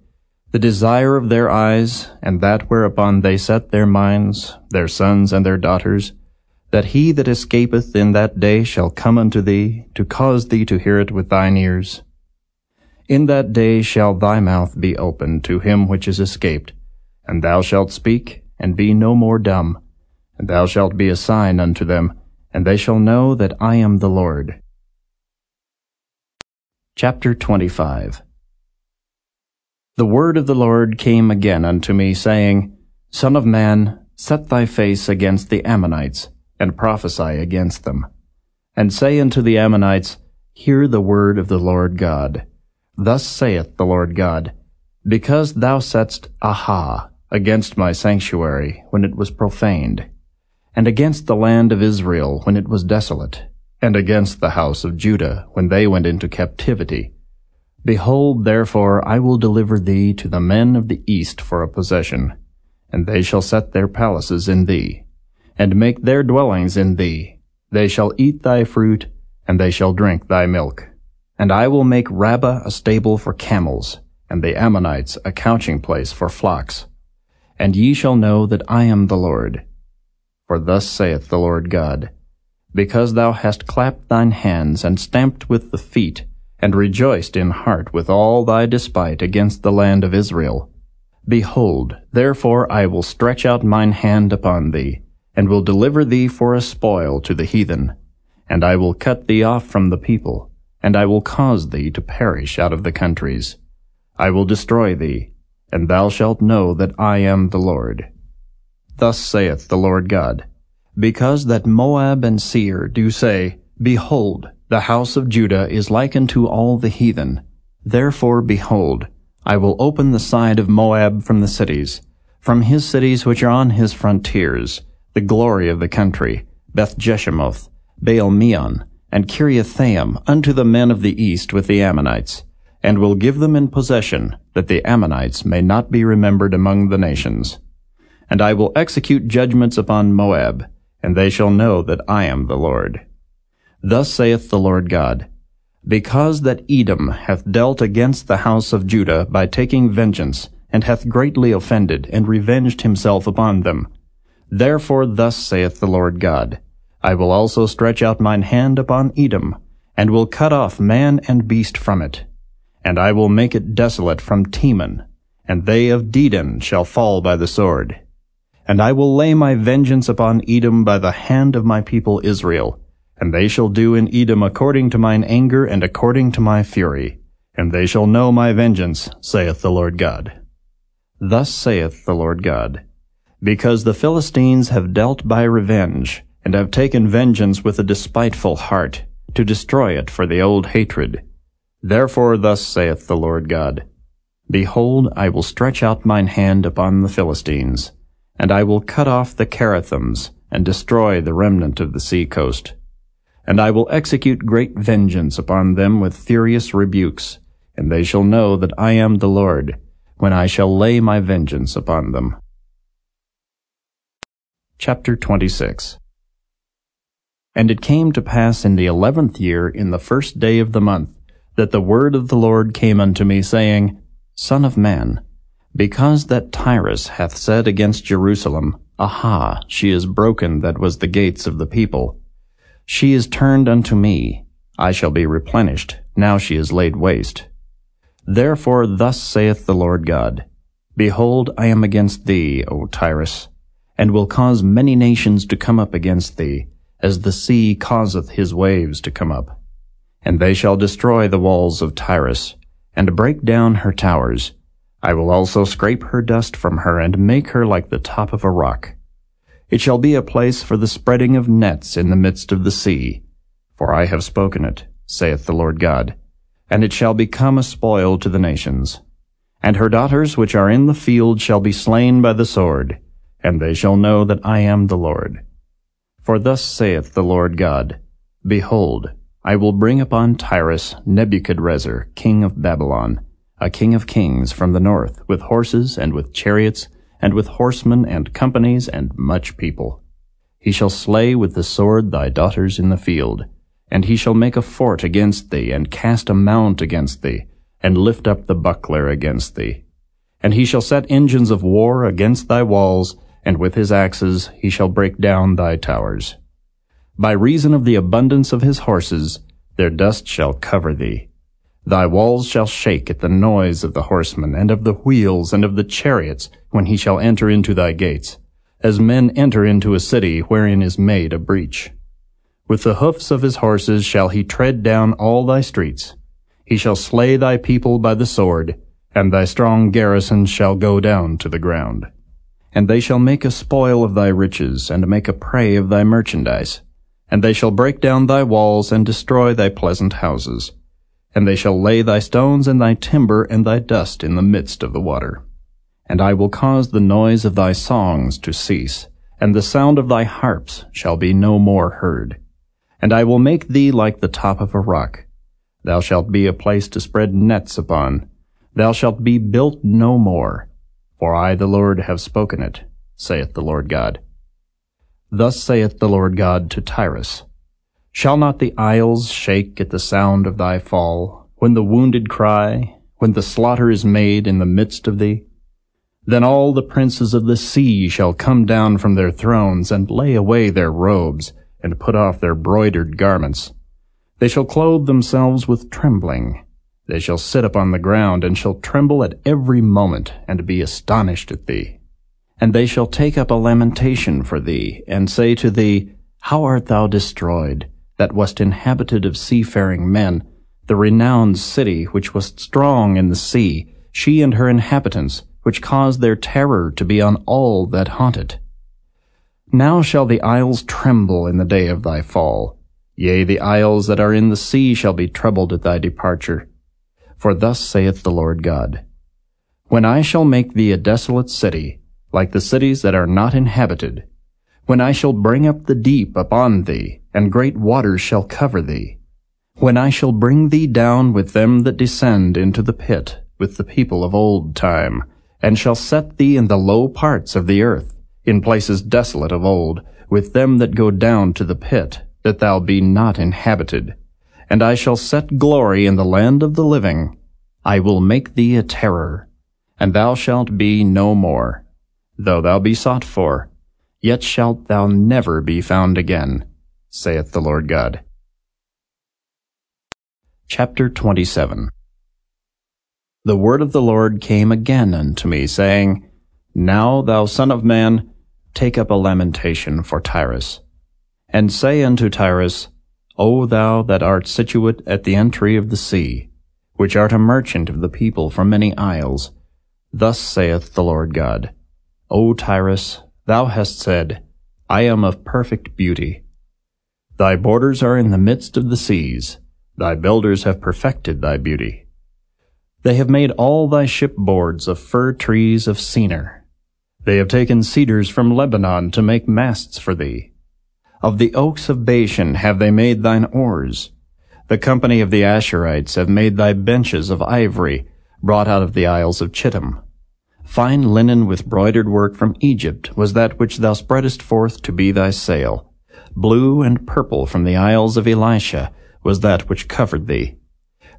the desire of their eyes, and that whereupon they set their minds, their sons and their daughters, that he that escapeth in that day shall come unto thee, to cause thee to hear it with thine ears? In that day shall thy mouth be opened to him which is escaped, and thou shalt speak, and be no more dumb, and thou shalt be a sign unto them, and they shall know that I am the Lord. Chapter 25 The word of the Lord came again unto me, saying, Son of man, set thy face against the Ammonites, and prophesy against them. And say unto the Ammonites, Hear the word of the Lord God. Thus saith the Lord God, Because thou saidst, Aha, against my sanctuary, when it was profaned, and against the land of Israel when it was desolate, and against the house of Judah when they went into captivity. Behold, therefore, I will deliver thee to the men of the east for a possession, and they shall set their palaces in thee, and make their dwellings in thee. They shall eat thy fruit, and they shall drink thy milk. And I will make Rabbah a stable for camels, and the Ammonites a couching place for flocks. And ye shall know that I am the Lord. For thus saith the Lord God, Because thou hast clapped thine hands, and stamped with the feet, and rejoiced in heart with all thy despite against the land of Israel. Behold, therefore I will stretch out mine hand upon thee, and will deliver thee for a spoil to the heathen. And I will cut thee off from the people, and I will cause thee to perish out of the countries. I will destroy thee, and thou shalt know that I am the Lord. Thus saith the Lord God, Because that Moab and Seir do say, Behold, the house of Judah is like unto all the heathen. Therefore, behold, I will open the side of Moab from the cities, from his cities which are on his frontiers, the glory of the country, Beth Jeshimoth, Baal Meon, and Kiriathaim, unto the men of the east with the Ammonites, and will give them in possession, that the Ammonites may not be remembered among the nations. And I will execute judgments upon Moab, and they shall know that I am the Lord. Thus saith the Lord God, Because that Edom hath dealt against the house of Judah by taking vengeance, and hath greatly offended, and revenged himself upon them. Therefore thus saith the Lord God, I will also stretch out mine hand upon Edom, and will cut off man and beast from it. And I will make it desolate from Teman, and they of Dedan shall fall by the sword. And I will lay my vengeance upon Edom by the hand of my people Israel. And they shall do in Edom according to mine anger and according to my fury. And they shall know my vengeance, saith the Lord God. Thus saith the Lord God, Because the Philistines have dealt by revenge, and have taken vengeance with a despiteful heart, to destroy it for the old hatred. Therefore thus saith the Lord God, Behold, I will stretch out mine hand upon the Philistines, and I will cut off the Cherethims, and destroy the remnant of the sea coast. And I will execute great vengeance upon them with furious rebukes, and they shall know that I am the Lord, when I shall lay my vengeance upon them. Chapter 26 And it came to pass in the eleventh year, in the first day of the month, that the word of the Lord came unto me, saying, Son of man, because that Tyrus hath said against Jerusalem, Aha, she is broken that was the gates of the people. She is turned unto me, I shall be replenished, now she is laid waste. Therefore thus saith the Lord God, Behold, I am against thee, O Tyrus, and will cause many nations to come up against thee, as the sea causeth his waves to come up. And they shall destroy the walls of Tyrus, and break down her towers. I will also scrape her dust from her, and make her like the top of a rock. It shall be a place for the spreading of nets in the midst of the sea. For I have spoken it, saith the Lord God, and it shall become a spoil to the nations. And her daughters which are in the field shall be slain by the sword, and they shall know that I am the Lord. For thus saith the Lord God, Behold, I will bring upon Tyrus Nebuchadrezzar, king of Babylon, a king of kings from the north, with horses and with chariots, and with horsemen and companies and much people. He shall slay with the sword thy daughters in the field, and he shall make a fort against thee, and cast a mount against thee, and lift up the buckler against thee. And he shall set engines of war against thy walls, and with his axes he shall break down thy towers. By reason of the abundance of his horses, their dust shall cover thee. Thy walls shall shake at the noise of the horsemen, and of the wheels, and of the chariots, when he shall enter into thy gates, as men enter into a city wherein is made a breach. With the hoofs of his horses shall he tread down all thy streets, he shall slay thy people by the sword, and thy strong garrison shall go down to the ground. And they shall make a spoil of thy riches, and make a prey of thy merchandise. And they shall break down thy walls, and destroy thy pleasant houses. And they shall lay thy stones and thy timber and thy dust in the midst of the water. And I will cause the noise of thy songs to cease, and the sound of thy harps shall be no more heard. And I will make thee like the top of a rock, Thou shalt be a place to spread nets upon. Thou shalt be built no more. For I, the Lord, have spoken it, saith the Lord God. Thus saith the Lord God to Tyrus, Shall not the isles shake at the sound of thy fall, when the wounded cry, when the slaughter is made in the midst of thee? Then all the princes of the sea shall come down from their thrones, and lay away their robes, and put off their broidered garments they shall clothe themselves with trembling. They shall sit upon the ground, and shall tremble at every moment, and be astonished at thee. And they shall take up a lamentation for thee, and say to thee, How art thou destroyed, that wast inhabited of seafaring men, the renowned city which was strong in the sea, she and her inhabitants, which caused their terror to be on all that haunt it. Now shall the isles tremble in the day of thy fall, Yea, the isles that are in the sea shall be troubled at thy departure. For thus saith the Lord God, When I shall make thee a desolate city, like the cities that are not inhabited, when I shall bring up the deep upon thee, and great waters shall cover thee, when I shall bring thee down with them that descend into the pit, with the people of old time, and shall set thee in the low parts of the earth, in places desolate of old, with them that go down to the pit, that thou be not inhabited. And I shall set glory in the land of the living. I will make thee a terror, and thou shalt be no more. Though thou be sought for, yet shalt thou never be found again, saith the Lord God. Chapter 27 The word of the Lord came again unto me, saying, Now, thou son of man, take up a lamentation for Tyrus and say unto Tyrus, O thou that art situate at the entry of the sea, which art a merchant of the people from many isles, thus saith the Lord God, O Tyrus, thou hast said, I am of perfect beauty. Thy borders are in the midst of the seas, thy builders have perfected thy beauty. They have made all thy shipboards of fir trees of Senir. They have taken cedars from Lebanon to make masts for thee. Of the oaks of Bashan have they made thine oars. The company of the Ashurites have made thy benches of ivory, brought out of the isles of Chittim. Fine linen with broidered work from Egypt was that which thou spreadest forth to be thy sail. Blue and purple from the isles of Elishah, was that which covered thee.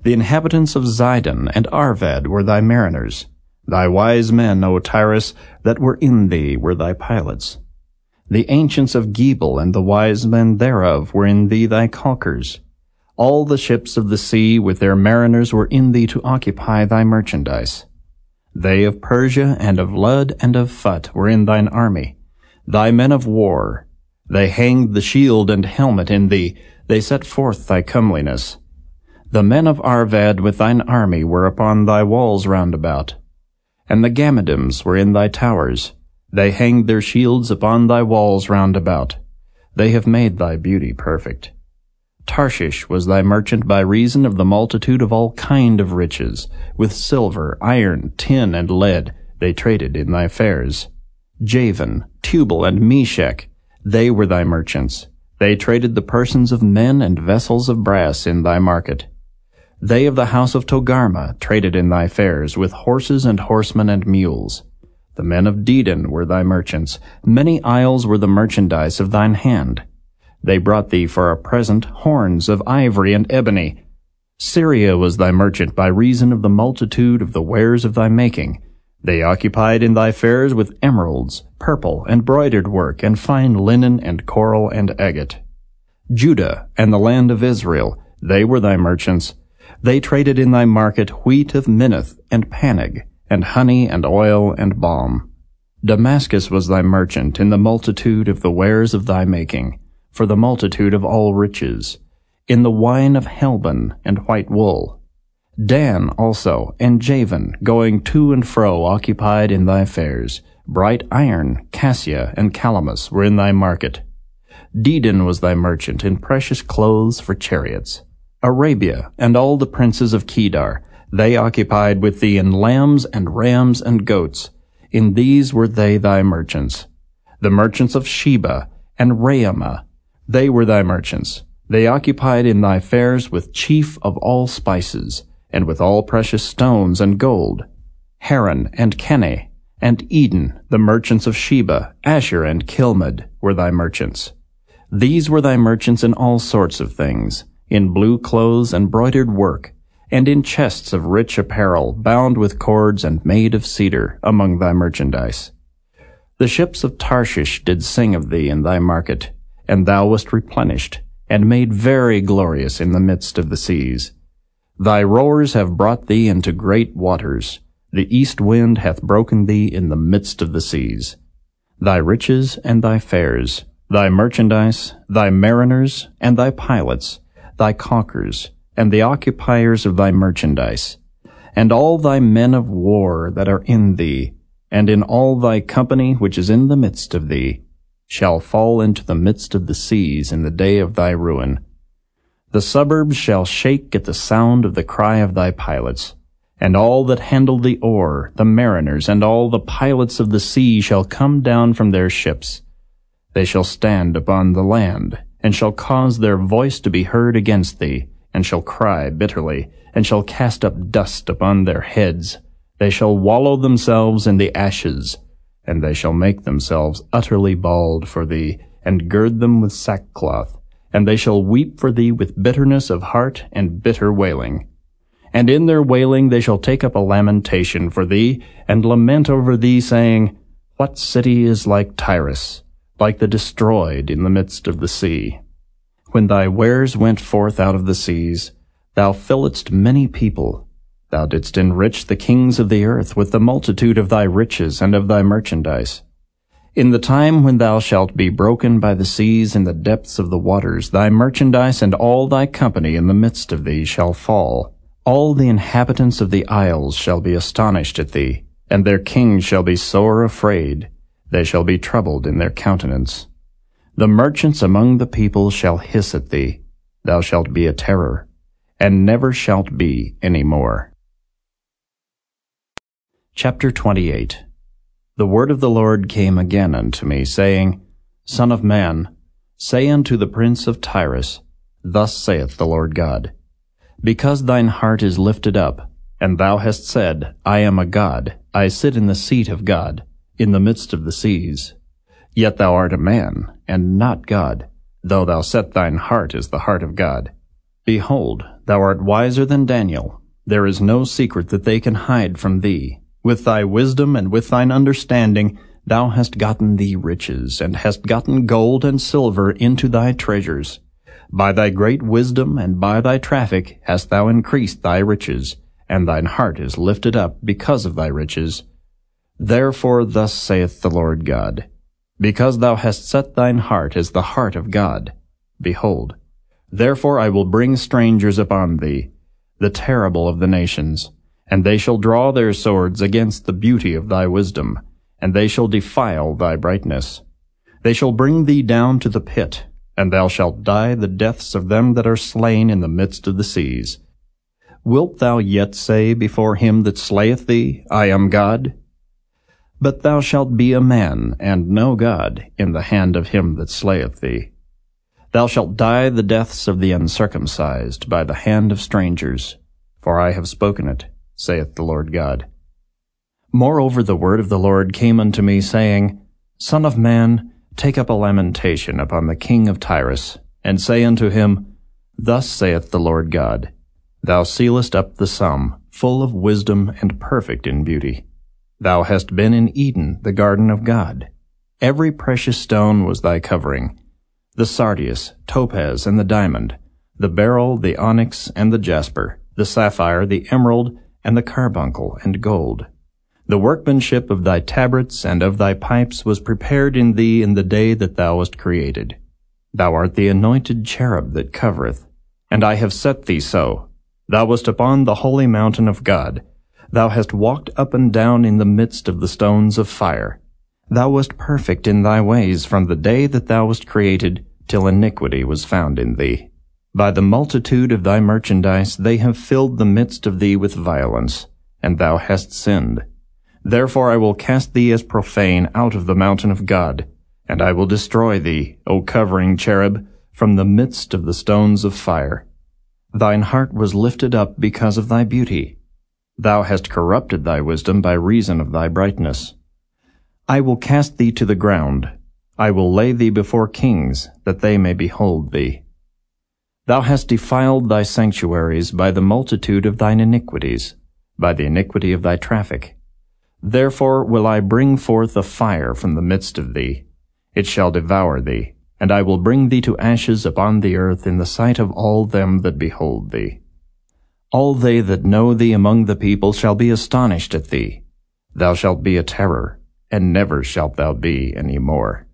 The inhabitants of Zidon and Arvad were thy mariners. Thy wise men, O Tyrus, that were in thee were thy pilots. The ancients of Gebal and the wise men thereof were in thee thy caulkers. All the ships of the sea with their mariners were in thee to occupy thy merchandise. They of Persia and of Lud and of Phut were in thine army, thy men of war. They hanged the shield and helmet in thee, they set forth thy comeliness. The men of Arvad with thine army were upon thy walls round about. And the Gammadims were in thy towers. They hanged their shields upon thy walls round about. They have made thy beauty perfect. Tarshish was thy merchant by reason of the multitude of all kind of riches. With silver, iron, tin, and lead they traded in thy fairs. Javan, Tubal, and Meshech, they were thy merchants. They traded the persons of men and vessels of brass in thy market. They of the house of Togarmah traded in thy fairs with horses and horsemen and mules. The men of Dedan were thy merchants. Many isles were the merchandise of thine hand. They brought thee for a present horns of ivory and ebony. Syria was thy merchant by reason of the multitude of the wares of thy making. They occupied in thy fairs with emeralds, purple, and broidered work, and fine linen, and coral, and agate. Judah and the land of Israel, they were thy merchants. They traded in thy market wheat of Minnith and Pannag, and honey and oil and balm. Damascus was thy merchant in the multitude of the wares of thy making, for the multitude of all riches, in the wine of Helbon and white wool. Dan also, and Javan, going to and fro occupied in thy fairs. Bright iron, cassia, and calamus were in thy market. Dedan was thy merchant in precious clothes for chariots. Arabia and all the princes of Kedar, they occupied with thee in lambs and rams and goats. In these were they thy merchants. The merchants of Sheba and Raamah, they were thy merchants. They occupied in thy fairs with chief of all spices, and with all precious stones and gold. Haran and Canneh, and Eden, the merchants of Sheba, Asshur and Chilmad, were thy merchants. These were thy merchants in all sorts of things, in blue clothes and broidered work, and in chests of rich apparel, bound with cords and made of cedar, among thy merchandise. The ships of Tarshish did sing of thee in thy market, and thou wast replenished, and made very glorious in the midst of the seas. Thy rowers have brought thee into great waters, the east wind hath broken thee in the midst of the seas. Thy riches and thy fairs, thy merchandise, thy mariners, and thy pilots, thy caulkers, and the occupiers of thy merchandise, and all thy men of war that are in thee, and in all thy company which is in the midst of thee, shall fall into the midst of the seas in the day of thy ruin. The suburbs shall shake at the sound of the cry of thy pilots, and all that handle the oar, the mariners, and all the pilots of the sea shall come down from their ships. They shall stand upon the land, and shall cause their voice to be heard against thee, and shall cry bitterly, and shall cast up dust upon their heads. They shall wallow themselves in the ashes, and they shall make themselves utterly bald for thee, and gird them with sackcloth, and they shall weep for thee with bitterness of heart and bitter wailing. And in their wailing they shall take up a lamentation for thee, and lament over thee, saying, What city is like Tyrus? like the destroyed in the midst of the sea. When thy wares went forth out of the seas, thou filledst many people. Thou didst enrich the kings of the earth with the multitude of thy riches and of thy merchandise. In the time when thou shalt be broken by the seas in the depths of the waters, thy merchandise and all thy company in the midst of thee shall fall. All the inhabitants of the isles shall be astonished at thee, and their kings shall be sore afraid, they shall be troubled in their countenance. The merchants among the people shall hiss at thee. Thou shalt be a terror, and never shalt be any more. Chapter 28 The word of the Lord came again unto me, saying, Son of man, say unto the prince of Tyrus, Thus saith the Lord God, Because thine heart is lifted up, and thou hast said, I am a God, I sit in the seat of God, in the midst of the seas. Yet thou art a man, and not God. though thou set thine heart as the heart of God. Behold, thou art wiser than Daniel. There is no secret that they can hide from thee. With thy wisdom and with thine understanding, thou hast gotten thee riches, and hast gotten gold and silver into thy treasures. By thy great wisdom and by thy traffic hast thou increased thy riches, and thine heart is lifted up because of thy riches. Therefore thus saith the Lord God, Because thou hast set thine heart as the heart of God, behold, therefore I will bring strangers upon thee, the terrible of the nations, and they shall draw their swords against the beauty of thy wisdom, and they shall defile thy brightness. They shall bring thee down to the pit, and thou shalt die the deaths of them that are slain in the midst of the seas. Wilt thou yet say before him that slayeth thee, I am God? But thou shalt be a man, and no God, in the hand of him that slayeth thee. Thou shalt die the deaths of the uncircumcised by the hand of strangers, for I have spoken it, saith the Lord God. Moreover the word of the Lord came unto me, saying, Son of man, take up a lamentation upon the king of Tyrus, and say unto him, Thus saith the Lord God, Thou sealest up the sum, full of wisdom and perfect in beauty. Thou hast been in Eden, the garden of God. Every precious stone was thy covering, the sardius, topaz, and the diamond, the beryl, the onyx, and the jasper, the sapphire, the emerald, and the carbuncle, and gold. The workmanship of thy tabrets and of thy pipes was prepared in thee in the day that thou wast created. Thou art the anointed cherub that covereth, and I have set thee so. Thou wast upon the holy mountain of God. Thou hast walked up and down in the midst of the stones of fire. Thou wast perfect in thy ways from the day that thou wast created till iniquity was found in thee. By the multitude of thy merchandise they have filled the midst of thee with violence, and thou hast sinned. Therefore I will cast thee as profane out of the mountain of God, and I will destroy thee, O covering cherub, from the midst of the stones of fire. Thine heart was lifted up because of thy beauty. Thou hast corrupted thy wisdom by reason of thy brightness. I will cast thee to the ground. I will lay thee before kings, that they may behold thee. Thou hast defiled thy sanctuaries by the multitude of thine iniquities, by the iniquity of thy traffic. Therefore will I bring forth a fire from the midst of thee. It shall devour thee, and I will bring thee to ashes upon the earth in the sight of all them that behold thee. All they that know thee among the people shall be astonished at thee. Thou shalt be a terror, and never shalt thou be any more.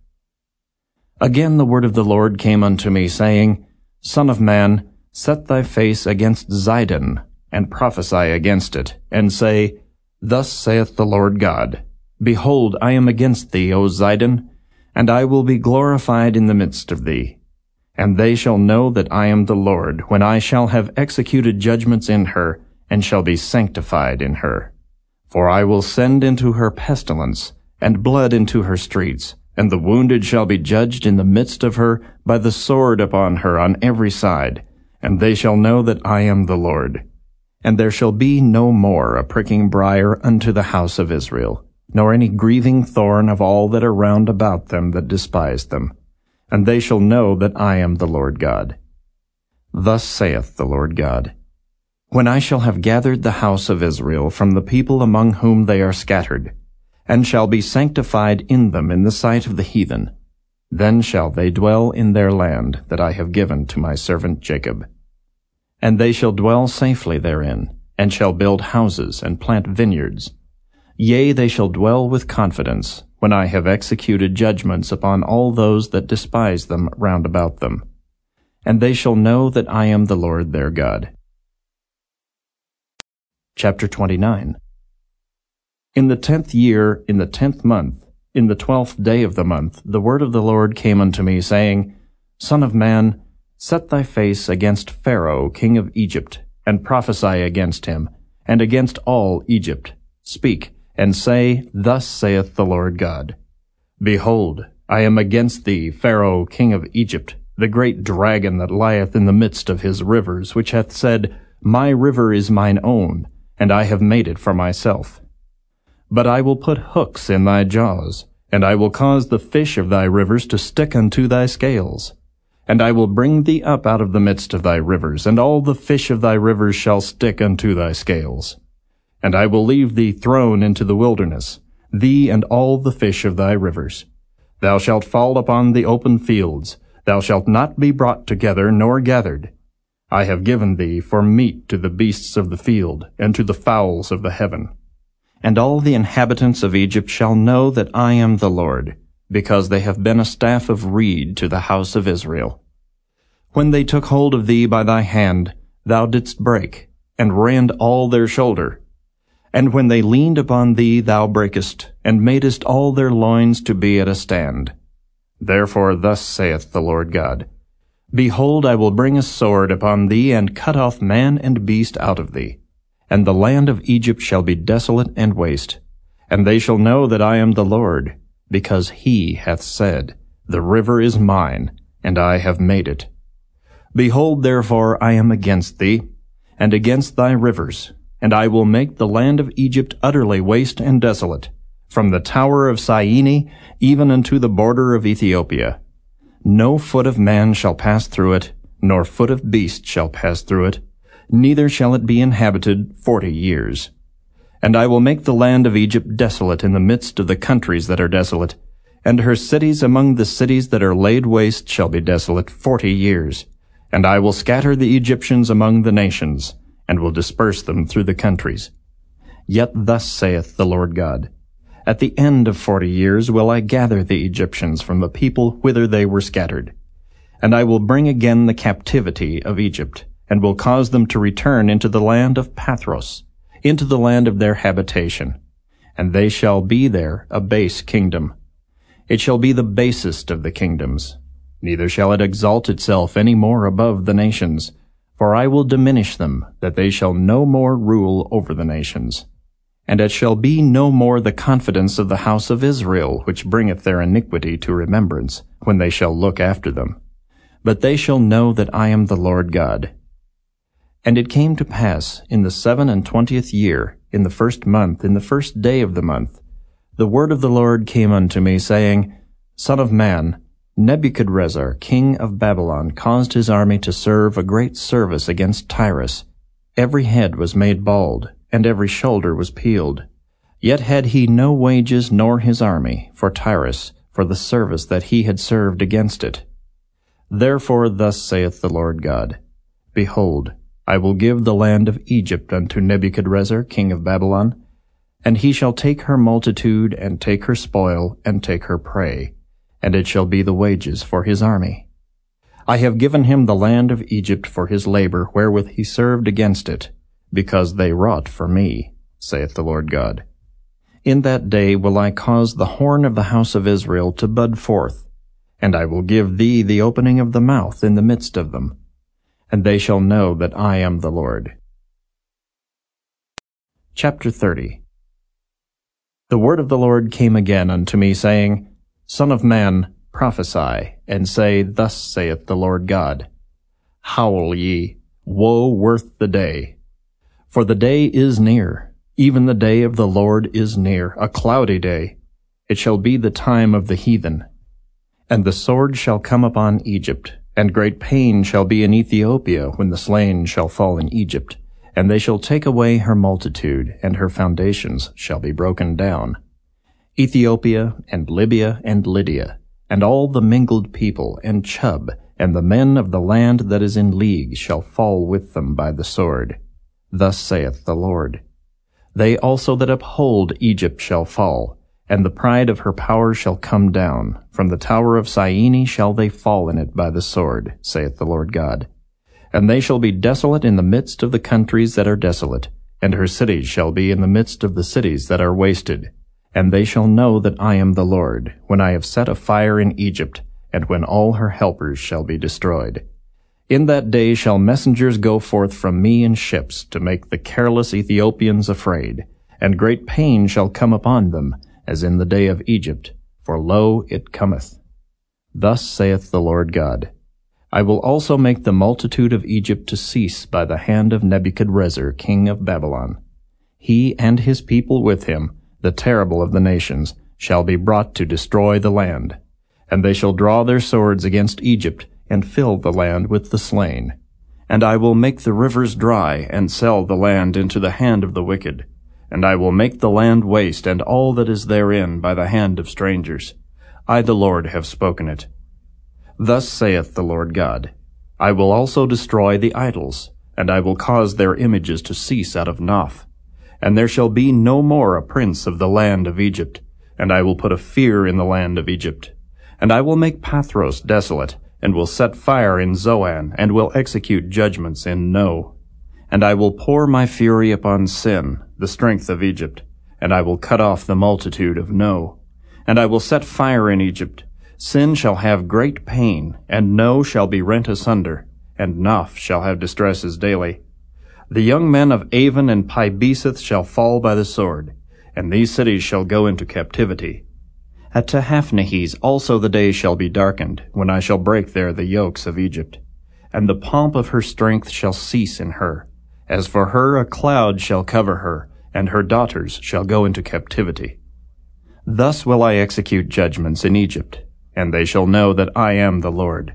Again the word of the Lord came unto me, saying, Son of man, set thy face against Zidon, and prophesy against it, and say, Thus saith the Lord God, Behold, I am against thee, O Zidon, and I will be glorified in the midst of thee. And they shall know that I am the Lord, when I shall have executed judgments in her, and shall be sanctified in her. For I will send into her pestilence, and blood into her streets, and the wounded shall be judged in the midst of her by the sword upon her on every side, and they shall know that I am the Lord. And there shall be no more a pricking briar unto the house of Israel, nor any grieving thorn of all that are round about them that despise them. And they shall know that I am the Lord God. Thus saith the Lord God, When I shall have gathered the house of Israel from the people among whom they are scattered, and shall be sanctified in them in the sight of the heathen, then shall they dwell in their land that I have given to my servant Jacob. And they shall dwell safely therein, and shall build houses and plant vineyards. Yea, they shall dwell with confidence, when I have executed judgments upon all those that despise them round about them. And they shall know that I am the Lord their God. Chapter 29 In the tenth year, in the tenth month, in the twelfth day of the month, the word of the Lord came unto me, saying, Son of man, Set thy face against Pharaoh king of Egypt, and prophesy against him, and against all Egypt. Speak, and say, Thus saith the Lord God. Behold, I am against thee, Pharaoh king of Egypt, the great dragon that lieth in the midst of his rivers, which hath said, My river is mine own, and I have made it for myself. But I will put hooks in thy jaws, and I will cause the fish of thy rivers to stick unto thy scales And I will bring thee up out of the midst of thy rivers, and all the fish of thy rivers shall stick unto thy scales. And I will leave thee thrown into the wilderness, thee and all the fish of thy rivers. Thou shalt fall upon the open fields, thou shalt not be brought together nor gathered. I have given thee for meat to the beasts of the field, and to the fowls of the heaven. And all the inhabitants of Egypt shall know that I am the Lord, because they have been a staff of reed to the house of Israel. When they took hold of thee by thy hand, thou didst break, and rend all their shoulder. And when they leaned upon thee, thou breakest, and madest all their loins to be at a stand. Therefore thus saith the Lord God, Behold, I will bring a sword upon thee, and cut off man and beast out of thee. And the land of Egypt shall be desolate and waste. And they shall know that I am the Lord, because he hath said, The river is mine, and I have made it. Behold, therefore, I am against thee, and against thy rivers, and I will make the land of Egypt utterly waste and desolate, from the tower of Syene even unto the border of Ethiopia. No foot of man shall pass through it, nor foot of beast shall pass through it, neither shall it be inhabited forty years. And I will make the land of Egypt desolate in the midst of the countries that are desolate, and her cities among the cities that are laid waste shall be desolate forty years. And I will scatter the Egyptians among the nations, and will disperse them through the countries. Yet thus saith the Lord God, At the end of forty years will I gather the Egyptians from the people whither they were scattered. And I will bring again the captivity of Egypt, and will cause them to return into the land of Pathros, into the land of their habitation. And they shall be there a base kingdom. It shall be the basest of the kingdoms. Neither shall it exalt itself any more above the nations. For I will diminish them, that they shall no more rule over the nations. And it shall be no more the confidence of the house of Israel, which bringeth their iniquity to remembrance, when they shall look after them. But they shall know that I am the Lord God. And it came to pass, in the seven and twentieth year, in the first month, in the first day of the month, the word of the Lord came unto me, saying, Son of man, Nebuchadrezzar, king of Babylon, caused his army to serve a great service against Tyrus. Every head was made bald, and every shoulder was peeled. Yet had he no wages nor his army for Tyrus, for the service that he had served against it. Therefore thus saith the Lord God, Behold, I will give the land of Egypt unto Nebuchadrezzar, king of Babylon, and he shall take her multitude, and take her spoil, and take her prey, and it shall be the wages for his army. I have given him the land of Egypt for his labor wherewith he served against it, because they wrought for me, saith the Lord God. In that day will I cause the horn of the house of Israel to bud forth, and I will give thee the opening of the mouth in the midst of them, and they shall know that I am the Lord. Chapter 30 the word of the Lord came again unto me, saying, Son of man, prophesy, and say, Thus saith the Lord God. Howl ye, woe worth the day. For the day is near, even the day of the Lord is near, a cloudy day. It shall be the time of the heathen. And the sword shall come upon Egypt, and great pain shall be in Ethiopia when the slain shall fall in Egypt and they shall take away her multitude, and her foundations shall be broken down. Ethiopia, and Libya, and Lydia, and all the mingled people, and Chub, and the men of the land that is in league shall fall with them by the sword. Thus saith the Lord. They also that uphold Egypt shall fall, and the pride of her power shall come down. From the tower of Syene shall they fall in it by the sword, saith the Lord God. And they shall be desolate in the midst of the countries that are desolate, and her cities shall be in the midst of the cities that are wasted. And they shall know that I am the Lord, when I have set a fire in Egypt, and when all her helpers shall be destroyed. In that day shall messengers go forth from me in ships to make the careless Ethiopians afraid, and great pain shall come upon them, as in the day of Egypt, for lo, it cometh. Thus saith the Lord God. I will also make the multitude of Egypt to cease by the hand of Nebuchadrezzar, king of Babylon. He and his people with him, the terrible of the nations, shall be brought to destroy the land. And they shall draw their swords against Egypt and fill the land with the slain. And I will make the rivers dry, and sell the land into the hand of the wicked. And I will make the land waste, and all that is therein by the hand of strangers. I the Lord have spoken it. Thus saith the Lord God, I will also destroy the idols, and I will cause their images to cease out of Noph. And there shall be no more a prince of the land of Egypt, and I will put a fear in the land of Egypt. And I will make Pathros desolate, and will set fire in Zoan, and will execute judgments in No. And I will pour my fury upon Sin, the strength of Egypt, and I will cut off the multitude of No. And I will set fire in Egypt. Sin shall have great pain, and No shall be rent asunder, and Noph shall have distresses daily. The young men of Aven and Pibeseth shall fall by the sword, and these cities shall go into captivity. At Tehaphnehes also the day shall be darkened, when I shall break there the yokes of Egypt. And the pomp of her strength shall cease in her. As for her a cloud shall cover her, and her daughters shall go into captivity. Thus will I execute judgments in Egypt, and they shall know that I am the Lord.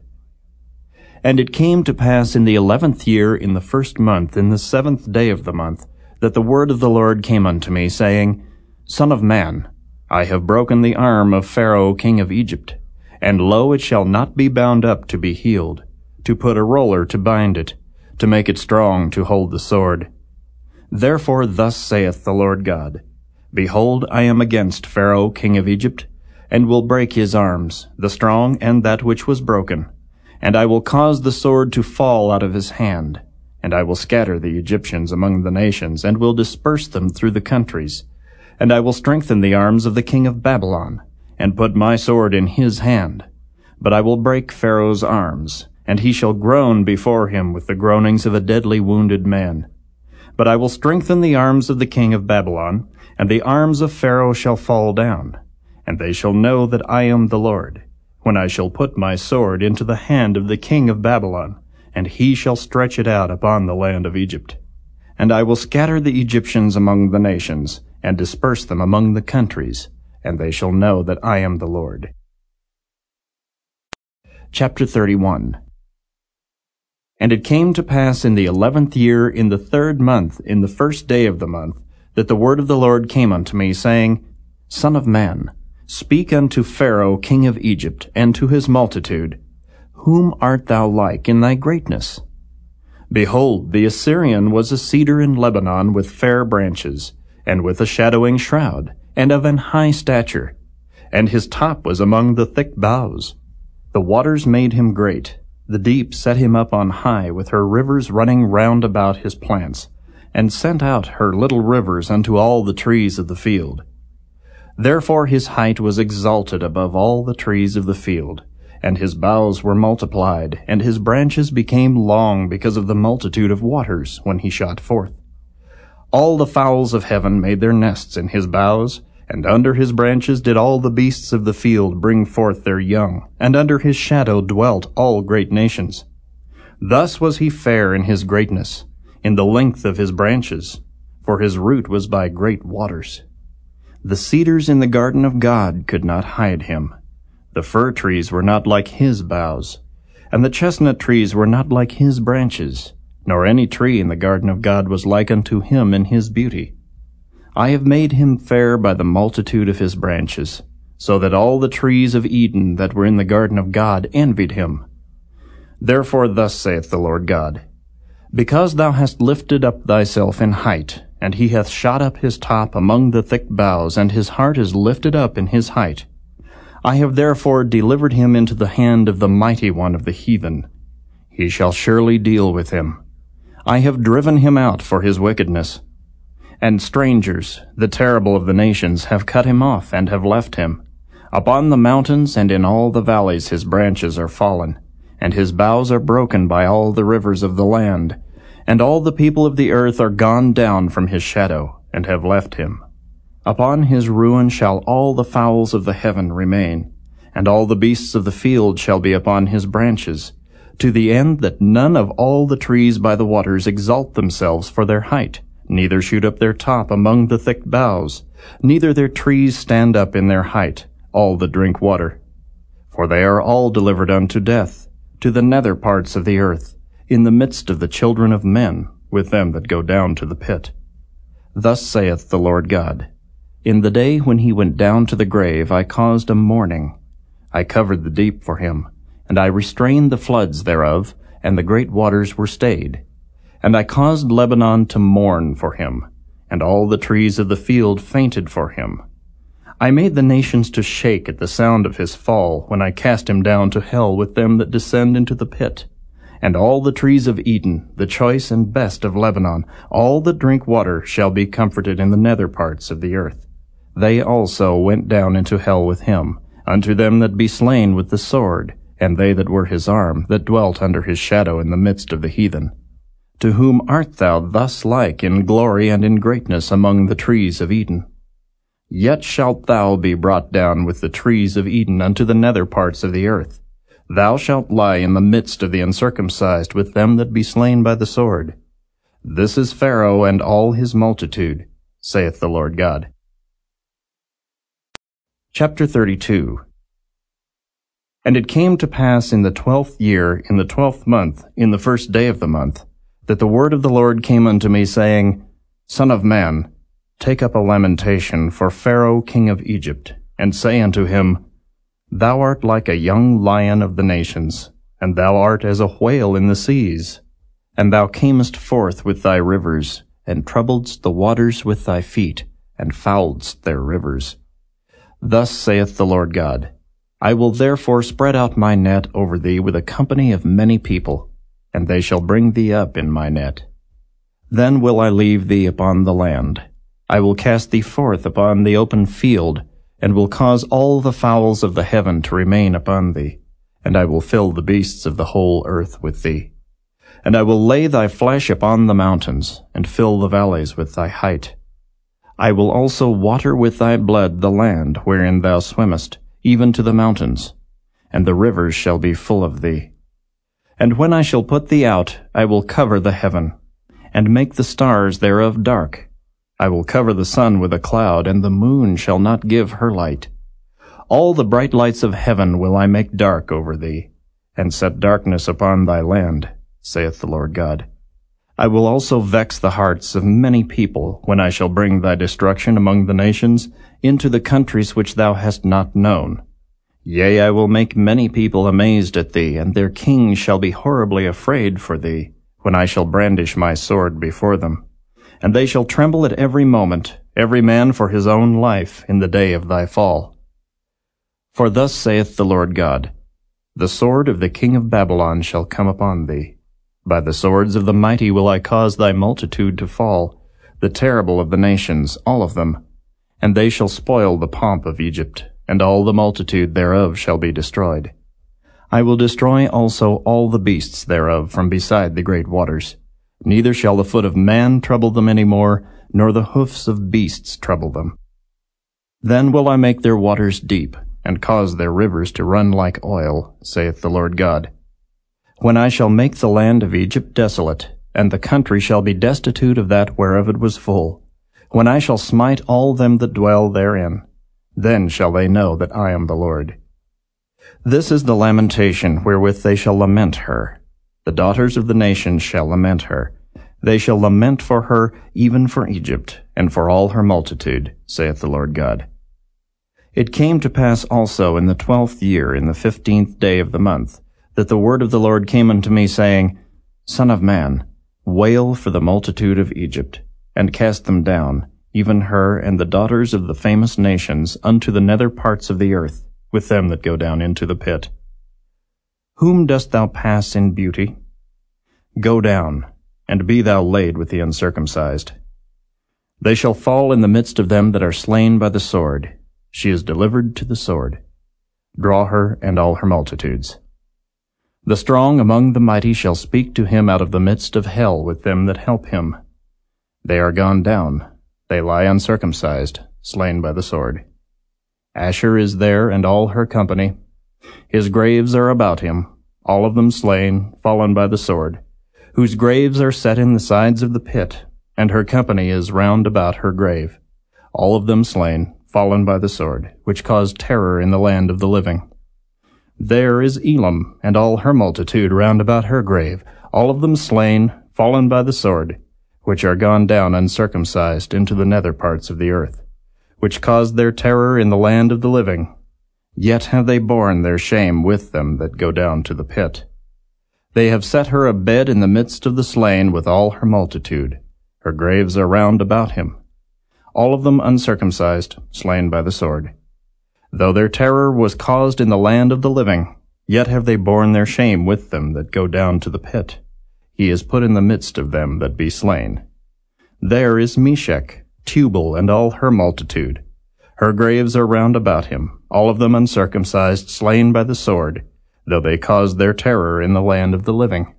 And it came to pass in the eleventh year, in the first month, in the seventh day of the month, that the word of the Lord came unto me, saying, Son of man, I have broken the arm of Pharaoh king of Egypt, and lo, it shall not be bound up to be healed, to put a roller to bind it, to make it strong to hold the sword. Therefore thus saith the Lord God, Behold, I am against Pharaoh king of Egypt, and will break his arms, the strong and that which was broken, and I will cause the sword to fall out of his hand, and I will scatter the Egyptians among the nations, and will disperse them through the countries, and I will strengthen the arms of the king of Babylon, and put my sword in his hand. But I will break Pharaoh's arms, and he shall groan before him with the groanings of a deadly wounded man. But I will strengthen the arms of the king of Babylon, and the arms of Pharaoh shall fall down, and they shall know that I am the Lord, when I shall put my sword into the hand of the king of Babylon, and he shall stretch it out upon the land of Egypt. And I will scatter the Egyptians among the nations, and disperse them among the countries, and they shall know that I am the Lord. Chapter 31 And it came to pass in the eleventh year, in the third month, in the first day of the month, that the word of the Lord came unto me, saying, Son of man, speak unto Pharaoh king of Egypt, and to his multitude, Whom art thou like in thy greatness? Behold, the Assyrian was a cedar in Lebanon with fair branches, and with a shadowing shroud, and of an high stature, and his top was among the thick boughs. The waters made him great, the deep set him up on high, with her rivers running round about his plants, and sent out her little rivers unto all the trees of the field. Therefore his height was exalted above all the trees of the field, and his boughs were multiplied, and his branches became long because of the multitude of waters when he shot forth. All the fowls of heaven made their nests in his boughs, and under his branches did all the beasts of the field bring forth their young, and under his shadow dwelt all great nations. Thus was he fair in his greatness, in the length of his branches, for his root was by great waters. The cedars in the garden of God could not hide him. The fir trees were not like his boughs, and the chestnut trees were not like his branches nor any tree in the garden of God was like unto him in his beauty. I have made him fair by the multitude of his branches, so that all the trees of Eden that were in the garden of God envied him. Therefore thus saith the Lord God, Because thou hast lifted up thyself in height, and he hath shot up his top among the thick boughs, and his heart is lifted up in his height, I have therefore delivered him into the hand of the mighty one of the heathen. He shall surely deal with him, I have driven him out for his wickedness. And strangers, the terrible of the nations, have cut him off and have left him. Upon the mountains and in all the valleys his branches are fallen, and his boughs are broken by all the rivers of the land, and all the people of the earth are gone down from his shadow, and have left him. Upon his ruin shall all the fowls of the heaven remain, and all the beasts of the field shall be upon his branches, to the end that none of all the trees by the waters exalt themselves for their height, neither shoot up their top among the thick boughs, neither their trees stand up in their height, all that drink water. For they are all delivered unto death, to the nether parts of the earth, in the midst of the children of men, with them that go down to the pit. Thus saith the Lord God, In the day when he went down to the grave I caused a mourning. I covered the deep for him, and I restrained the floods thereof, and the great waters were stayed. And I caused Lebanon to mourn for him, and all the trees of the field fainted for him. I made the nations to shake at the sound of his fall, when I cast him down to hell with them that descend into the pit. And all the trees of Eden, the choice and best of Lebanon, all that drink water, shall be comforted in the nether parts of the earth. They also went down into hell with him, unto them that be slain with the sword, and they that were his arm, that dwelt under his shadow in the midst of the heathen. To whom art thou thus like in glory and in greatness among the trees of Eden? Yet shalt thou be brought down with the trees of Eden unto the nether parts of the earth. Thou shalt lie in the midst of the uncircumcised with them that be slain by the sword. This is Pharaoh and all his multitude, saith the Lord God. Chapter 32 And it came to pass in the twelfth year, in the twelfth month, in the first day of the month, that the word of the Lord came unto me, saying, Son of man, take up a lamentation for Pharaoh king of Egypt, and say unto him, Thou art like a young lion of the nations, and thou art as a whale in the seas. And thou camest forth with thy rivers, and troubledst the waters with thy feet, and fouledst their rivers. Thus saith the Lord God, I will therefore spread out my net over thee with a company of many people, and they shall bring thee up in my net. Then will I leave thee upon the land, I will cast thee forth upon the open field, and will cause all the fowls of the heaven to remain upon thee, and I will fill the beasts of the whole earth with thee. And I will lay thy flesh upon the mountains, and fill the valleys with thy height. I will also water with thy blood the land wherein thou swimmest, even to the mountains, and the rivers shall be full of thee. And when I shall put thee out, I will cover the heaven, and make the stars thereof dark, I will cover the sun with a cloud, and the moon shall not give her light. All the bright lights of heaven will I make dark over thee, and set darkness upon thy land, saith the Lord God. I will also vex the hearts of many people when I shall bring thy destruction among the nations into the countries which thou hast not known. Yea, I will make many people amazed at thee, and their kings shall be horribly afraid for thee, when I shall brandish my sword before them and they shall tremble at every moment, every man for his own life, in the day of thy fall. For thus saith the Lord God, The sword of the king of Babylon shall come upon thee. By the swords of the mighty will I cause thy multitude to fall, the terrible of the nations, all of them. And they shall spoil the pomp of Egypt, and all the multitude thereof shall be destroyed. I will destroy also all the beasts thereof from beside the great waters Neither shall the foot of man trouble them any more, nor the hoofs of beasts trouble them. Then will I make their waters deep, and cause their rivers to run like oil, saith the Lord God. When I shall make the land of Egypt desolate, and the country shall be destitute of that whereof it was full, when I shall smite all them that dwell therein, then shall they know that I am the Lord. This is the lamentation wherewith they shall lament her, the daughters of the nations shall lament her. They shall lament for her, even for Egypt, and for all her multitude, saith the Lord God. It came to pass also in the twelfth year, in the fifteenth day of the month, that the word of the Lord came unto me, saying, Son of man, wail for the multitude of Egypt, and cast them down, even her and the daughters of the famous nations, unto the nether parts of the earth, with them that go down into the pit. Whom dost thou pass in beauty? Go down, and be thou laid with the uncircumcised. They shall fall in the midst of them that are slain by the sword. She is delivered to the sword. Draw her and all her multitudes. The strong among the mighty shall speak to him out of the midst of hell with them that help him. They are gone down. They lie uncircumcised, slain by the sword. Asshur is there and all her company, his graves are about him, all of them slain, fallen by the sword, whose graves are set in the sides of the pit, and her company is round about her grave, all of them slain, fallen by the sword, which caused terror in the land of the living. There is Elam, and all her multitude round about her grave, all of them slain, fallen by the sword, which are gone down uncircumcised into the nether parts of the earth, which caused their terror in the land of the living. Yet have they borne their shame with them that go down to the pit. They have set her a bed in the midst of the slain with all her multitude. Her graves are round about him. All of them uncircumcised, slain by the sword. Though their terror was caused in the land of the living, yet have they borne their shame with them that go down to the pit. He is put in the midst of them that be slain. There is Meshech, Tubal, and all her multitude. Her graves are round about him, all of them uncircumcised, slain by the sword, though they caused their terror in the land of the living.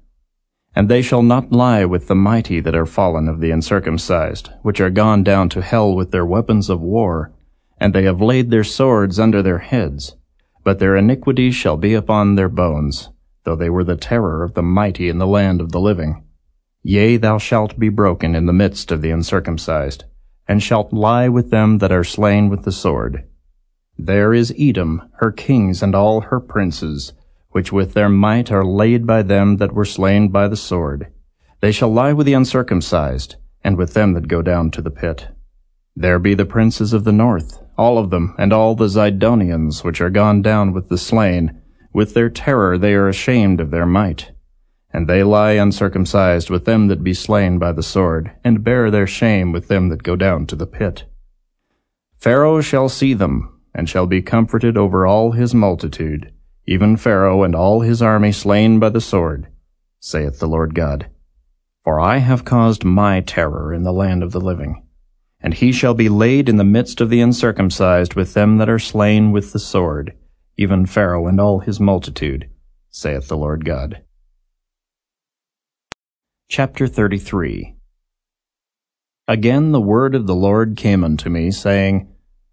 And they shall not lie with the mighty that are fallen of the uncircumcised, which are gone down to hell with their weapons of war, and they have laid their swords under their heads. But their iniquity shall be upon their bones, though they were the terror of the mighty in the land of the living. Yea, thou shalt be broken in the midst of the uncircumcised, and shalt lie with them that are slain with the sword. There is Edom, her kings and all her princes, which with their might are laid by them that were slain by the sword. They shall lie with the uncircumcised, and with them that go down to the pit. There be the princes of the north, all of them, and all the Zidonians, which are gone down with the slain. With their terror they are ashamed of their might. And they lie uncircumcised with them that be slain by the sword, and bear their shame with them that go down to the pit. Pharaoh shall see them, and shall be comforted over all his multitude, even Pharaoh and all his army slain by the sword, saith the Lord God. For I have caused my terror in the land of the living. And he shall be laid in the midst of the uncircumcised with them that are slain with the sword, even Pharaoh and all his multitude, saith the Lord God. Chapter 33 Again the word of the Lord came unto me, saying,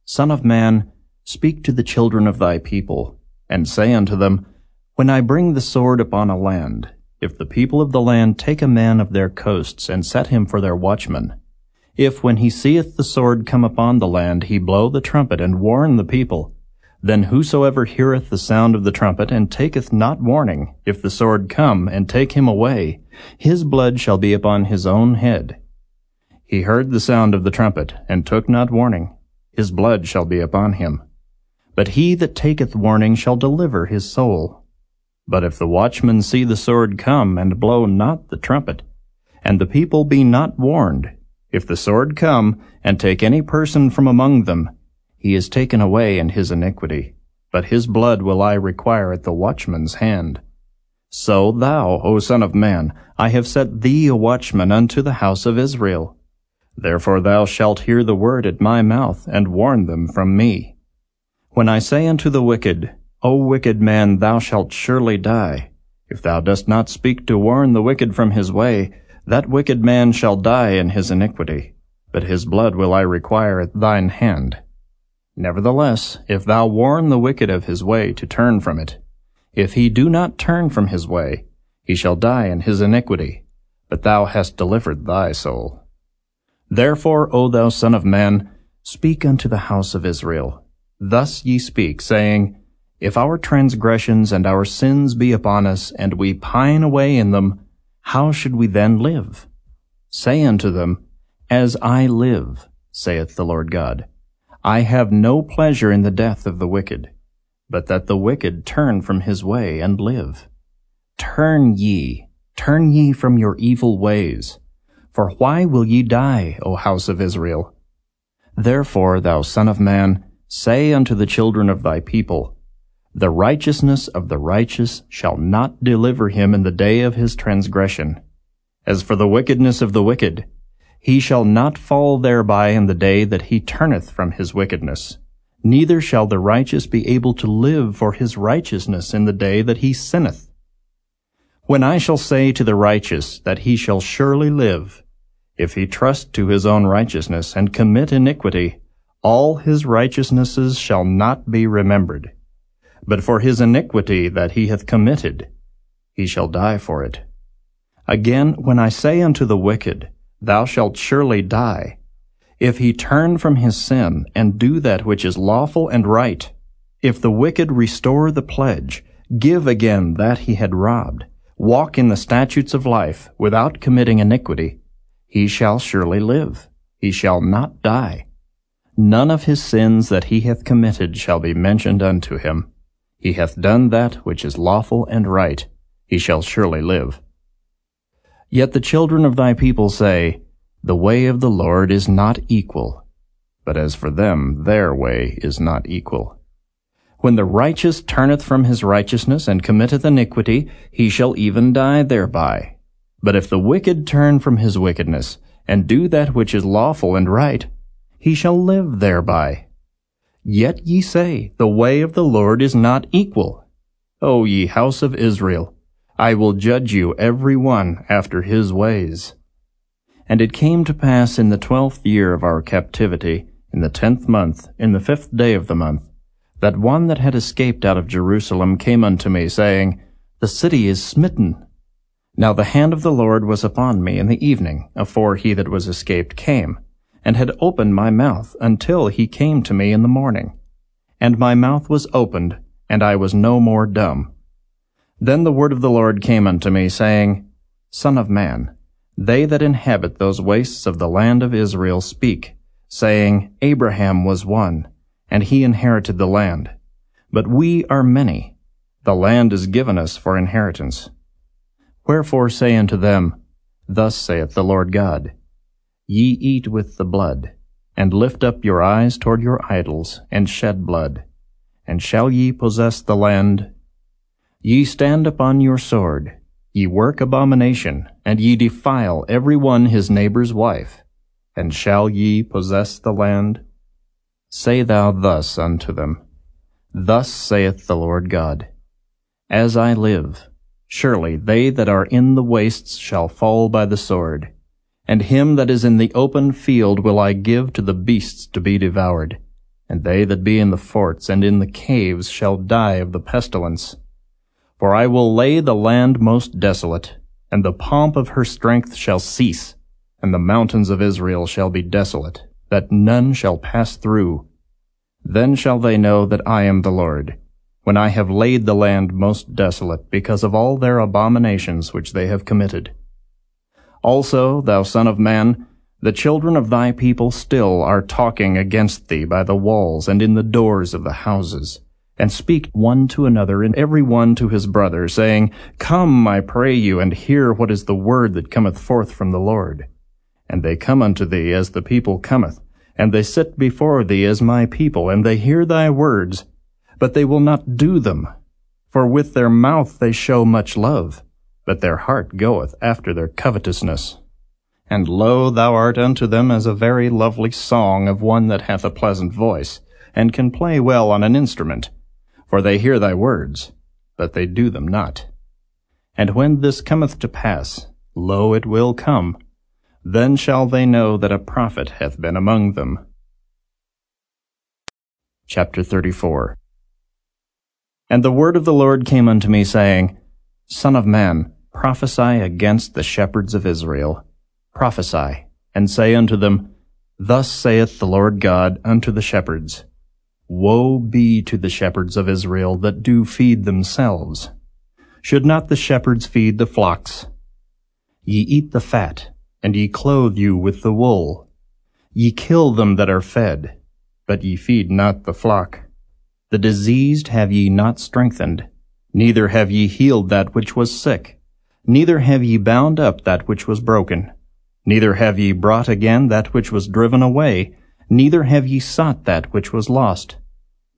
Son of man, Speak to the children of thy people, and say unto them, When I bring the sword upon a land, if the people of the land take a man of their coasts, and set him for their watchman, if when he seeth the sword come upon the land, he blow the trumpet, and warn the people, then whosoever heareth the sound of the trumpet, and taketh not warning, if the sword come, and take him away, his blood shall be upon his own head. He heard the sound of the trumpet, and took not warning, his blood shall be upon him. But he that taketh warning shall deliver his soul. But if the watchman see the sword come, and blow not the trumpet, and the people be not warned, if the sword come, and take any person from among them, he is taken away in his iniquity, but his blood will I require at the watchman's hand. So thou, O son of man, I have set thee a watchman unto the house of Israel. Therefore thou shalt hear the word at my mouth, and warn them from me. When I say unto the wicked, O wicked man, thou shalt surely die, if thou dost not speak to warn the wicked from his way, that wicked man shall die in his iniquity, but his blood will I require at thine hand. Nevertheless, if thou warn the wicked of his way to turn from it, if he do not turn from his way, he shall die in his iniquity, but thou hast delivered thy soul. Therefore, O thou son of man, speak unto the house of Israel, Thus ye speak, saying, If our transgressions and our sins be upon us, and we pine away in them, how should we then live? Say unto them, As I live, saith the Lord God, I have no pleasure in the death of the wicked, but that the wicked turn from his way and live. Turn ye, turn ye from your evil ways. For why will ye die, O house of Israel? Therefore, thou son of man, Say unto the children of thy people, The righteousness of the righteous shall not deliver him in the day of his transgression. As for the wickedness of the wicked, he shall not fall thereby in the day that he turneth from his wickedness. Neither shall the righteous be able to live for his righteousness in the day that he sinneth. When I shall say to the righteous that he shall surely live, if he trust to his own righteousness and commit iniquity, all his righteousnesses shall not be remembered. But for his iniquity that he hath committed, he shall die for it. Again, when I say unto the wicked, Thou shalt surely die, if he turn from his sin and do that which is lawful and right, if the wicked restore the pledge, give again that he had robbed, walk in the statutes of life, without committing iniquity, he shall surely live, he shall not die. None of his sins that he hath committed shall be mentioned unto him. He hath done that which is lawful and right, he shall surely live. Yet the children of thy people say, The way of the Lord is not equal. But as for them, their way is not equal. When the righteous turneth from his righteousness and committeth iniquity, he shall even die thereby. But if the wicked turn from his wickedness, and do that which is lawful and right, he shall live thereby. Yet ye say, The way of the Lord is not equal. O ye house of Israel, I will judge you every one after his ways. And it came to pass in the twelfth year of our captivity, in the tenth month, in the fifth day of the month, that one that had escaped out of Jerusalem came unto me, saying, The city is smitten. Now the hand of the Lord was upon me in the evening, afore he that was escaped came, and had opened my mouth until he came to me in the morning. And my mouth was opened, and I was no more dumb. Then the word of the Lord came unto me, saying, Son of man, they that inhabit those wastes of the land of Israel speak, saying, Abraham was one, and he inherited the land. But we are many. The land is given us for inheritance. Wherefore say unto them, Thus saith the Lord God, Ye eat with the blood, and lift up your eyes toward your idols, and shed blood. And shall ye possess the land? Ye stand upon your sword, ye work abomination, and ye defile every one his neighbor's wife. And shall ye possess the land? Say thou thus unto them, Thus saith the Lord God, As I live, surely they that are in the wastes shall fall by the sword, and him that is in the open field will I give to the beasts to be devoured, and they that be in the forts and in the caves shall die of the pestilence. For I will lay the land most desolate, and the pomp of her strength shall cease, and the mountains of Israel shall be desolate, that none shall pass through. Then shall they know that I am the Lord, when I have laid the land most desolate because of all their abominations which they have committed. Also, thou son of man, the children of thy people still are talking against thee by the walls and in the doors of the houses, and speak one to another and every one to his brother, saying, Come, I pray you, and hear what is the word that cometh forth from the Lord. And they come unto thee as the people cometh, and they sit before thee as my people, and they hear thy words, but they will not do them. For with their mouth they show much love, but their heart goeth after their covetousness. And lo, thou art unto them as a very lovely song of one that hath a pleasant voice, and can play well on an instrument. For they hear thy words, but they do them not. And when this cometh to pass, lo, it will come, then shall they know that a prophet hath been among them. Chapter 34 And the word of the Lord came unto me, saying, Son of man, prophesy against the shepherds of Israel. Prophesy, and say unto them, Thus saith the Lord God unto the shepherds, Woe be to the shepherds of Israel that do feed themselves. Should not the shepherds feed the flocks? Ye eat the fat, and ye clothe you with the wool. Ye kill them that are fed, but ye feed not the flock. The diseased have ye not strengthened, neither have ye healed that which was sick, neither have ye bound up that which was broken, neither have ye brought again that which was driven away, neither have ye sought that which was lost,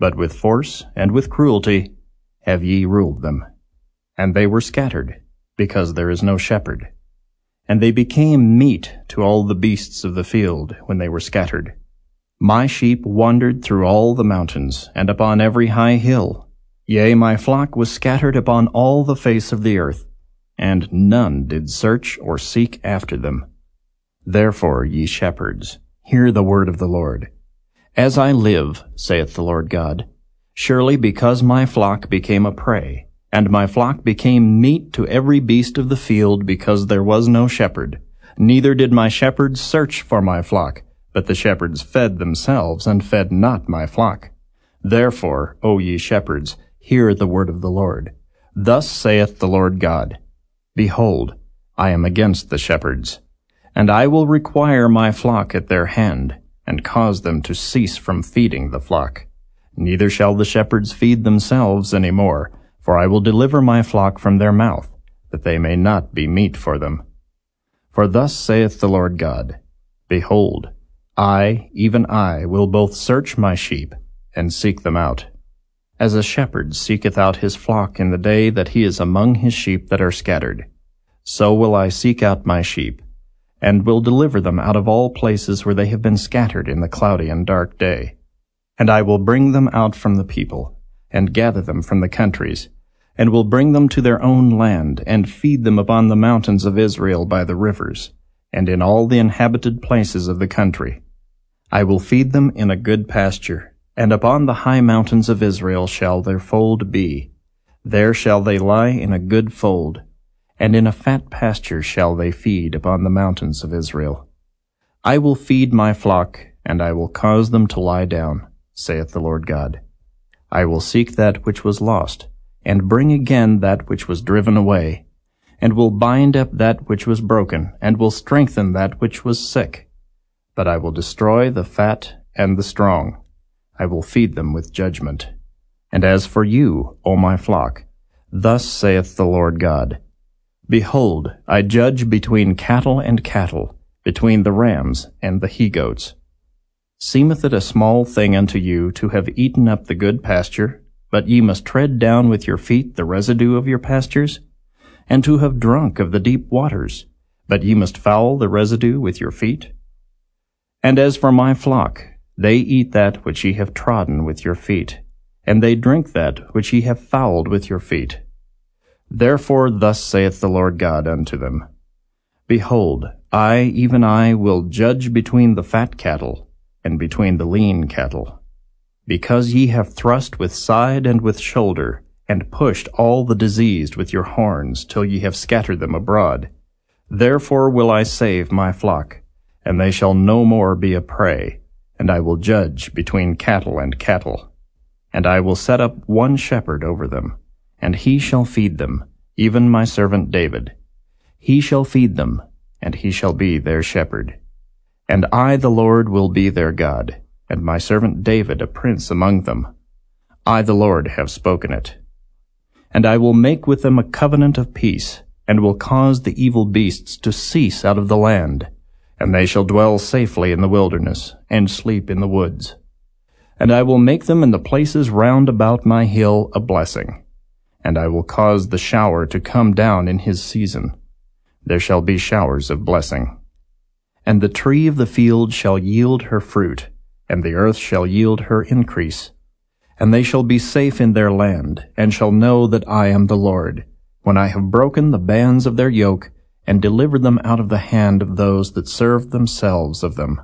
but with force and with cruelty have ye ruled them. And they were scattered, because there is no shepherd. And they became meat to all the beasts of the field when they were scattered. My sheep wandered through all the mountains, and upon every high hill. Yea, my flock was scattered upon all the face of the earth, and none did search or seek after them. Therefore, ye shepherds, hear the word of the Lord. As I live, saith the Lord God, surely because my flock became a prey, and my flock became meat to every beast of the field, because there was no shepherd. Neither did my shepherds search for my flock, but the shepherds fed themselves, and fed not my flock. Therefore, O ye shepherds, hear the word of the Lord. Thus saith the Lord God, Behold, I am against the shepherds, and I will require my flock at their hand, and cause them to cease from feeding the flock. Neither shall the shepherds feed themselves any more, for I will deliver my flock from their mouth, that they may not be meat for them. For thus saith the Lord God, Behold, I, even I, will both search my sheep, and seek them out. As a shepherd seeketh out his flock in the day that he is among his sheep that are scattered, so will I seek out my sheep, and will deliver them out of all places where they have been scattered in the cloudy and dark day. And I will bring them out from the people, and gather them from the countries, and will bring them to their own land, and feed them upon the mountains of Israel by the rivers, and in all the inhabited places of the country. I will feed them in a good pasture, and upon the high mountains of Israel shall their fold be. There shall they lie in a good fold, and in a fat pasture shall they feed upon the mountains of Israel. I will feed my flock, and I will cause them to lie down, saith the Lord God. I will seek that which was lost, and bring again that which was driven away, and will bind up that which was broken, and will strengthen that which was sick. But I will destroy the fat and the strong. I will feed them with judgment. And as for you, O my flock, thus saith the Lord God, Behold, I judge between cattle and cattle, between the rams and the he-goats. Seemeth it a small thing unto you to have eaten up the good pasture, but ye must tread down with your feet the residue of your pastures? And to have drunk of the deep waters, but ye must foul the residue with your feet? And as for my flock, they eat that which ye have trodden with your feet, and they drink that which ye have fouled with your feet. Therefore thus saith the Lord God unto them, Behold, I, even I, will judge between the fat cattle, and between the lean cattle. Because ye have thrust with side and with shoulder, and pushed all the diseased with your horns, till ye have scattered them abroad. Therefore will I save my flock, and they shall no more be a prey, and I will judge between cattle and cattle. And I will set up one shepherd over them, and he shall feed them, even my servant David. He shall feed them, and he shall be their shepherd. And I, the Lord, will be their God, and my servant David a prince among them. I, the Lord, have spoken it. And I will make with them a covenant of peace, and will cause the evil beasts to cease out of the land, and they shall dwell safely in the wilderness, and sleep in the woods. And I will make them in the places round about my hill a blessing and I will cause the shower to come down in his season. There shall be showers of blessing. And the tree of the field shall yield her fruit, and the earth shall yield her increase. And they shall be safe in their land, and shall know that I am the Lord, when I have broken the bands of their yoke, and delivered them out of the hand of those that served themselves of them.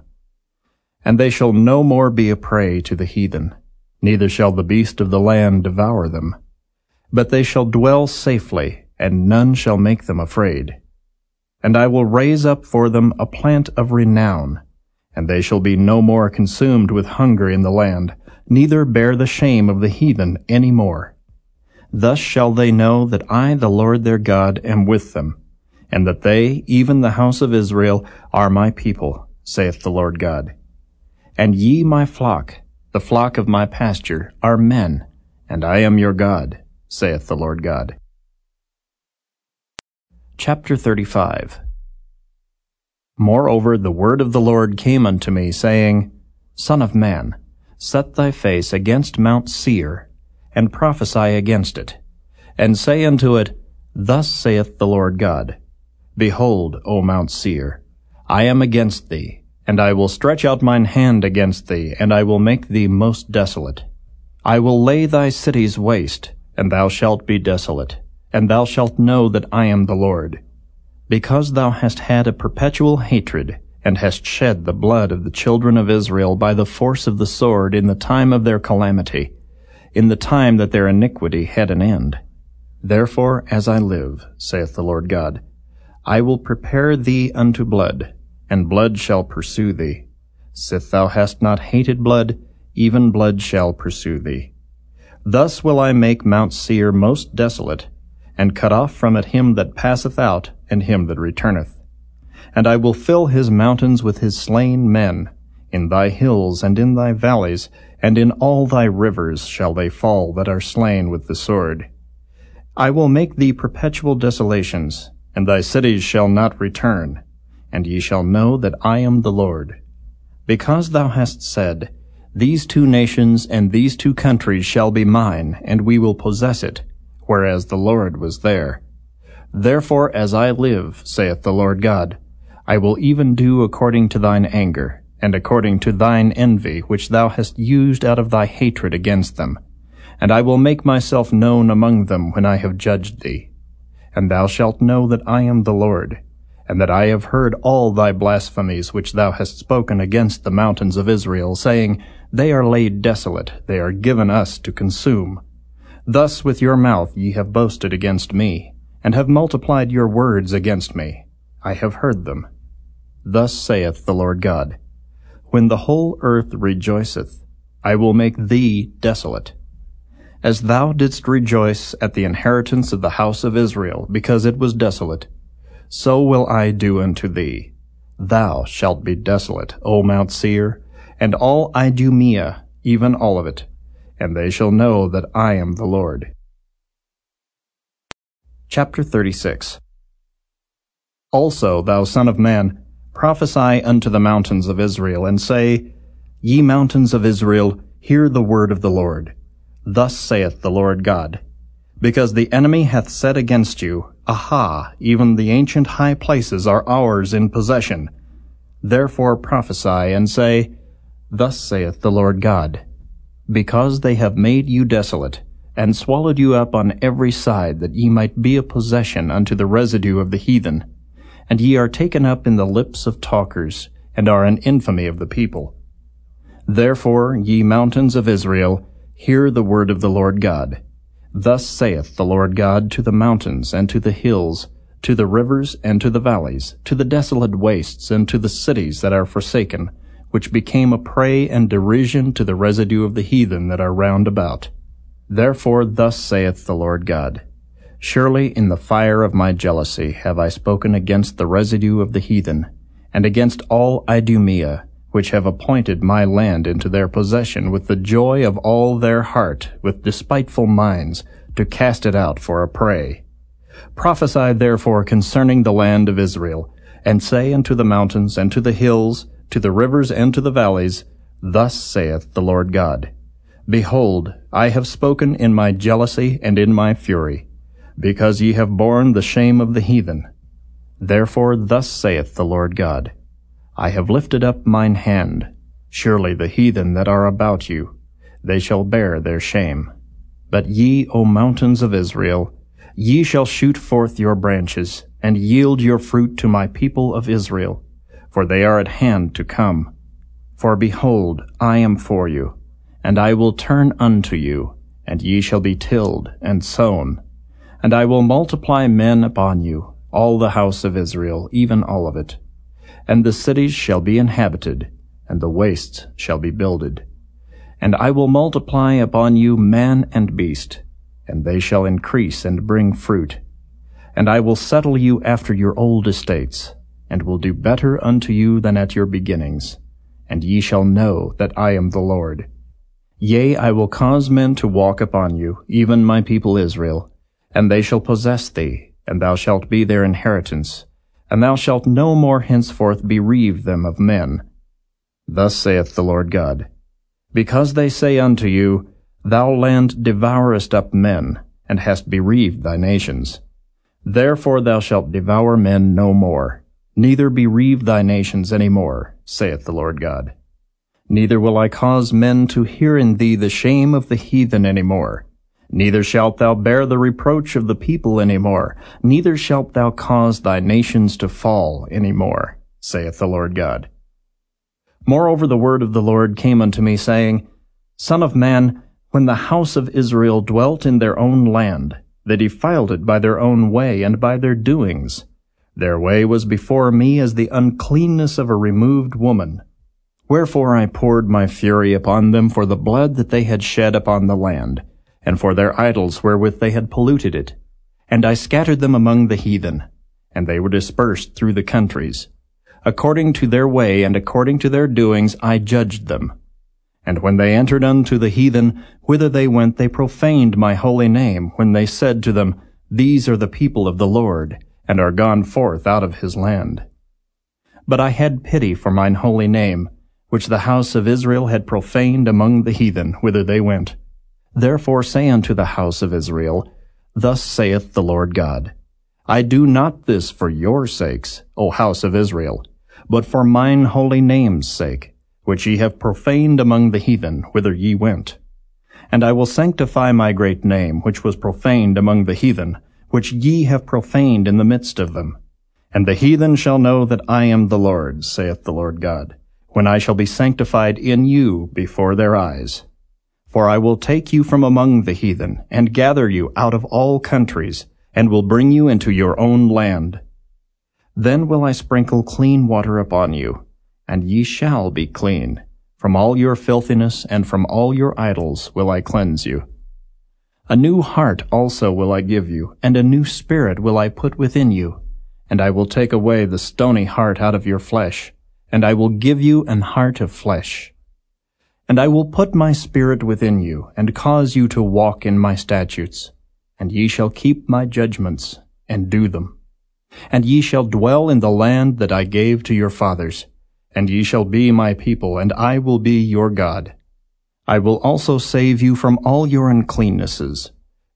And they shall no more be a prey to the heathen, neither shall the beast of the land devour them but they shall dwell safely, and none shall make them afraid. And I will raise up for them a plant of renown, and they shall be no more consumed with hunger in the land, neither bear the shame of the heathen any more. Thus shall they know that I, the Lord their God, am with them, and that they, even the house of Israel, are my people, saith the Lord God. And ye, my flock, the flock of my pasture, are men, and I am your God saith the Lord God. Chapter 35 Moreover, the word of the Lord came unto me, saying, Son of man, set thy face against Mount Seir, and prophesy against it, and say unto it, Thus saith the Lord God, Behold, O Mount Seir, I am against thee, and I will stretch out mine hand against thee, and I will make thee most desolate. I will lay thy cities waste, and thou shalt be desolate, and thou shalt know that I am the Lord. Because thou hast had a perpetual hatred, and hast shed the blood of the children of Israel by the force of the sword in the time of their calamity, in the time that their iniquity had an end. Therefore, as I live, saith the Lord God, I will prepare thee unto blood, and blood shall pursue thee. Sith thou hast not hated blood, even blood shall pursue thee. Thus will I make Mount Seir most desolate, and cut off from it him that passeth out, and him that returneth. And I will fill his mountains with his slain men. In thy hills and in thy valleys, and in all thy rivers shall they fall that are slain with the sword. I will make thee perpetual desolations, and thy cities shall not return, and ye shall know that I am the Lord. Because thou hast said, These two nations and these two countries shall be mine, and we will possess it, whereas the Lord was there. Therefore, as I live, saith the Lord God, I will even do according to thine anger, and according to thine envy, which thou hast used out of thy hatred against them. And I will make myself known among them when I have judged thee. And thou shalt know that I am the Lord, and that I have heard all thy blasphemies which thou hast spoken against the mountains of Israel, saying, They are laid desolate, they are given us to consume. Thus with your mouth ye have boasted against me, and have multiplied your words against me. I have heard them. Thus saith the Lord God, When the whole earth rejoiceth, I will make thee desolate. As thou didst rejoice at the inheritance of the house of Israel, because it was desolate, so will I do unto thee. Thou shalt be desolate, O Mount Seir, and all Idumea, even all of it, and they shall know that I am the Lord. Chapter 36 Also, thou son of man, prophesy unto the mountains of Israel, and say, Ye mountains of Israel, hear the word of the Lord. Thus saith the Lord God, Because the enemy hath said against you, Aha, even the ancient high places are ours in possession. Therefore prophesy, and say, Thus saith the Lord God, because they have made you desolate, and swallowed you up on every side, that ye might be a possession unto the residue of the heathen. And ye are taken up in the lips of talkers, and are an infamy of the people. Therefore, ye mountains of Israel, hear the word of the Lord God. Thus saith the Lord God to the mountains and to the hills, to the rivers and to the valleys, to the desolate wastes and to the cities that are forsaken, which became a prey and derision to the residue of the heathen that are round about. Therefore thus saith the Lord God, Surely in the fire of my jealousy have I spoken against the residue of the heathen, and against all Idumea, which have appointed my land into their possession with the joy of all their heart, with despiteful minds, to cast it out for a prey. Prophesy therefore concerning the land of Israel, and say unto the mountains and to the hills, to the rivers and to the valleys, Thus saith the Lord God, Behold, I have spoken in my jealousy and in my fury, because ye have borne the shame of the heathen. Therefore thus saith the Lord God, I have lifted up mine hand. Surely the heathen that are about you, they shall bear their shame. But ye, O mountains of Israel, ye shall shoot forth your branches, and yield your fruit to my people of Israel for they are at hand to come. For behold, I am for you, and I will turn unto you, and ye shall be tilled and sown. And I will multiply men upon you, all the house of Israel, even all of it. And the cities shall be inhabited, and the wastes shall be builded. And I will multiply upon you man and beast, and they shall increase and bring fruit. And I will settle you after your old estates, and will do better unto you than at your beginnings. And ye shall know that I am the Lord. Yea, I will cause men to walk upon you, even my people Israel, and they shall possess thee, and thou shalt be their inheritance, and thou shalt no more henceforth bereave them of men. Thus saith the Lord God, Because they say unto you, Thou land devourest up men, and hast bereaved thy nations. Therefore thou shalt devour men no more, Neither bereave thy nations any more, saith the Lord God. Neither will I cause men to hear in thee the shame of the heathen any more. Neither shalt thou bear the reproach of the people any more. Neither shalt thou cause thy nations to fall any more, saith the Lord God. Moreover the word of the Lord came unto me, saying, Son of man, when the house of Israel dwelt in their own land, they defiled it by their own way and by their doings. Their way was before me as the uncleanness of a removed woman. Wherefore I poured my fury upon them for the blood that they had shed upon the land, and for their idols wherewith they had polluted it. And I scattered them among the heathen, and they were dispersed through the countries. According to their way and according to their doings I judged them. And when they entered unto the heathen, whither they went, they profaned my holy name, when they said to them, These are the people of the Lord, and are gone forth out of his land. But I had pity for mine holy name, which the house of Israel had profaned among the heathen, whither they went. Therefore say unto the house of Israel, Thus saith the Lord God, I do not this for your sakes, O house of Israel, but for mine holy name's sake, which ye have profaned among the heathen, whither ye went. And I will sanctify my great name, which was profaned among the heathen, which ye have profaned in the midst of them. And the heathen shall know that I am the Lord, saith the Lord God, when I shall be sanctified in you before their eyes. For I will take you from among the heathen, and gather you out of all countries, and will bring you into your own land. Then will I sprinkle clean water upon you, and ye shall be clean. From all your filthiness and from all your idols will I cleanse you. A new heart also will I give you, and a new spirit will I put within you. And I will take away the stony heart out of your flesh, and I will give you an heart of flesh. And I will put my spirit within you, and cause you to walk in my statutes. And ye shall keep my judgments, and do them. And ye shall dwell in the land that I gave to your fathers, and ye shall be my people, and I will be your God. I will also save you from all your uncleannesses,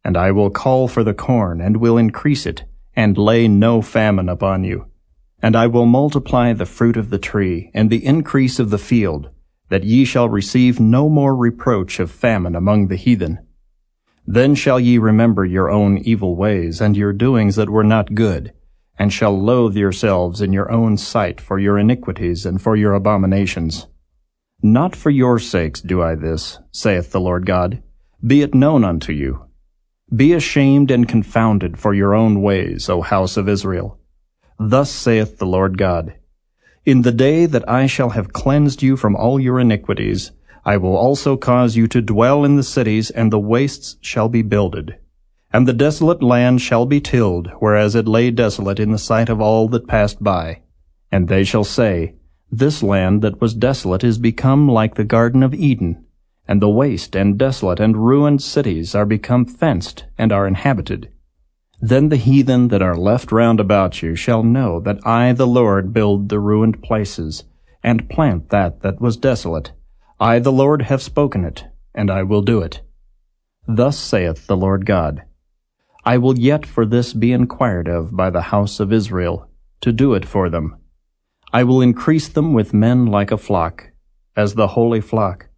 and I will call for the corn, and will increase it, and lay no famine upon you. And I will multiply the fruit of the tree, and the increase of the field, that ye shall receive no more reproach of famine among the heathen. Then shall ye remember your own evil ways, and your doings that were not good, and shall loathe yourselves in your own sight for your iniquities and for your abominations. Not for your sakes do I this, saith the Lord God. Be it known unto you. Be ashamed and confounded for your own ways, O house of Israel. Thus saith the Lord God. In the day that I shall have cleansed you from all your iniquities, I will also cause you to dwell in the cities, and the wastes shall be builded. And the desolate land shall be tilled, whereas it lay desolate in the sight of all that passed by. And they shall say, This land that was desolate is become like the Garden of Eden, and the waste and desolate and ruined cities are become fenced and are inhabited. Then the heathen that are left round about you shall know that I the Lord build the ruined places, and plant that that was desolate. I the Lord have spoken it, and I will do it. Thus saith the Lord God. I will yet for this be inquired of by the house of Israel, to do it for them. I will increase them with men like a flock, as the holy flock,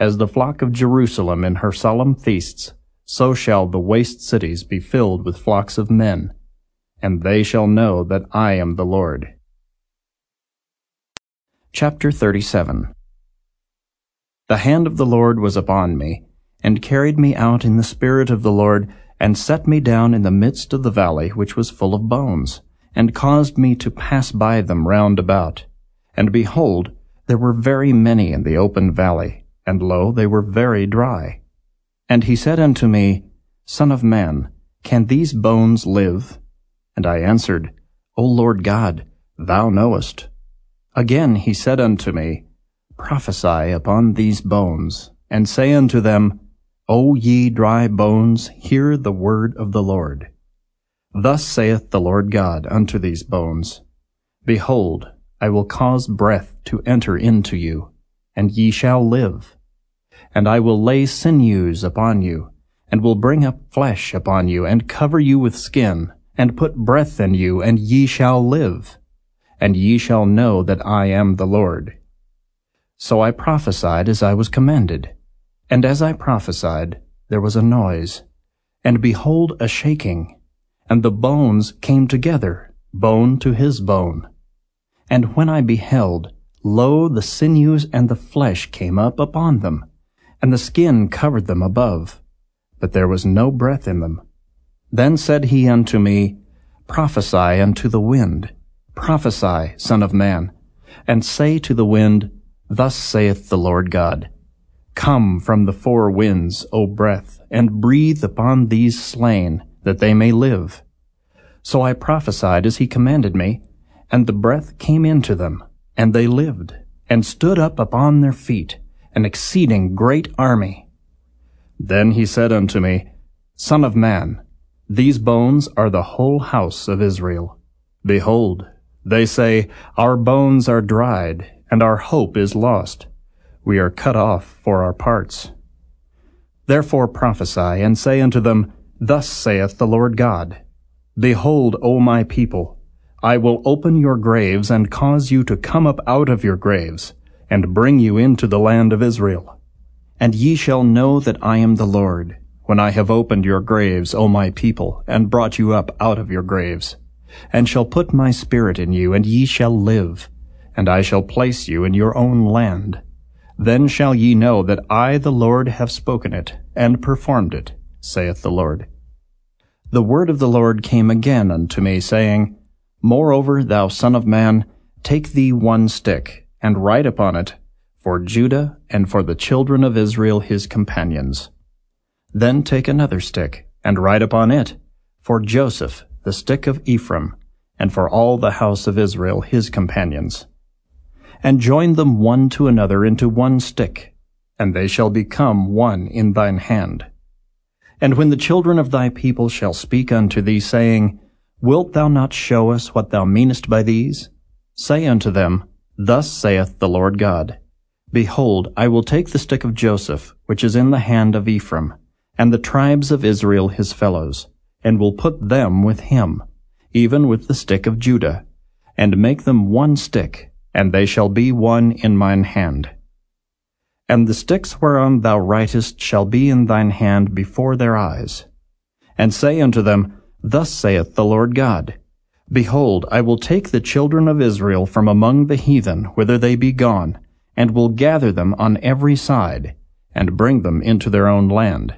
as the flock of Jerusalem in her solemn feasts, so shall the waste cities be filled with flocks of men, and they shall know that I am the Lord. Chapter 37 The hand of the Lord was upon me, and carried me out in the spirit of the Lord, and set me down in the midst of the valley which was full of bones, and caused me to pass by them round about. And behold, there were very many in the open valley, and lo, they were very dry. And he said unto me, Son of man, can these bones live? And I answered, O Lord God, thou knowest. Again he said unto me, Prophesy upon these bones, and say unto them, O ye dry bones, hear the word of the Lord. Thus saith the Lord God unto these bones, Behold, I will cause breath to enter into you, and ye shall live. And I will lay sinews upon you, and will bring up flesh upon you, and cover you with skin, and put breath in you, and ye shall live. And ye shall know that I am the Lord. So I prophesied as I was commanded. And as I prophesied, there was a noise, and behold a shaking, and the bones came together, bone to his bone. And when I beheld, lo, the sinews and the flesh came up upon them, and the skin covered them above, but there was no breath in them. Then said he unto me, Prophesy unto the wind, prophesy, Son of man, and say to the wind, Thus saith the Lord God, Come from the four winds, O breath, and breathe upon these slain, that they may live. So I prophesied as he commanded me, and the breath came into them, and they lived, and stood up upon their feet, an exceeding great army. Then he said unto me, Son of man, these bones are the whole house of Israel. Behold, they say, Our bones are dried, and our hope is lost. We are cut off for our parts. Therefore prophesy, and say unto them, Thus saith the Lord God, Behold, O my people, I will open your graves, and cause you to come up out of your graves, and bring you into the land of Israel. And ye shall know that I am the Lord, when I have opened your graves, O my people, and brought you up out of your graves and shall put my spirit in you, and ye shall live, and I shall place you in your own land. Then shall ye know that I the Lord have spoken it, and performed it, saith the Lord. The word of the Lord came again unto me, saying, Moreover, thou son of man, take thee one stick, and write upon it, for Judah and for the children of Israel his companions. Then take another stick, and write upon it, for Joseph the stick of Ephraim, and for all the house of Israel his companions. And join them one to another into one stick, and they shall become one in thine hand. And when the children of thy people shall speak unto thee, saying, Wilt thou not show us what thou meanest by these? Say unto them, Thus saith the Lord God, Behold, I will take the stick of Joseph, which is in the hand of Ephraim, and the tribes of Israel his fellows, and will put them with him, even with the stick of Judah, and make them one stick, and they shall be one in mine hand. And the sticks whereon thou writest shall be in thine hand before their eyes. And say unto them, Thus saith the Lord God, Behold, I will take the children of Israel from among the heathen, whither they be gone, and will gather them on every side, and bring them into their own land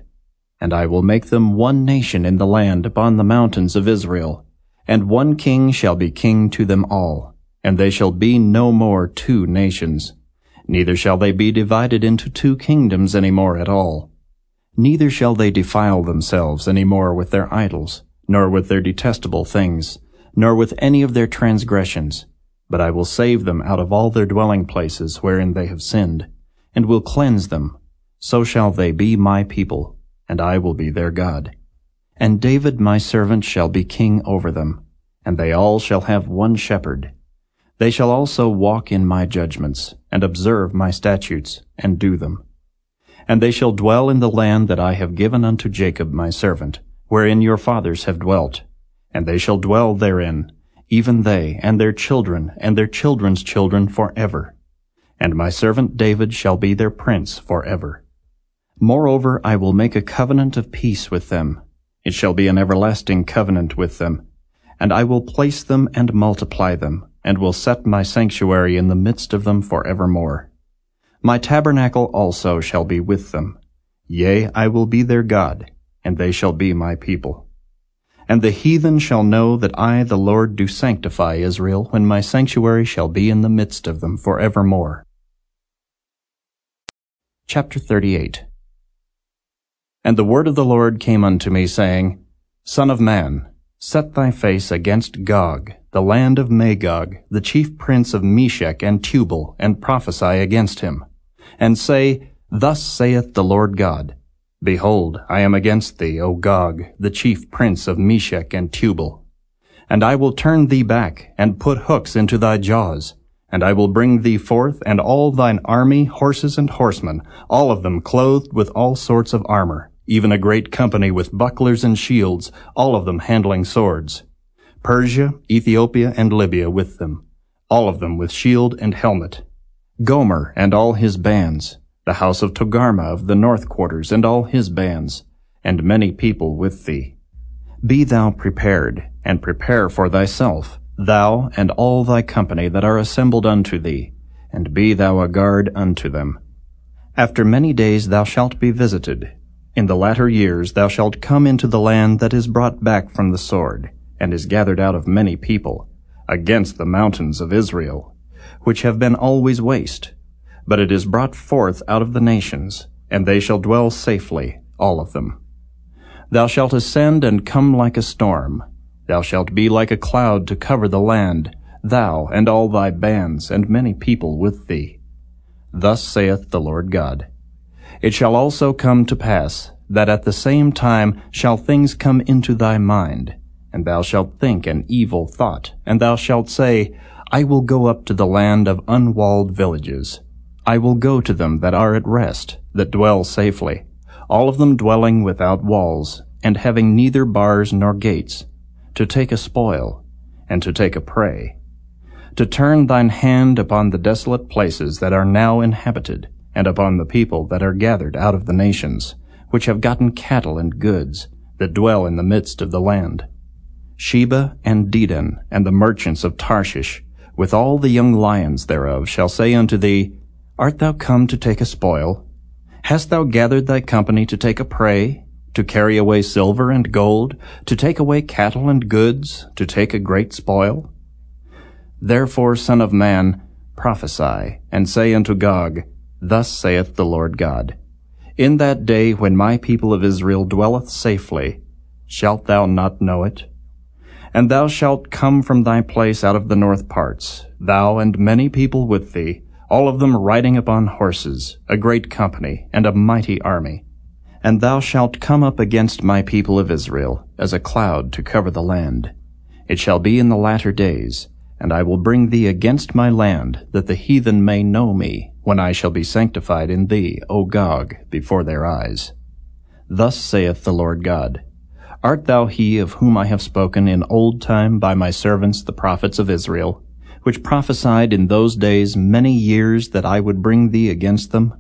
and I will make them one nation in the land upon the mountains of Israel, and one king shall be king to them all, and they shall be no more two nations. Neither shall they be divided into two kingdoms any more at all. Neither shall they defile themselves any more with their idols, nor with their detestable things, nor with any of their transgressions. But I will save them out of all their dwelling places wherein they have sinned, and will cleanse them. So shall they be my people, and I will be their God. And David my servant shall be king over them, and they all shall have one shepherd. They shall also walk in my judgments, and observe my statutes, and do them. And they shall dwell in the land that I have given unto Jacob my servant, wherein your fathers have dwelt. And they shall dwell therein, even they, and their children, and their children's children for ever. And my servant David shall be their prince for ever. Moreover, I will make a covenant of peace with them. It shall be an everlasting covenant with them. And I will place them and multiply them, and will set my sanctuary in the midst of them for evermore. My tabernacle also shall be with them. Yea, I will be their God, and they shall be my people. And the heathen shall know that I, the Lord, do sanctify Israel, when my sanctuary shall be in the midst of them for evermore. Chapter 38 and the word of the Lord came unto me, saying, Son of man, set thy face against Gog, the land of Magog, the chief prince of Meshech and Tubal, and prophesy against him. And say, Thus saith the Lord God, Behold, I am against thee, O Gog, the chief prince of Meshech and Tubal. And I will turn thee back, and put hooks into thy jaws, and I will bring thee forth, and all thine army, horses and horsemen, all of them clothed with all sorts of armor even a great company with bucklers and shields, all of them handling swords. Persia, Ethiopia, and Libya with them, all of them with shield and helmet. Gomer and all his bands, the house of Togarmah of the north quarters and all his bands, and many people with thee. Be thou prepared, and prepare for thyself, thou and all thy company that are assembled unto thee, and be thou a guard unto them. After many days thou shalt be visited, in the latter years thou shalt come into the land that is brought back from the sword, and is gathered out of many people, against the mountains of Israel, which have been always waste. But it is brought forth out of the nations, and they shall dwell safely, all of them. Thou shalt ascend and come like a storm. Thou shalt be like a cloud to cover the land, thou and all thy bands, and many people with thee. Thus saith the Lord God. It shall also come to pass, that at the same time shall things come into thy mind, and thou shalt think an evil thought, and thou shalt say, I will go up to the land of unwalled villages. I will go to them that are at rest, that dwell safely, all of them dwelling without walls, and having neither bars nor gates, to take a spoil, and to take a prey, to turn thine hand upon the desolate places that are now inhabited, and upon the people that are gathered out of the nations, which have gotten cattle and goods, that dwell in the midst of the land. Sheba and Dedan, and the merchants of Tarshish, with all the young lions thereof, shall say unto thee, Art thou come to take a spoil? Hast thou gathered thy company to take a prey, to carry away silver and gold, to take away cattle and goods, to take a great spoil? Therefore, Son of Man, prophesy, and say unto Gog, Thus saith the Lord God, In that day when my people of Israel dwelleth safely, shalt thou not know it? And thou shalt come from thy place out of the north parts, thou and many people with thee, all of them riding upon horses, a great company, and a mighty army. And thou shalt come up against my people of Israel, as a cloud to cover the land. It shall be in the latter days, and I will bring thee against my land, that the heathen may know me, when I shall be sanctified in thee, O Gog, before their eyes. Thus saith the Lord God, Art thou he of whom I have spoken in old time by my servants the prophets of Israel, which prophesied in those days many years that I would bring thee against them?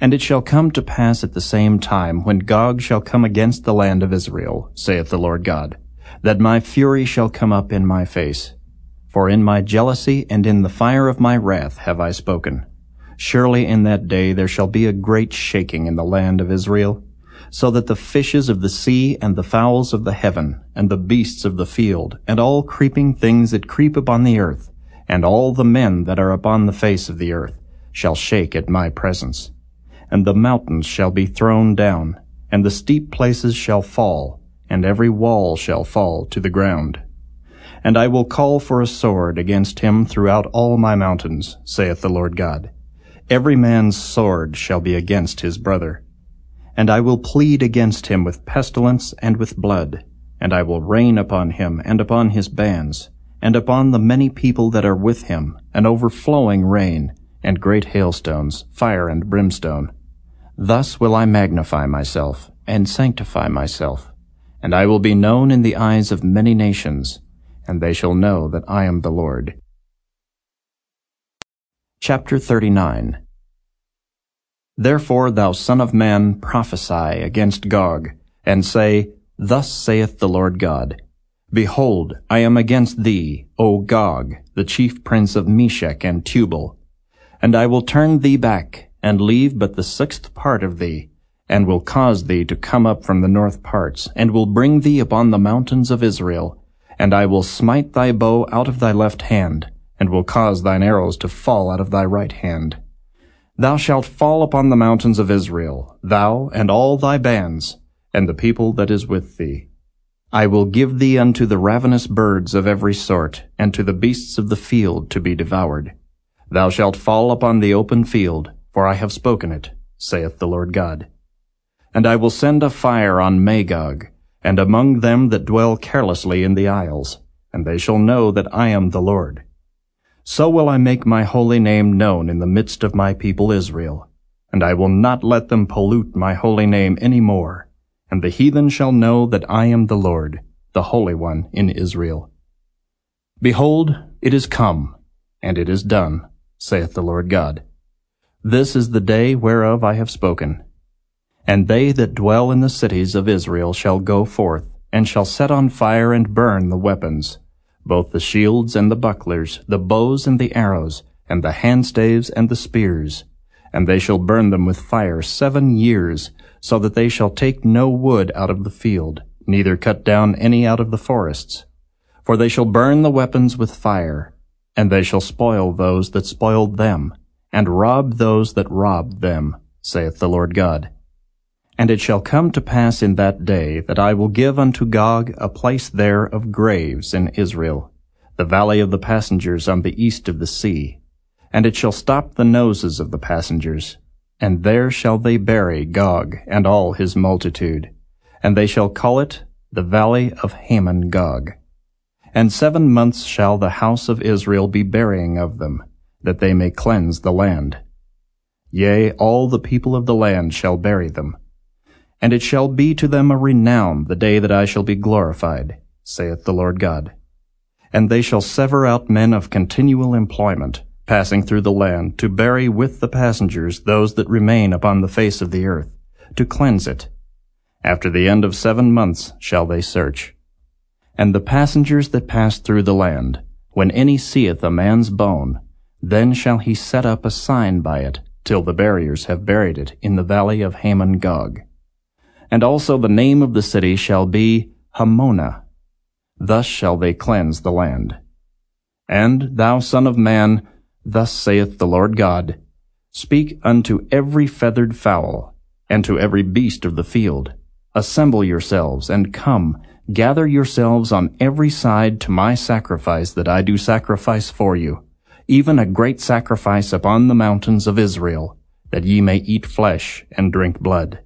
And it shall come to pass at the same time, when Gog shall come against the land of Israel, saith the Lord God, that my fury shall come up in my face. For in my jealousy and in the fire of my wrath have I spoken. Surely in that day there shall be a great shaking in the land of Israel, so that the fishes of the sea and the fowls of the heaven and the beasts of the field and all creeping things that creep upon the earth and all the men that are upon the face of the earth shall shake at my presence. And the mountains shall be thrown down, and the steep places shall fall, and every wall shall fall to the ground. And I will call for a sword against him throughout all my mountains, saith the Lord God. Every man's sword shall be against his brother and I will plead against him with pestilence and with blood, and I will rain upon him and upon his bands, and upon the many people that are with him, an overflowing rain, and great hailstones, fire and brimstone. Thus will I magnify myself, and sanctify myself, and I will be known in the eyes of many nations, and they shall know that I am the Lord. Chapter 39 Therefore, thou son of man, prophesy against Gog, and say, Thus saith the Lord God, Behold, I am against thee, O Gog, the chief prince of Meshech and Tubal. And I will turn thee back, and leave but the sixth part of thee, and will cause thee to come up from the north parts, and will bring thee upon the mountains of Israel. And I will smite thy bow out of thy left hand, and will cause thine arrows to fall out of thy right hand. Thou shalt fall upon the mountains of Israel, thou and all thy bands, and the people that is with thee. I will give thee unto the ravenous birds of every sort, and to the beasts of the field to be devoured. Thou shalt fall upon the open field, for I have spoken it, saith the Lord God. And I will send a fire on Magog, and among them that dwell carelessly in the isles, and they shall know that I am the Lord. So will I make my holy name known in the midst of my people Israel, and I will not let them pollute my holy name any more, and the heathen shall know that I am the Lord, the Holy One in Israel. Behold, it is come, and it is done, saith the Lord God. This is the day whereof I have spoken. And they that dwell in the cities of Israel shall go forth, and shall set on fire and burn the weapons, both the shields and the bucklers, the bows and the arrows, and the handstaves and the spears. And they shall burn them with fire seven years, so that they shall take no wood out of the field, neither cut down any out of the forests. For they shall burn the weapons with fire, and they shall spoil those that spoiled them, and rob those that robbed them, saith the Lord God. And it shall come to pass in that day that I will give unto Gog a place there of graves in Israel, the valley of the passengers on the east of the sea. And it shall stop the noses of the passengers, and there shall they bury Gog and all his multitude, and they shall call it the valley of Hamon Gog. And seven months shall the house of Israel be burying of them, that they may cleanse the land. Yea, all the people of the land shall bury them and it shall be to them a renown the day that I shall be glorified, saith the Lord God. And they shall sever out men of continual employment, passing through the land, to bury with the passengers those that remain upon the face of the earth, to cleanse it. After the end of seven months shall they search. And the passengers that pass through the land, when any seeth a man's bone, then shall he set up a sign by it, till the buriers have buried it in the valley of Hamon Gog and also the name of the city shall be Hamonah. Thus shall they cleanse the land. And, thou son of man, thus saith the Lord God, Speak unto every feathered fowl, and to every beast of the field, Assemble yourselves, and come, gather yourselves on every side to my sacrifice that I do sacrifice for you, even a great sacrifice upon the mountains of Israel, that ye may eat flesh and drink blood.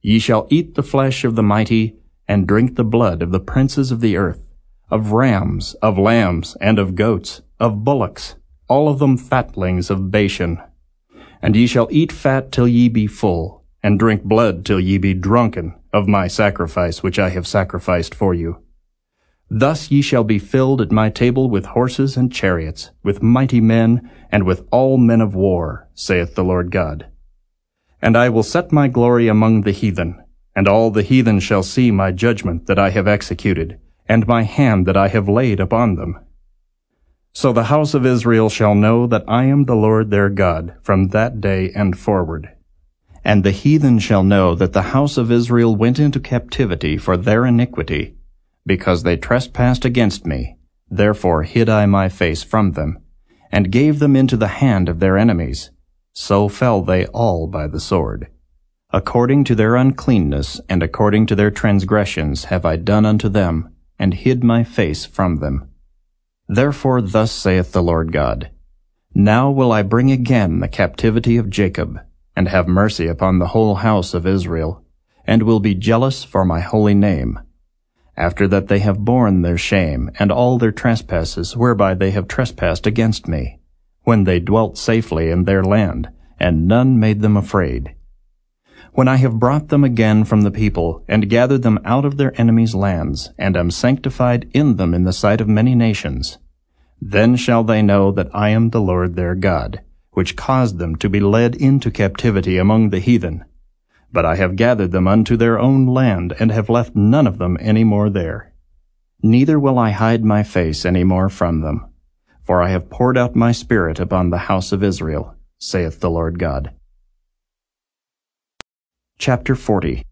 Ye shall eat the flesh of the mighty, and drink the blood of the princes of the earth, of rams, of lambs, and of goats, of bullocks, all of them fatlings of Bashan. And ye shall eat fat till ye be full, and drink blood till ye be drunken of my sacrifice which I have sacrificed for you. Thus ye shall be filled at my table with horses and chariots, with mighty men, and with all men of war, saith the Lord God. And I will set my glory among the heathen, and all the heathen shall see my judgment that I have executed, and my hand that I have laid upon them. So the house of Israel shall know that I am the Lord their God from that day and forward. And the heathen shall know that the house of Israel went into captivity for their iniquity, because they trespassed against me. Therefore hid I my face from them, and gave them into the hand of their enemies so fell they all by the sword. According to their uncleanness and according to their transgressions have I done unto them, and hid my face from them. Therefore thus saith the Lord God, Now will I bring again the captivity of Jacob, and have mercy upon the whole house of Israel, and will be jealous for my holy name. After that they have borne their shame, and all their trespasses whereby they have trespassed against me when they dwelt safely in their land, and none made them afraid. When I have brought them again from the people, and gathered them out of their enemies' lands, and am sanctified in them in the sight of many nations, then shall they know that I am the Lord their God, which caused them to be led into captivity among the heathen. But I have gathered them unto their own land, and have left none of them any more there. Neither will I hide my face any more from them, for I have poured out my Spirit upon the house of Israel, saith the Lord God. Chapter 40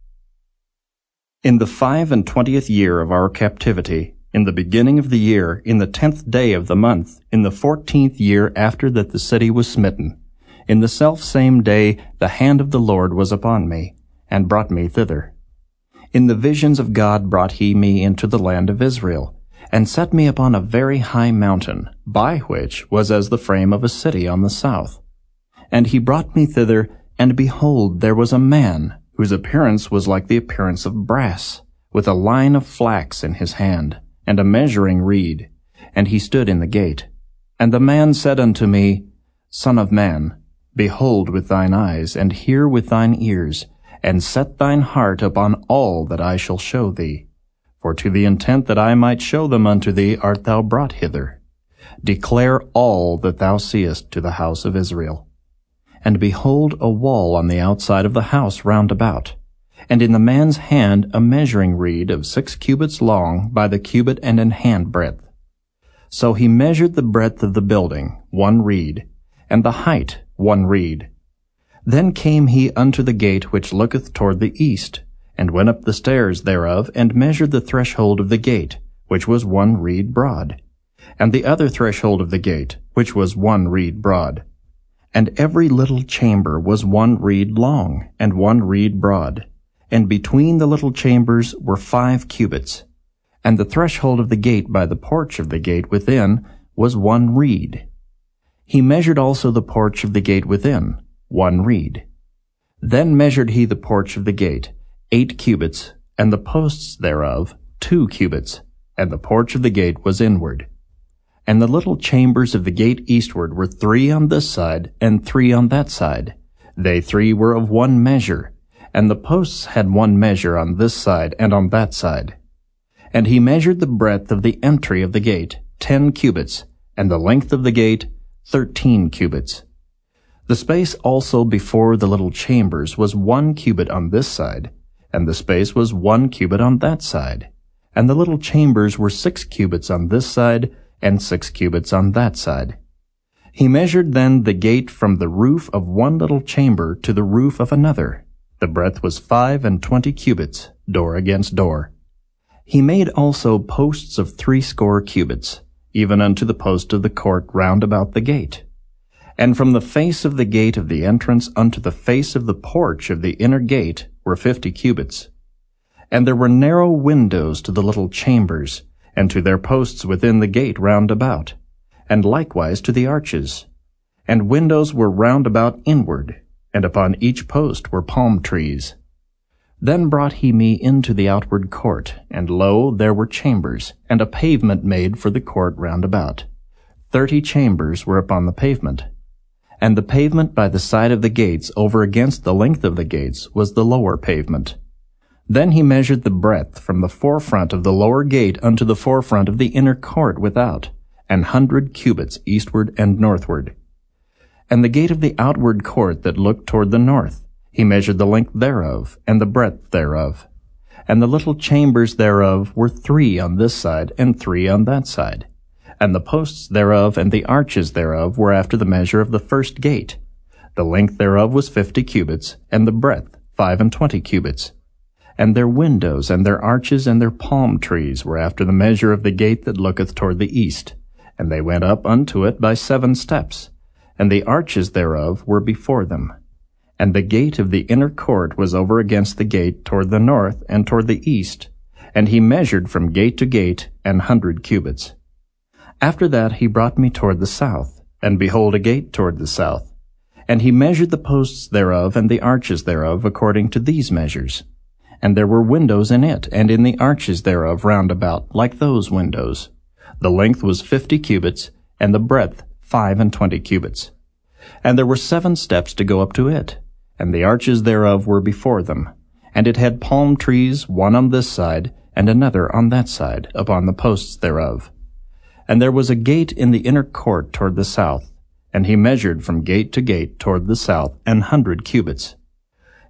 In the five and twentieth year of our captivity, in the beginning of the year, in the tenth day of the month, in the fourteenth year after that the city was smitten, in the selfsame day the hand of the Lord was upon me, and brought me thither. In the visions of God brought he me into the land of Israel, and set me upon a very high mountain, by which was as the frame of a city on the south. And he brought me thither, and behold, there was a man, whose appearance was like the appearance of brass, with a line of flax in his hand, and a measuring reed. And he stood in the gate. And the man said unto me, Son of man, behold with thine eyes, and hear with thine ears, and set thine heart upon all that I shall show thee for to the intent that I might show them unto thee art thou brought hither. Declare all that thou seest to the house of Israel. And behold a wall on the outside of the house round about, and in the man's hand a measuring reed of six cubits long by the cubit and an hand breadth. So he measured the breadth of the building, one reed, and the height, one reed. Then came he unto the gate which looketh toward the east, and went up the stairs thereof, and measured the threshold of the gate, which was one reed broad, and the other threshold of the gate, which was one reed broad. And every little chamber was one reed long, and one reed broad. And between the little chambers were five cubits. And the threshold of the gate by the porch of the gate within was one reed. He measured also the porch of the gate within, one reed. Then measured he the porch of the gate, eight cubits, and the posts thereof, two cubits, and the porch of the gate was inward. And the little chambers of the gate eastward were three on this side, and three on that side. They three were of one measure, and the posts had one measure on this side and on that side. And he measured the breadth of the entry of the gate, ten cubits, and the length of the gate, thirteen cubits. The space also before the little chambers was one cubit on this side, and the space was one cubit on that side. And the little chambers were six cubits on this side, and six cubits on that side. He measured then the gate from the roof of one little chamber to the roof of another. The breadth was five and twenty cubits, door against door. He made also posts of threescore cubits, even unto the post of the court round about the gate. And from the face of the gate of the entrance unto the face of the porch of the inner gate were fifty cubits. And there were narrow windows to the little chambers, and to their posts within the gate round about, and likewise to the arches. And windows were round about inward, and upon each post were palm trees. Then brought he me into the outward court, and lo, there were chambers, and a pavement made for the court round about. Thirty chambers were upon the pavement. And the pavement by the side of the gates over against the length of the gates was the lower pavement. Then he measured the breadth from the forefront of the lower gate unto the forefront of the inner court without, an hundred cubits eastward and northward. And the gate of the outward court that looked toward the north, he measured the length thereof, and the breadth thereof. And the little chambers thereof were three on this side, and three on that side. And the posts thereof and the arches thereof were after the measure of the first gate. The length thereof was fifty cubits, and the breadth five and twenty cubits. And their windows and their arches and their palm trees were after the measure of the gate that looketh toward the east. And they went up unto it by seven steps, and the arches thereof were before them and the gate of the inner court was over against the gate toward the north and toward the east, and he measured from gate to gate an hundred cubits. After that he brought me toward the south, and behold a gate toward the south. And he measured the posts thereof and the arches thereof according to these measures. And there were windows in it, and in the arches thereof round about, like those windows. The length was fifty cubits, and the breadth five and twenty cubits. And there were seven steps to go up to it, and the arches thereof were before them. And it had palm trees, one on this side, and another on that side, upon the posts thereof. And there was a gate in the inner court toward the south, and he measured from gate to gate toward the south an hundred cubits.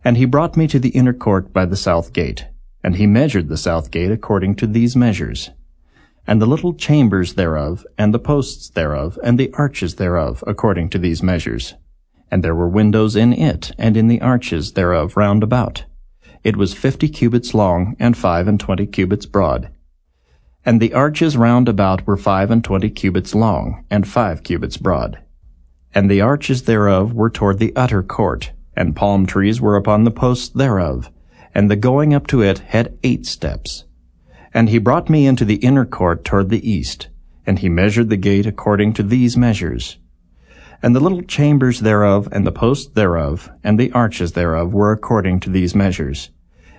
And he brought me to the inner court by the south gate, and he measured the south gate according to these measures. And the little chambers thereof, and the posts thereof, and the arches thereof, according to these measures and there were windows in it, and in the arches thereof round about. It was fifty cubits long, and five and twenty cubits broad. And the arches round about were five and twenty cubits long, and five cubits broad. And the arches thereof were toward the utter court, and palm trees were upon the posts thereof, and the going up to it had eight steps. And he brought me into the inner court toward the east, and he measured the gate according to these measures and the little chambers thereof, and the posts thereof, and the arches thereof were according to these measures.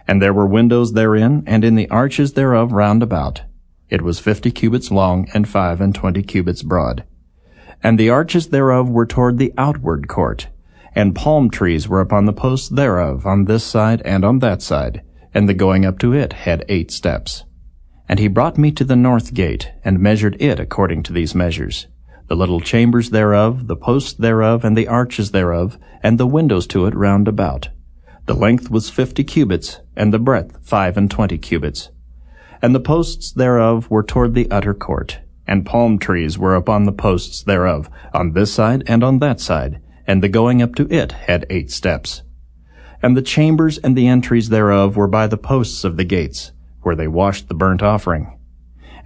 And there were windows therein, and in the arches thereof round about. It was fifty cubits long, and five and twenty cubits broad. And the arches thereof were toward the outward court, and palm trees were upon the posts thereof, on this side and on that side, and the going up to it had eight steps. And he brought me to the north gate, and measured it according to these measures the little chambers thereof, the posts thereof, and the arches thereof, and the windows to it round about. The length was fifty cubits, and the breadth five and twenty cubits. And the posts thereof were toward the utter court, and palm trees were upon the posts thereof, on this side and on that side, and the going up to it had eight steps. And the chambers and the entries thereof were by the posts of the gates, where they washed the burnt offering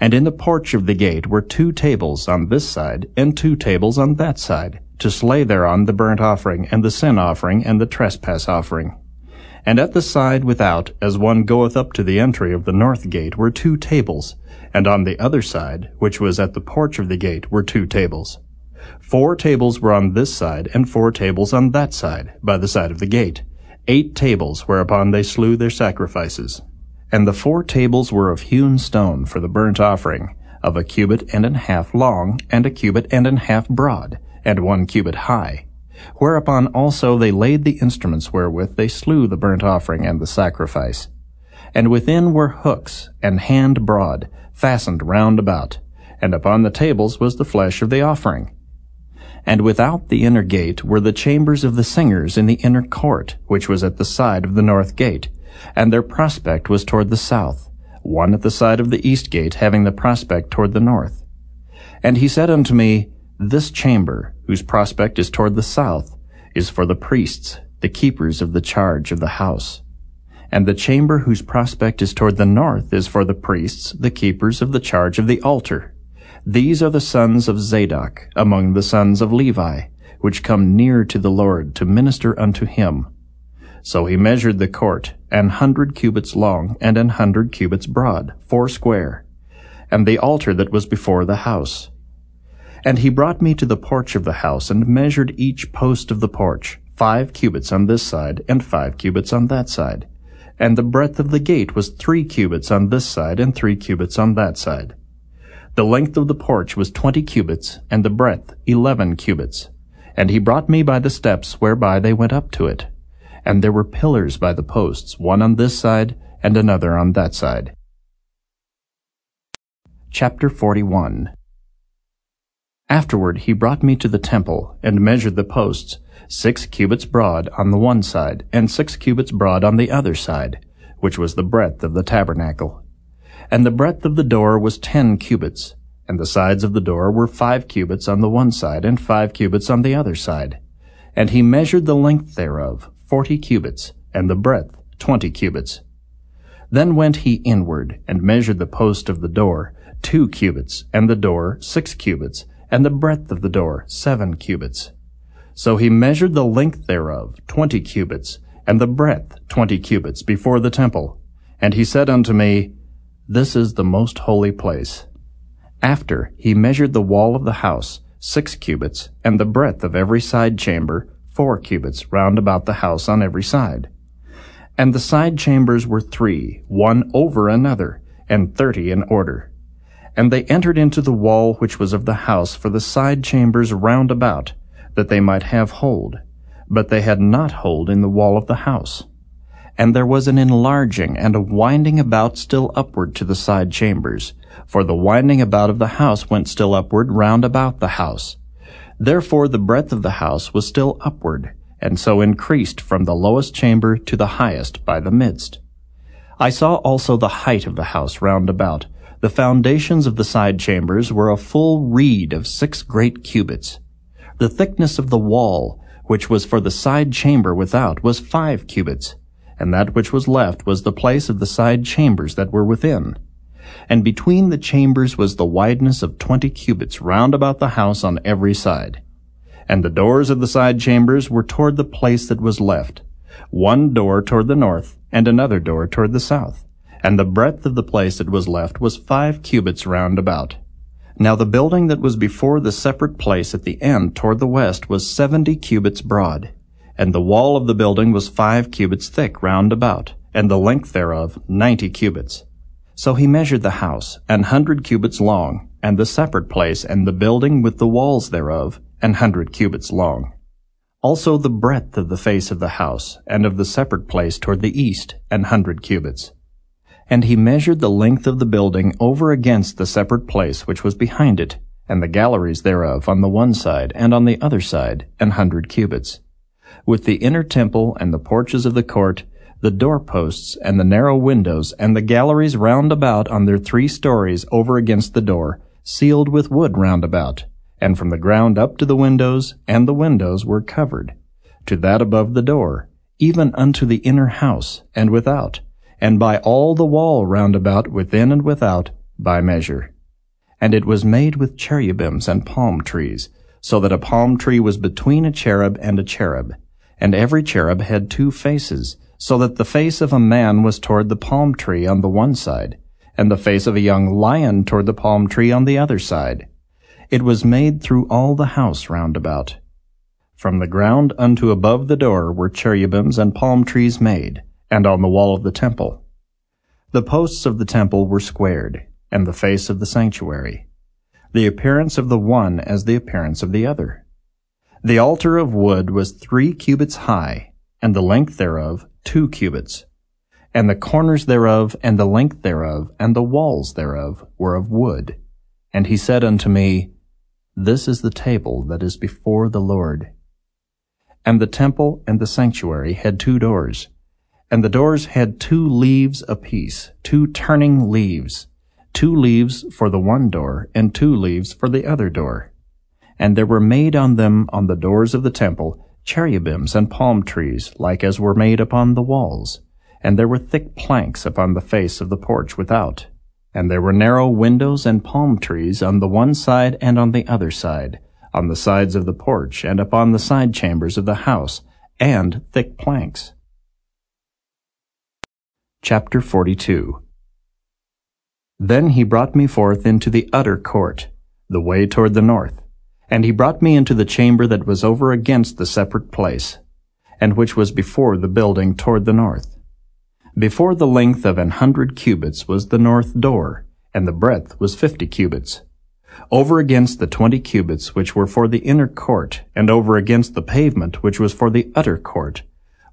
and in the porch of the gate were two tables on this side and two tables on that side, to slay thereon the burnt offering, and the sin offering, and the trespass offering. And at the side without, as one goeth up to the entry of the north gate, were two tables, and on the other side, which was at the porch of the gate, were two tables. Four tables were on this side, and four tables on that side, by the side of the gate. Eight tables whereupon they slew their sacrifices. And the four tables were of hewn stone for the burnt offering, of a cubit and an half long, and a cubit and an half broad, and one cubit high. Whereupon also they laid the instruments wherewith they slew the burnt offering and the sacrifice. And within were hooks, and hand broad, fastened round about, and upon the tables was the flesh of the offering. And without the inner gate were the chambers of the singers in the inner court, which was at the side of the north gate, and their prospect was toward the south, one at the side of the east gate having the prospect toward the north. And he said unto me, This chamber, whose prospect is toward the south, is for the priests, the keepers of the charge of the house. And the chamber whose prospect is toward the north is for the priests, the keepers of the charge of the altar. These are the sons of Zadok among the sons of Levi, which come near to the Lord to minister unto him. So he measured the court, an hundred cubits long, and an hundred cubits broad, four square, and the altar that was before the house. And he brought me to the porch of the house, and measured each post of the porch, five cubits on this side, and five cubits on that side. And the breadth of the gate was three cubits on this side, and three cubits on that side. The length of the porch was twenty cubits, and the breadth eleven cubits. And he brought me by the steps whereby they went up to it and there were pillars by the posts, one on this side and another on that side. Chapter 41 Afterward he brought me to the temple, and measured the posts, six cubits broad on the one side, and six cubits broad on the other side, which was the breadth of the tabernacle. And the breadth of the door was ten cubits, and the sides of the door were five cubits on the one side, and five cubits on the other side. And he measured the length thereof, forty cubits, and the breadth twenty cubits. Then went he inward, and measured the post of the door, two cubits, and the door six cubits, and the breadth of the door seven cubits. So he measured the length thereof twenty cubits, and the breadth twenty cubits before the temple. And he said unto me, This is the most holy place. After he measured the wall of the house, six cubits, and the breadth of every side chamber, four cubits round about the house on every side. And the side chambers were three, one over another, and thirty in order. And they entered into the wall which was of the house for the side chambers round about, that they might have hold. But they had not hold in the wall of the house. And there was an enlarging and a winding about still upward to the side chambers, for the winding about of the house went still upward round about the house Therefore the breadth of the house was still upward, and so increased from the lowest chamber to the highest by the midst. I saw also the height of the house round about. The foundations of the side chambers were a full reed of six great cubits. The thickness of the wall, which was for the side chamber without, was five cubits, and that which was left was the place of the side chambers that were within and between the chambers was the wideness of twenty cubits round about the house on every side. And the doors of the side chambers were toward the place that was left, one door toward the north, and another door toward the south. And the breadth of the place it was left was five cubits round about. Now the building that was before the separate place at the end toward the west was seventy cubits broad, and the wall of the building was five cubits thick round about, and the length thereof ninety cubits. So he measured the house, an hundred cubits long, and the separate place, and the building with the walls thereof, an hundred cubits long. Also the breadth of the face of the house, and of the separate place toward the east, an hundred cubits. And he measured the length of the building over against the separate place which was behind it, and the galleries thereof on the one side, and on the other side, an hundred cubits. With the inner temple and the porches of the court, the doorposts and the narrow windows and the galleries round about on their three stories over against the door, sealed with wood round about, and from the ground up to the windows, and the windows were covered, to that above the door, even unto the inner house, and without, and by all the wall round about within and without, by measure. And it was made with cherubims and palm trees, so that a palm tree was between a cherub and a cherub. And every cherub had two faces, so that the face of a man was toward the palm tree on the one side, and the face of a young lion toward the palm tree on the other side. It was made through all the house round about. From the ground unto above the door were cherubims and palm trees made, and on the wall of the temple. The posts of the temple were squared, and the face of the sanctuary the appearance of the one as the appearance of the other. The altar of wood was three cubits high, and the length thereof two cubits. And the corners thereof, and the length thereof, and the walls thereof were of wood. And he said unto me, This is the table that is before the Lord. And the temple and the sanctuary had two doors, and the doors had two leaves apiece, two turning leaves, two leaves for the one door, and two leaves for the other door. And there were made on them on the doors of the temple cherubims and palm trees, like as were made upon the walls. And there were thick planks upon the face of the porch without. And there were narrow windows and palm trees on the one side and on the other side, on the sides of the porch, and upon the side chambers of the house, and thick planks. Chapter 42 then he brought me forth into the utter court, the way toward the north. And he brought me into the chamber that was over against the separate place, and which was before the building toward the north. Before the length of an hundred cubits was the north door, and the breadth was fifty cubits. Over against the twenty cubits which were for the inner court, and over against the pavement which was for the utter court,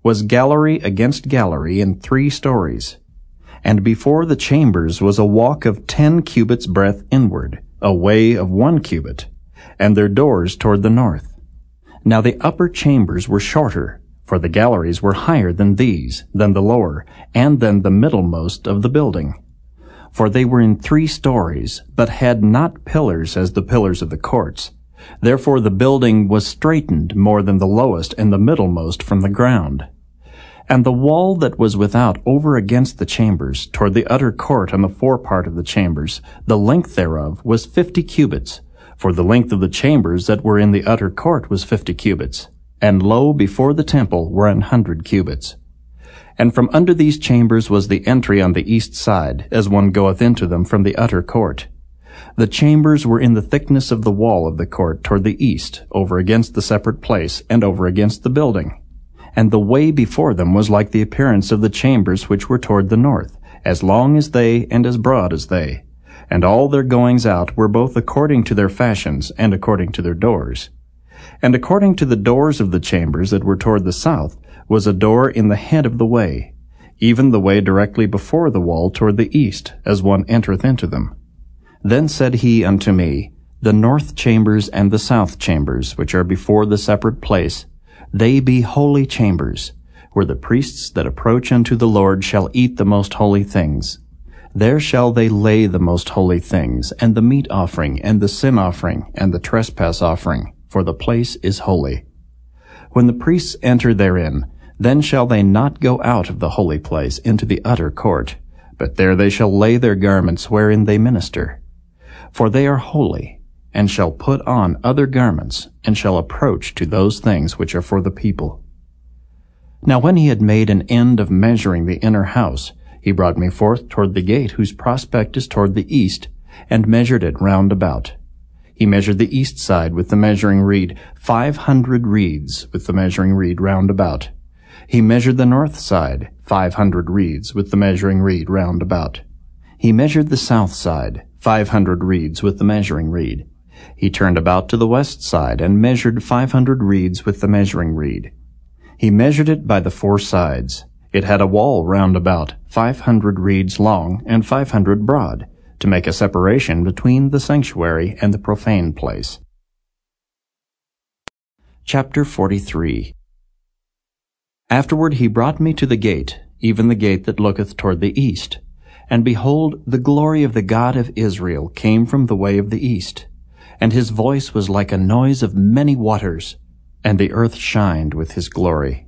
was gallery against gallery in three stories and before the chambers was a walk of ten cubits breadth inward, a way of one cubit, and their doors toward the north. Now the upper chambers were shorter, for the galleries were higher than these, than the lower, and than the middlemost of the building. For they were in three stories, but had not pillars as the pillars of the courts. Therefore the building was straitened more than the lowest and the middlemost from the ground. And the wall that was without over against the chambers, toward the utter court on the forepart of the chambers, the length thereof was fifty cubits, for the length of the chambers that were in the utter court was fifty cubits. And lo, before the temple were an hundred cubits. And from under these chambers was the entry on the east side, as one goeth into them from the utter court. The chambers were in the thickness of the wall of the court toward the east, over against the separate place, and over against the building and the way before them was like the appearance of the chambers which were toward the north, as long as they and as broad as they. And all their goings out were both according to their fashions and according to their doors. And according to the doors of the chambers that were toward the south was a door in the head of the way, even the way directly before the wall toward the east, as one entereth into them. Then said he unto me, The north chambers and the south chambers, which are before the separate place, they be holy chambers, where the priests that approach unto the Lord shall eat the most holy things. There shall they lay the most holy things, and the meat offering, and the sin offering, and the trespass offering, for the place is holy. When the priests enter therein, then shall they not go out of the holy place into the utter court, but there they shall lay their garments wherein they minister. For they are holy, and shall put on other garments, and shall approach to those things which are for the people. Now when he had made an end of measuring the inner house, he brought me forth toward the gate whose prospect is toward the east, and measured it round about. He measured the east side with the measuring reed, five hundred reeds with the measuring reed round about. He measured the north side, five hundred reeds with the measuring reed round about. He measured the south side, five hundred reeds with the measuring reed. He turned about to the west side and measured five hundred reeds with the measuring reed. He measured it by the four sides. It had a wall round about, five hundred reeds long and five hundred broad, to make a separation between the sanctuary and the profane place. Chapter 43 Afterward he brought me to the gate, even the gate that looketh toward the east. And behold, the glory of the God of Israel came from the way of the east and his voice was like a noise of many waters, and the earth shined with his glory.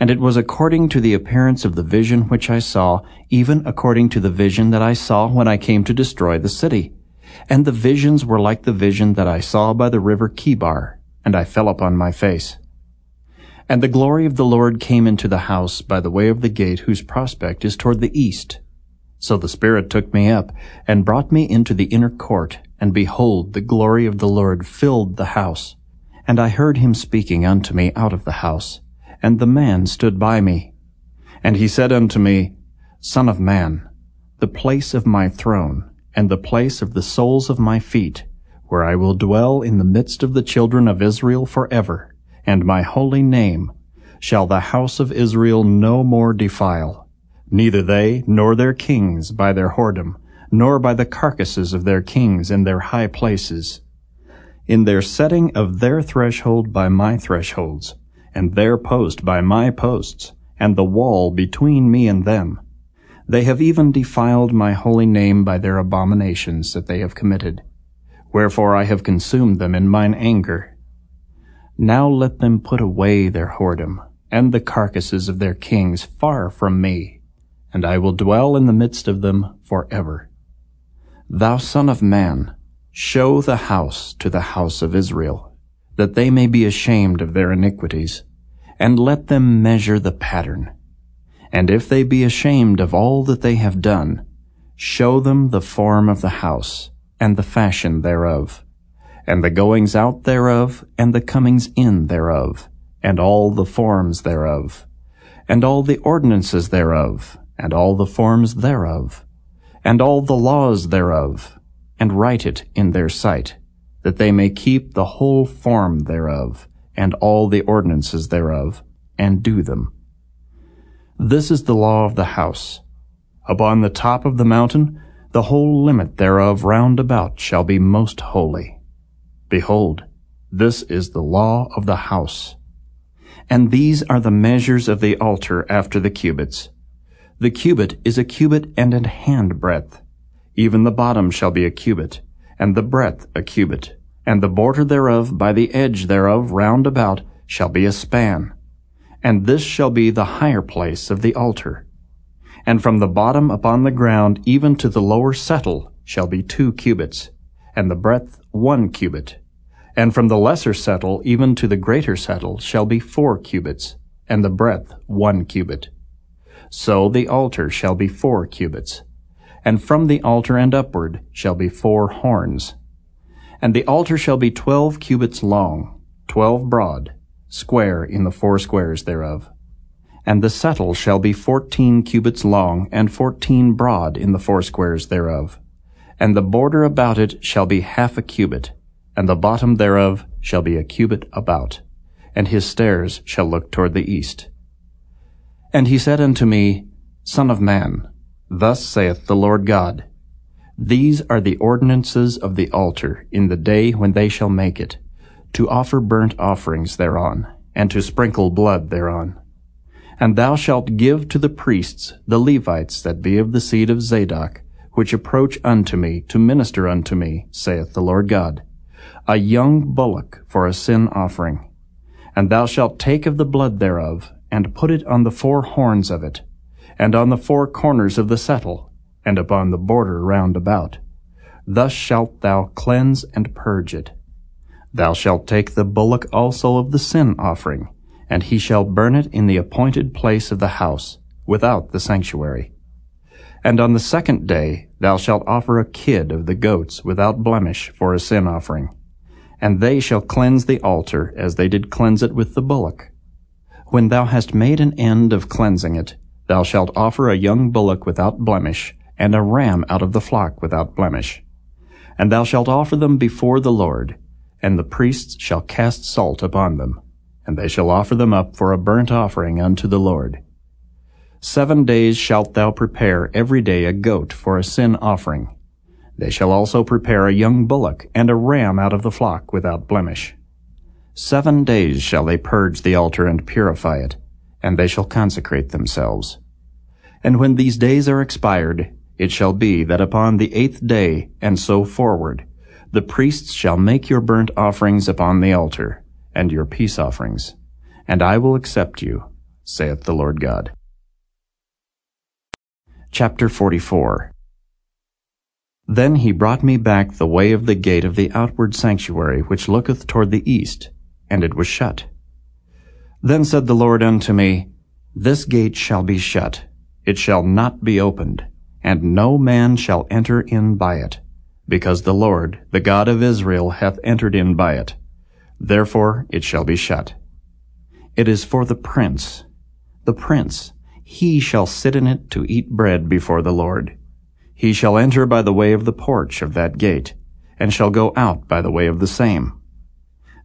And it was according to the appearance of the vision which I saw, even according to the vision that I saw when I came to destroy the city. And the visions were like the vision that I saw by the river Chebar, and I fell upon my face. And the glory of the Lord came into the house by the way of the gate whose prospect is toward the east. So the Spirit took me up, and brought me into the inner court, and behold, the glory of the Lord filled the house. And I heard him speaking unto me out of the house, and the man stood by me. And he said unto me, Son of man, the place of my throne, and the place of the soles of my feet, where I will dwell in the midst of the children of Israel forever, and my holy name shall the house of Israel no more defile, neither they nor their kings by their whoredom, nor by the carcasses of their kings in their high places, in their setting of their threshold by my thresholds, and their post by my posts, and the wall between me and them. They have even defiled my holy name by their abominations that they have committed. Wherefore I have consumed them in mine anger, now let them put away their whoredom, and the carcasses of their kings far from me, and I will dwell in the midst of them for ever. Thou son of man, show the house to the house of Israel, that they may be ashamed of their iniquities, and let them measure the pattern. And if they be ashamed of all that they have done, show them the form of the house, and the fashion thereof and the goings out thereof, and the comings in thereof, and all the forms thereof, and all the ordinances thereof, and all the forms thereof, and all the laws thereof, and write it in their sight, that they may keep the whole form thereof, and all the ordinances thereof, and do them. This is the law of the house. Upon the top of the mountain, the whole limit thereof round about shall be most holy. Behold, this is the law of the house. And these are the measures of the altar after the cubits. The cubit is a cubit and an hand breadth. Even the bottom shall be a cubit, and the breadth a cubit, and the border thereof by the edge thereof round about shall be a span. And this shall be the higher place of the altar. And from the bottom upon the ground even to the lower settle shall be two cubits, and the breadth one cubit, and from the lesser settle even to the greater settle shall be four cubits, and the breadth one cubit. So the altar shall be four cubits, and from the altar and upward shall be four horns. And the altar shall be twelve cubits long, twelve broad, square in the four squares thereof. And the settle shall be fourteen cubits long, and fourteen broad in the four squares thereof. And the border about it shall be half a cubit, and the bottom thereof shall be a cubit about, and his stairs shall look toward the east. And he said unto me, Son of man, thus saith the Lord God, These are the ordinances of the altar in the day when they shall make it, to offer burnt offerings thereon, and to sprinkle blood thereon. And thou shalt give to the priests, the Levites that be of the seed of Zadok, which approach unto me to minister unto me, saith the Lord God a young bullock for a sin offering. And thou shalt take of the blood thereof, and put it on the four horns of it, and on the four corners of the settle, and upon the border round about. Thus shalt thou cleanse and purge it. Thou shalt take the bullock also of the sin offering, and he shall burn it in the appointed place of the house, without the sanctuary. And on the second day thou shalt offer a kid of the goats without blemish for a sin offering and they shall cleanse the altar as they did cleanse it with the bullock. When thou hast made an end of cleansing it, thou shalt offer a young bullock without blemish, and a ram out of the flock without blemish. And thou shalt offer them before the Lord, and the priests shall cast salt upon them, and they shall offer them up for a burnt offering unto the Lord. Seven days shalt thou prepare every day a goat for a sin offering, they shall also prepare a young bullock and a ram out of the flock without blemish. Seven days shall they purge the altar and purify it, and they shall consecrate themselves. And when these days are expired, it shall be that upon the eighth day, and so forward, the priests shall make your burnt offerings upon the altar, and your peace offerings, and I will accept you, saith the Lord God. Chapter 44 Then he brought me back the way of the gate of the outward sanctuary which looketh toward the east, and it was shut. Then said the Lord unto me, This gate shall be shut, it shall not be opened, and no man shall enter in by it, because the Lord, the God of Israel, hath entered in by it. Therefore it shall be shut. It is for the prince, the prince, he shall sit in it to eat bread before the Lord. He shall enter by the way of the porch of that gate, and shall go out by the way of the same.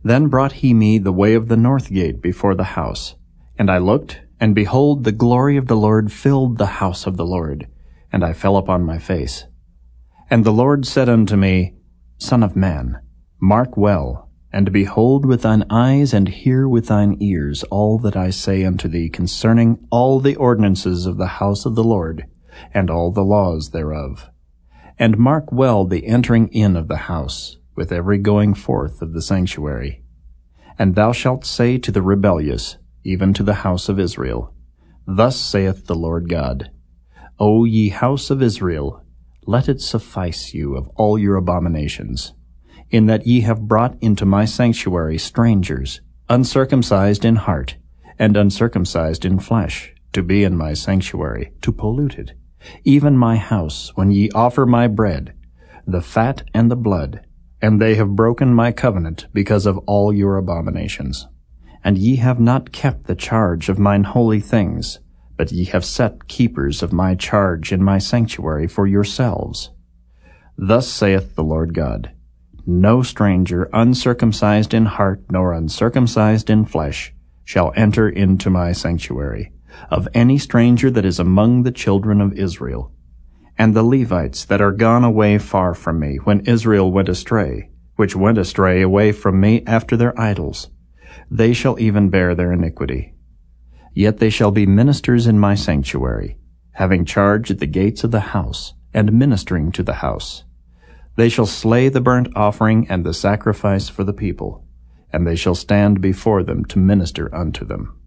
Then brought he me the way of the north gate before the house. And I looked, and behold, the glory of the Lord filled the house of the Lord, and I fell upon my face. And the Lord said unto me, Son of man, mark well, and behold with thine eyes, and hear with thine ears all that I say unto thee concerning all the ordinances of the house of the Lord, and all the laws thereof. And mark well the entering in of the house, with every going forth of the sanctuary. And thou shalt say to the rebellious, even to the house of Israel, Thus saith the Lord God, O ye house of Israel, let it suffice you of all your abominations, in that ye have brought into my sanctuary strangers, uncircumcised in heart, and uncircumcised in flesh, to be in my sanctuary, to pollute it, even my house, when ye offer my bread, the fat and the blood, and they have broken my covenant because of all your abominations. And ye have not kept the charge of mine holy things, but ye have set keepers of my charge in my sanctuary for yourselves. Thus saith the Lord God, No stranger uncircumcised in heart nor uncircumcised in flesh shall enter into my sanctuary, of any stranger that is among the children of Israel. And the Levites that are gone away far from me, when Israel went astray, which went astray away from me after their idols, they shall even bear their iniquity. Yet they shall be ministers in my sanctuary, having charge at the gates of the house, and ministering to the house. They shall slay the burnt offering and the sacrifice for the people, and they shall stand before them to minister unto them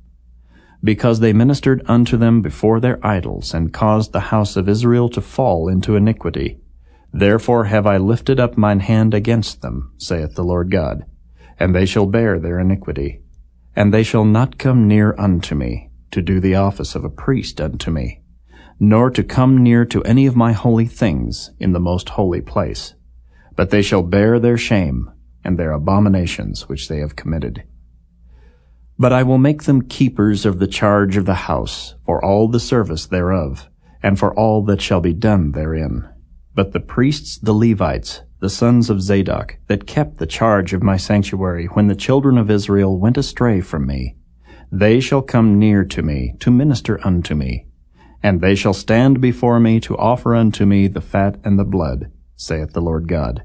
because they ministered unto them before their idols, and caused the house of Israel to fall into iniquity. Therefore have I lifted up mine hand against them, saith the Lord God, and they shall bear their iniquity. And they shall not come near unto me, to do the office of a priest unto me, nor to come near to any of my holy things in the most holy place. But they shall bear their shame, and their abominations which they have committed. But I will make them keepers of the charge of the house, for all the service thereof, and for all that shall be done therein. But the priests, the Levites, the sons of Zadok, that kept the charge of my sanctuary when the children of Israel went astray from me, they shall come near to me to minister unto me, and they shall stand before me to offer unto me the fat and the blood, saith the Lord God.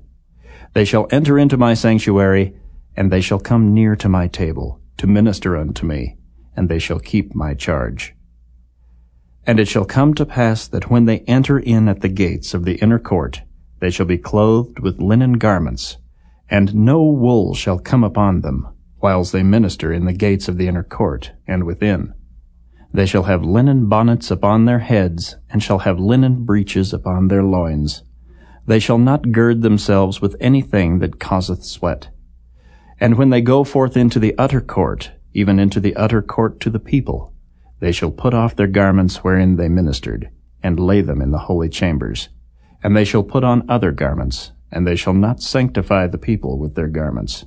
They shall enter into my sanctuary, and they shall come near to my table to minister unto me, and they shall keep my charge. And it shall come to pass that when they enter in at the gates of the inner court, they shall be clothed with linen garments, and no wool shall come upon them, whiles they minister in the gates of the inner court, and within. They shall have linen bonnets upon their heads, and shall have linen breeches upon their loins. They shall not gird themselves with anything that causeth sweat and when they go forth into the utter court, even into the utter court to the people, they shall put off their garments wherein they ministered, and lay them in the holy chambers. And they shall put on other garments, and they shall not sanctify the people with their garments.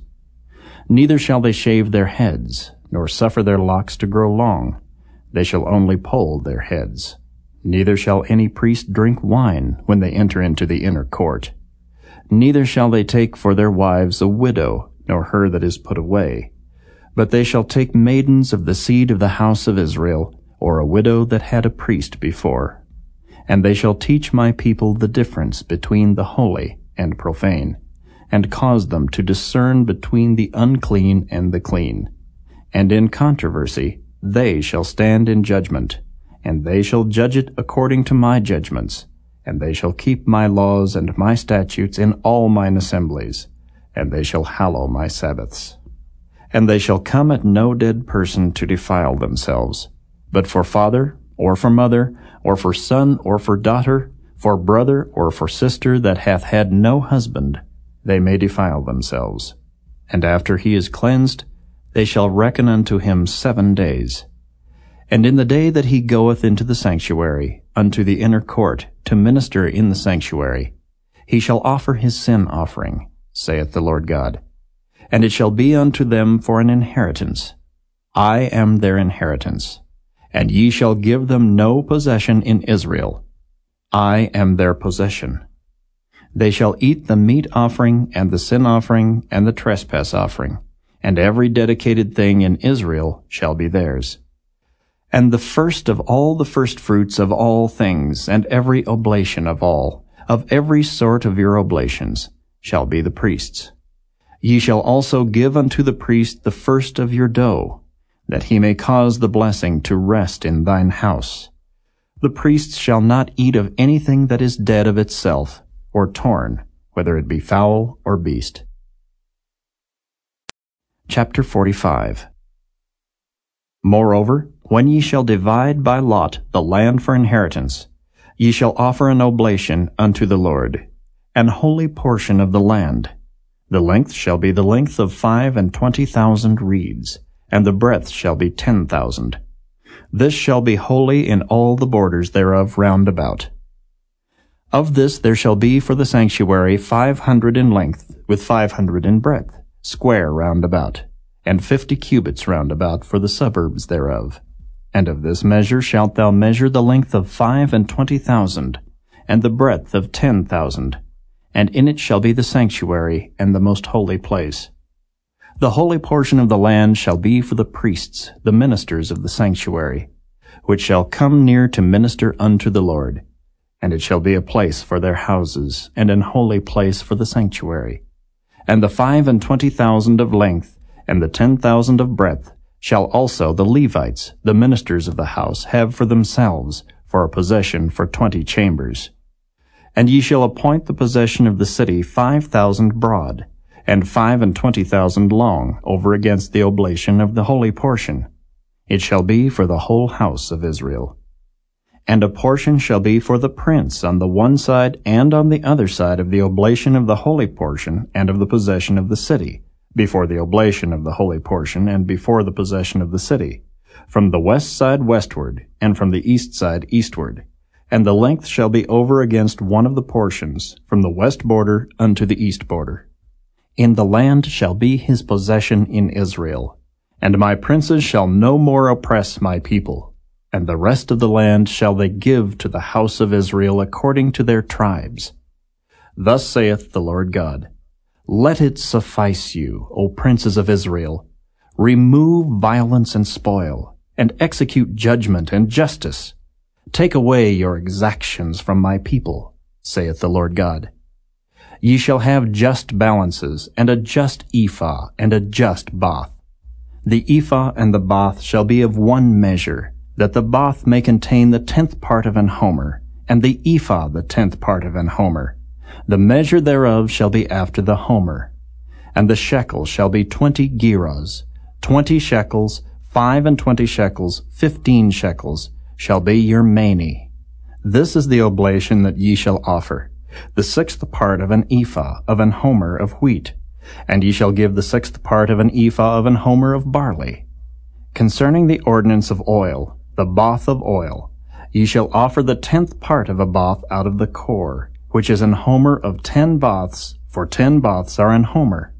Neither shall they shave their heads, nor suffer their locks to grow long. They shall only poll their heads. Neither shall any priest drink wine when they enter into the inner court. Neither shall they take for their wives a widow, nor her that is put away. But they shall take maidens of the seed of the house of Israel, or a widow that had a priest before. And they shall teach my people the difference between the holy and profane, and cause them to discern between the unclean and the clean. And in controversy they shall stand in judgment, and they shall judge it according to my judgments, and they shall keep my laws and my statutes in all mine assemblies, and they shall hallow my Sabbaths. And they shall come at no dead person to defile themselves, but for father, or for mother, or for son, or for daughter, for brother or for sister that hath had no husband, they may defile themselves. And after he is cleansed, they shall reckon unto him seven days. And in the day that he goeth into the sanctuary, unto the inner court, to minister in the sanctuary, he shall offer his sin offering, saith the Lord God. And it shall be unto them for an inheritance. I am their inheritance. And ye shall give them no possession in Israel. I am their possession. They shall eat the meat offering, and the sin offering, and the trespass offering, and every dedicated thing in Israel shall be theirs and the first of all the firstfruits of all things, and every oblation of all, of every sort of your oblations, shall be the priest's. Ye shall also give unto the priest the first of your dough, that he may cause the blessing to rest in thine house. The priests shall not eat of anything that is dead of itself, or torn, whether it be fowl or beast. Chapter 45 Moreover, when ye shall divide by lot the land for inheritance, ye shall offer an oblation unto the Lord, an holy portion of the land. The length shall be the length of five and twenty thousand reeds, and the breadth shall be ten thousand. This shall be holy in all the borders thereof round about. Of this there shall be for the sanctuary five hundred in length, with five hundred in breadth, square round about, and fifty cubits round about for the suburbs thereof. And of this measure shalt thou measure the length of five and twenty thousand, and the breadth of ten thousand, and in it shall be the sanctuary and the most holy place. The holy portion of the land shall be for the priests, the ministers of the sanctuary, which shall come near to minister unto the Lord. And it shall be a place for their houses, and an holy place for the sanctuary. And the five and twenty thousand of length, and the ten thousand of breadth, shall also the Levites, the ministers of the house, have for themselves, for a possession for twenty chambers. And ye shall appoint the possession of the city five thousand broad, and five and twenty thousand long, over against the oblation of the holy portion. It shall be for the whole house of Israel. And a portion shall be for the prince on the one side and on the other side of the oblation of the holy portion and of the possession of the city, before the oblation of the holy portion and before the possession of the city, from the west side westward, and from the east side eastward. And the length shall be over against one of the portions, from the west border unto the east border. In the land shall be his possession in Israel. And my princes shall no more oppress my people. And the rest of the land shall they give to the house of Israel according to their tribes. Thus saith the Lord God. Let it suffice you, O princes of Israel. Remove violence and spoil, and execute judgment and justice. Take away your exactions from my people, saith the Lord God. Ye shall have just balances, and a just ephah, and a just bath. The ephah and the bath shall be of one measure, that the bath may contain the tenth part of an homer, and the ephah the tenth part of an homer. The measure thereof shall be after the homer. And the shekel shall be twenty gerahs, twenty shekels, five and twenty shekels, fifteen shekels, shall be your maneh. This is the oblation that ye shall offer, the sixth part of an ephah of an homer of wheat, and ye shall give the sixth part of an ephah of an homer of barley. Concerning the ordinance of oil, the bath of oil, ye shall offer the tenth part of a bath out of the cor, which is an homer of ten baths, for ten baths are an homer,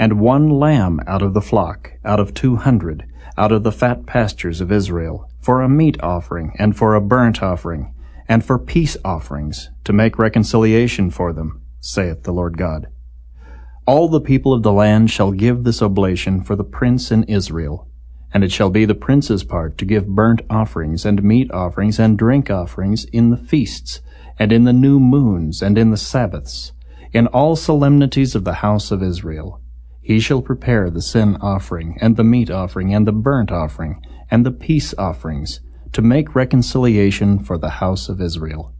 and one lamb out of the flock, out of two hundred, out of the fat pastures of Israel, for a meat offering, and for a burnt offering, and for peace offerings, to make reconciliation for them, saith the Lord God. All the people of the land shall give this oblation for the prince in Israel, and it shall be the prince's part to give burnt offerings, and meat offerings, and drink offerings in the feasts, and in the new moons, and in the Sabbaths, in all solemnities of the house of Israel. He shall prepare the sin offering, and the meat offering, and the burnt offering, and the peace offerings, to make reconciliation for the house of Israel.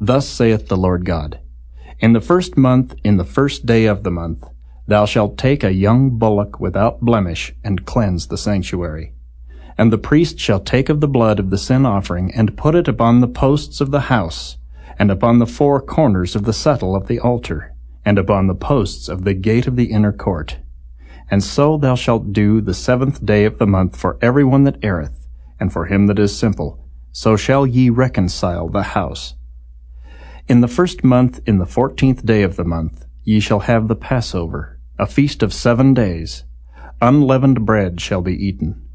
Thus saith the Lord God, In the first month, in the first day of the month, thou shalt take a young bullock without blemish, and cleanse the sanctuary. And the priest shall take of the blood of the sin offering, and put it upon the posts of the house, and upon the four corners of the settle of the altar, and upon the posts of the gate of the inner court. And so thou shalt do the seventh day of the month for every one that erreth, and for him that is simple. So shall ye reconcile the house. In the first month, in the fourteenth day of the month, ye shall have the Passover, a feast of seven days. Unleavened bread shall be eaten.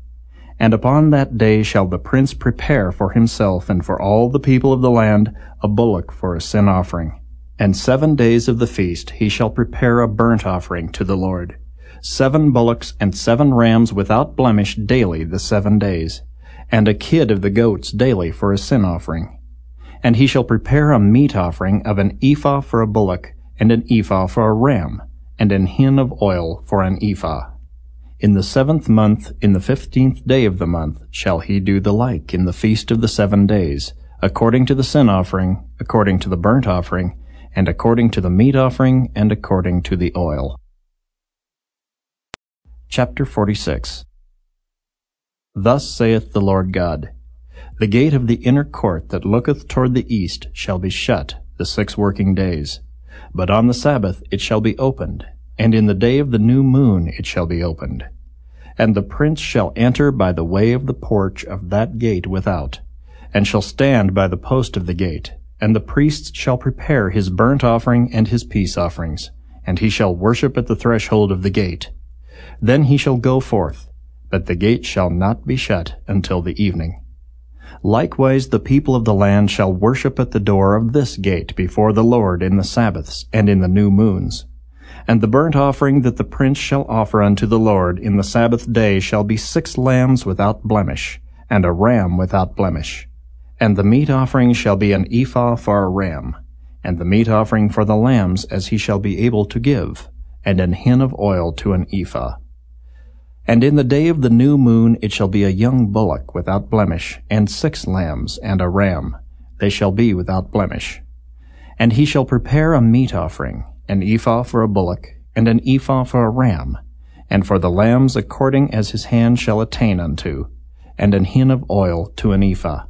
And upon that day shall the prince prepare for himself and for all the people of the land a bullock for a sin offering. And seven days of the feast he shall prepare a burnt offering to the Lord. Seven bullocks and seven rams without blemish daily the seven days, and a kid of the goats daily for a sin offering. And he shall prepare a meat offering of an ephah for a bullock, and an ephah for a ram, and an hin of oil for an ephah. In the seventh month, in the fifteenth day of the month, shall he do the like in the feast of the seven days, according to the sin offering, according to the burnt offering, and according to the meat offering, and according to the oil. Chapter 46 Thus saith the Lord God, The gate of the inner court that looketh toward the east shall be shut the six working days, but on the Sabbath it shall be opened, and in the day of the new moon it shall be opened. And the prince shall enter by the way of the porch of that gate without, and shall stand by the post of the gate, and the priests shall prepare his burnt offering and his peace offerings, and he shall worship at the threshold of the gate. Then he shall go forth, but the gate shall not be shut until the evening. Likewise the people of the land shall worship at the door of this gate before the Lord in the Sabbaths and in the new moons. And the burnt offering that the prince shall offer unto the Lord in the Sabbath day shall be six lambs without blemish, and a ram without blemish. And the meat offering shall be an ephah for a ram, and the meat offering for the lambs as he shall be able to give, and an hin of oil to an ephah. And in the day of the new moon it shall be a young bullock without blemish, and six lambs, and a ram. They shall be without blemish. And he shall prepare a meat offering, an ephah for a bullock, and an ephah for a ram, and for the lambs according as his hand shall attain unto, and an hin of oil to an ephah.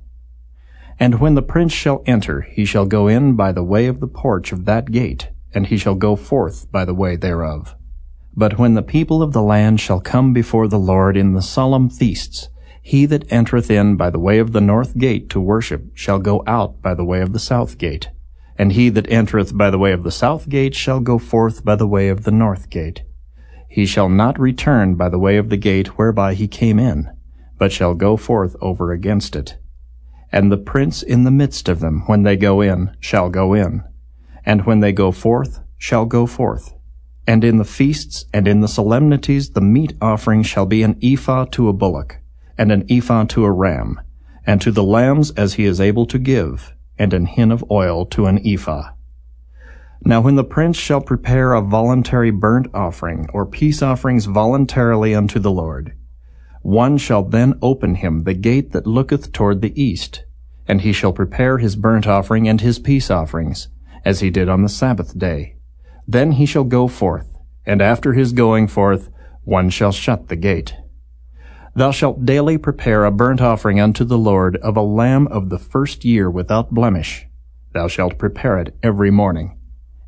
And when the prince shall enter, he shall go in by the way of the porch of that gate, and he shall go forth by the way thereof. But when the people of the land shall come before the Lord in the solemn feasts, he that entereth in by the way of the north gate to worship shall go out by the way of the south gate. And he that entereth by the way of the south gate shall go forth by the way of the north gate. He shall not return by the way of the gate whereby he came in, but shall go forth over against it. And the prince in the midst of them, when they go in, shall go in, and when they go forth, shall go forth. And in the feasts and in the solemnities the meat offering shall be an ephah to a bullock, and an ephah to a ram, and to the lambs as he is able to give, and an hin of oil to an ephah. Now when the prince shall prepare a voluntary burnt offering, or peace offerings voluntarily unto the Lord, one shall then open him the gate that looketh toward the east, and he shall prepare his burnt offering and his peace offerings, as he did on the Sabbath day. Then he shall go forth, and after his going forth, one shall shut the gate. Thou shalt daily prepare a burnt offering unto the Lord of a lamb of the first year without blemish. Thou shalt prepare it every morning.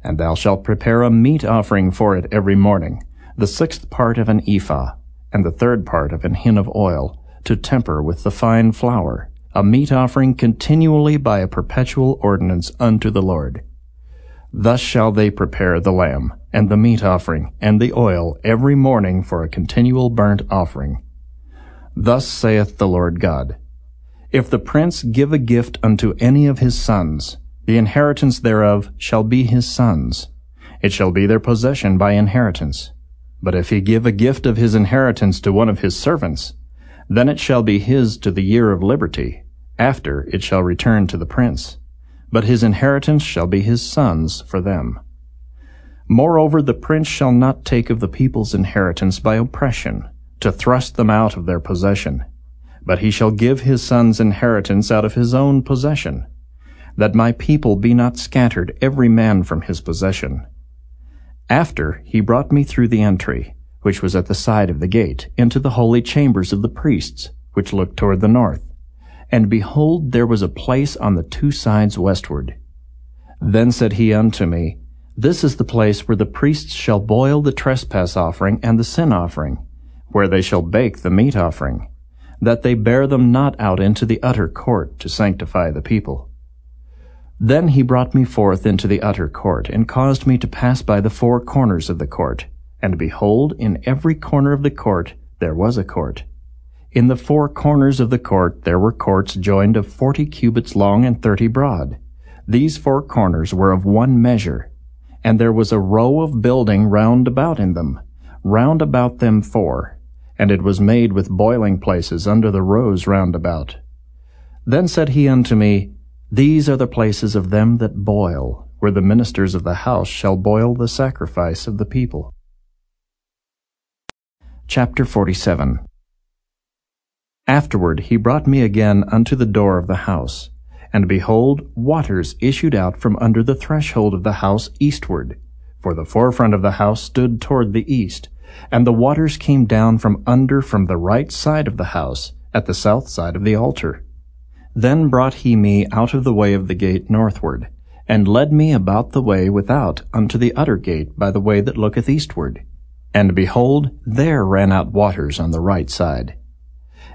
And thou shalt prepare a meat offering for it every morning, the sixth part of an ephah, and the third part of an hin of oil, to temper with the fine flour, a meat offering continually by a perpetual ordinance unto the Lord. Thus shall they prepare the lamb, and the meat offering, and the oil every morning for a continual burnt offering Thus saith the Lord God, If the prince give a gift unto any of his sons, the inheritance thereof shall be his sons. It shall be their possession by inheritance. But if he give a gift of his inheritance to one of his servants, then it shall be his to the year of liberty. After it shall return to the prince. But his inheritance shall be his sons for them. Moreover, the prince shall not take of the people's inheritance by oppression, to thrust them out of their possession. But he shall give his sons inheritance out of his own possession, that my people be not scattered every man from his possession. After he brought me through the entry, which was at the side of the gate, into the holy chambers of the priests, which looked toward the north. And behold, there was a place on the two sides westward. Then said he unto me, This is the place where the priests shall boil the trespass offering and the sin offering, where they shall bake the meat offering, that they bear them not out into the utter court to sanctify the people. Then he brought me forth into the utter court, and caused me to pass by the four corners of the court. And behold, in every corner of the court there was a court. In the four corners of the court there were courts joined of forty cubits long and thirty broad. These four corners were of one measure, and there was a row of building round about in them, round about them four, and it was made with boiling places under the rows round about. Then said he unto me, These are the places of them that boil, where the ministers of the house shall boil the sacrifice of the people. Chapter 47 Afterward he brought me again unto the door of the house, and behold, waters issued out from under the threshold of the house eastward. For the forefront of the house stood toward the east, and the waters came down from under from the right side of the house, at the south side of the altar. Then brought he me out of the way of the gate northward, and led me about the way without unto the utter gate by the way that looketh eastward. And behold, there ran out waters on the right side.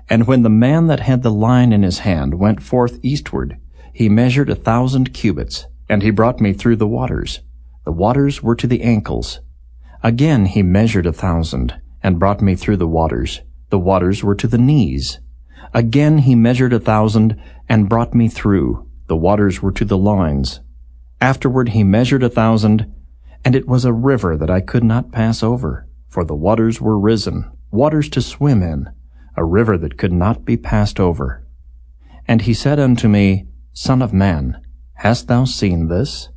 And when the man that had the line in his hand went forth eastward, he measured a thousand cubits, and he brought me through the waters. The waters were to the ankles. Again he measured a thousand, and brought me through the waters. The waters were to the knees. Again he measured a thousand, and brought me through. The waters were to the loins. Afterward he measured a thousand, and it was a river that I could not pass over, for the waters were risen, waters to swim in, a river that could not be passed over. And he said unto me, Son of man, hast thou seen this?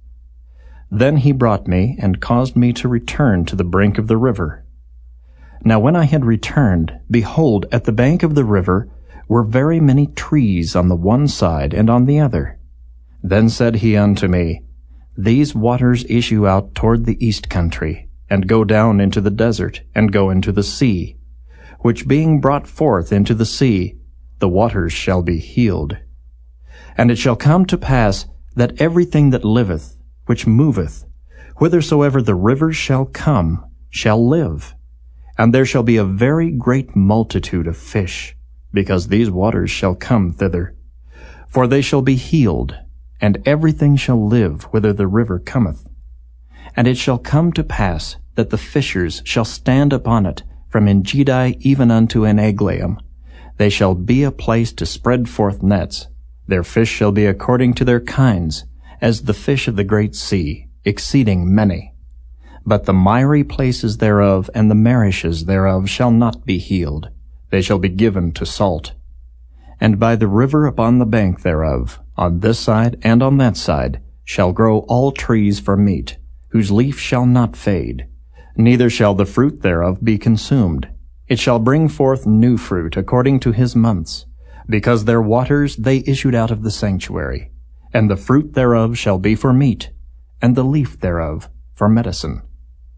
Then he brought me, and caused me to return to the brink of the river. Now when I had returned, behold, at the bank of the river were very many trees on the one side and on the other. Then said he unto me, These waters issue out toward the east country, and go down into the desert, and go into the sea, which being brought forth into the sea, the waters shall be healed. And it shall come to pass that everything that liveth, which moveth, whithersoever the rivers shall come, shall live. And there shall be a very great multitude of fish, because these waters shall come thither. For they shall be healed, and everything shall live whither the river cometh. And it shall come to pass that the fishers shall stand upon it, from Engedi even unto Eneglaim. They shall be a place to spread forth nets. Their fish shall be according to their kinds, as the fish of the great sea, exceeding many. But the miry places thereof and the marishes thereof shall not be healed. They shall be given to salt. And by the river upon the bank thereof, on this side and on that side, shall grow all trees for meat, whose leaf shall not fade, neither shall the fruit thereof be consumed. It shall bring forth new fruit according to his months, because their waters they issued out of the sanctuary. And the fruit thereof shall be for meat, and the leaf thereof for medicine.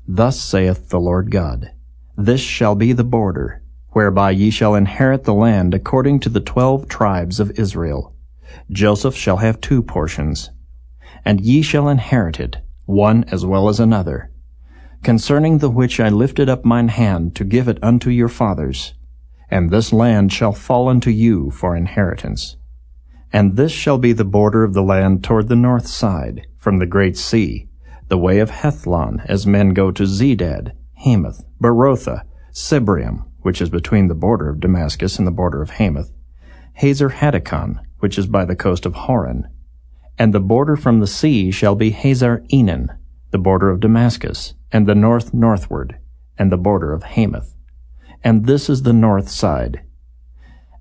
Thus saith the Lord God, This shall be the border, whereby ye shall inherit the land according to the twelve tribes of Israel. Joseph shall have two portions, and ye shall inherit it, one as well as another, concerning the which I lifted up mine hand to give it unto your fathers. And this land shall fall unto you for inheritance. And this shall be the border of the land toward the north side, from the great sea, the way of Hethlon, as men go to Zedad, Hamath, Berothah, Sibraim, which is between the border of Damascus and the border of Hamath, Hazar Hatticon, which is by the coast of Hauran. And the border from the sea shall be Hazar Enan, the border of Damascus, and the north northward, and the border of Hamath. And this is the north side.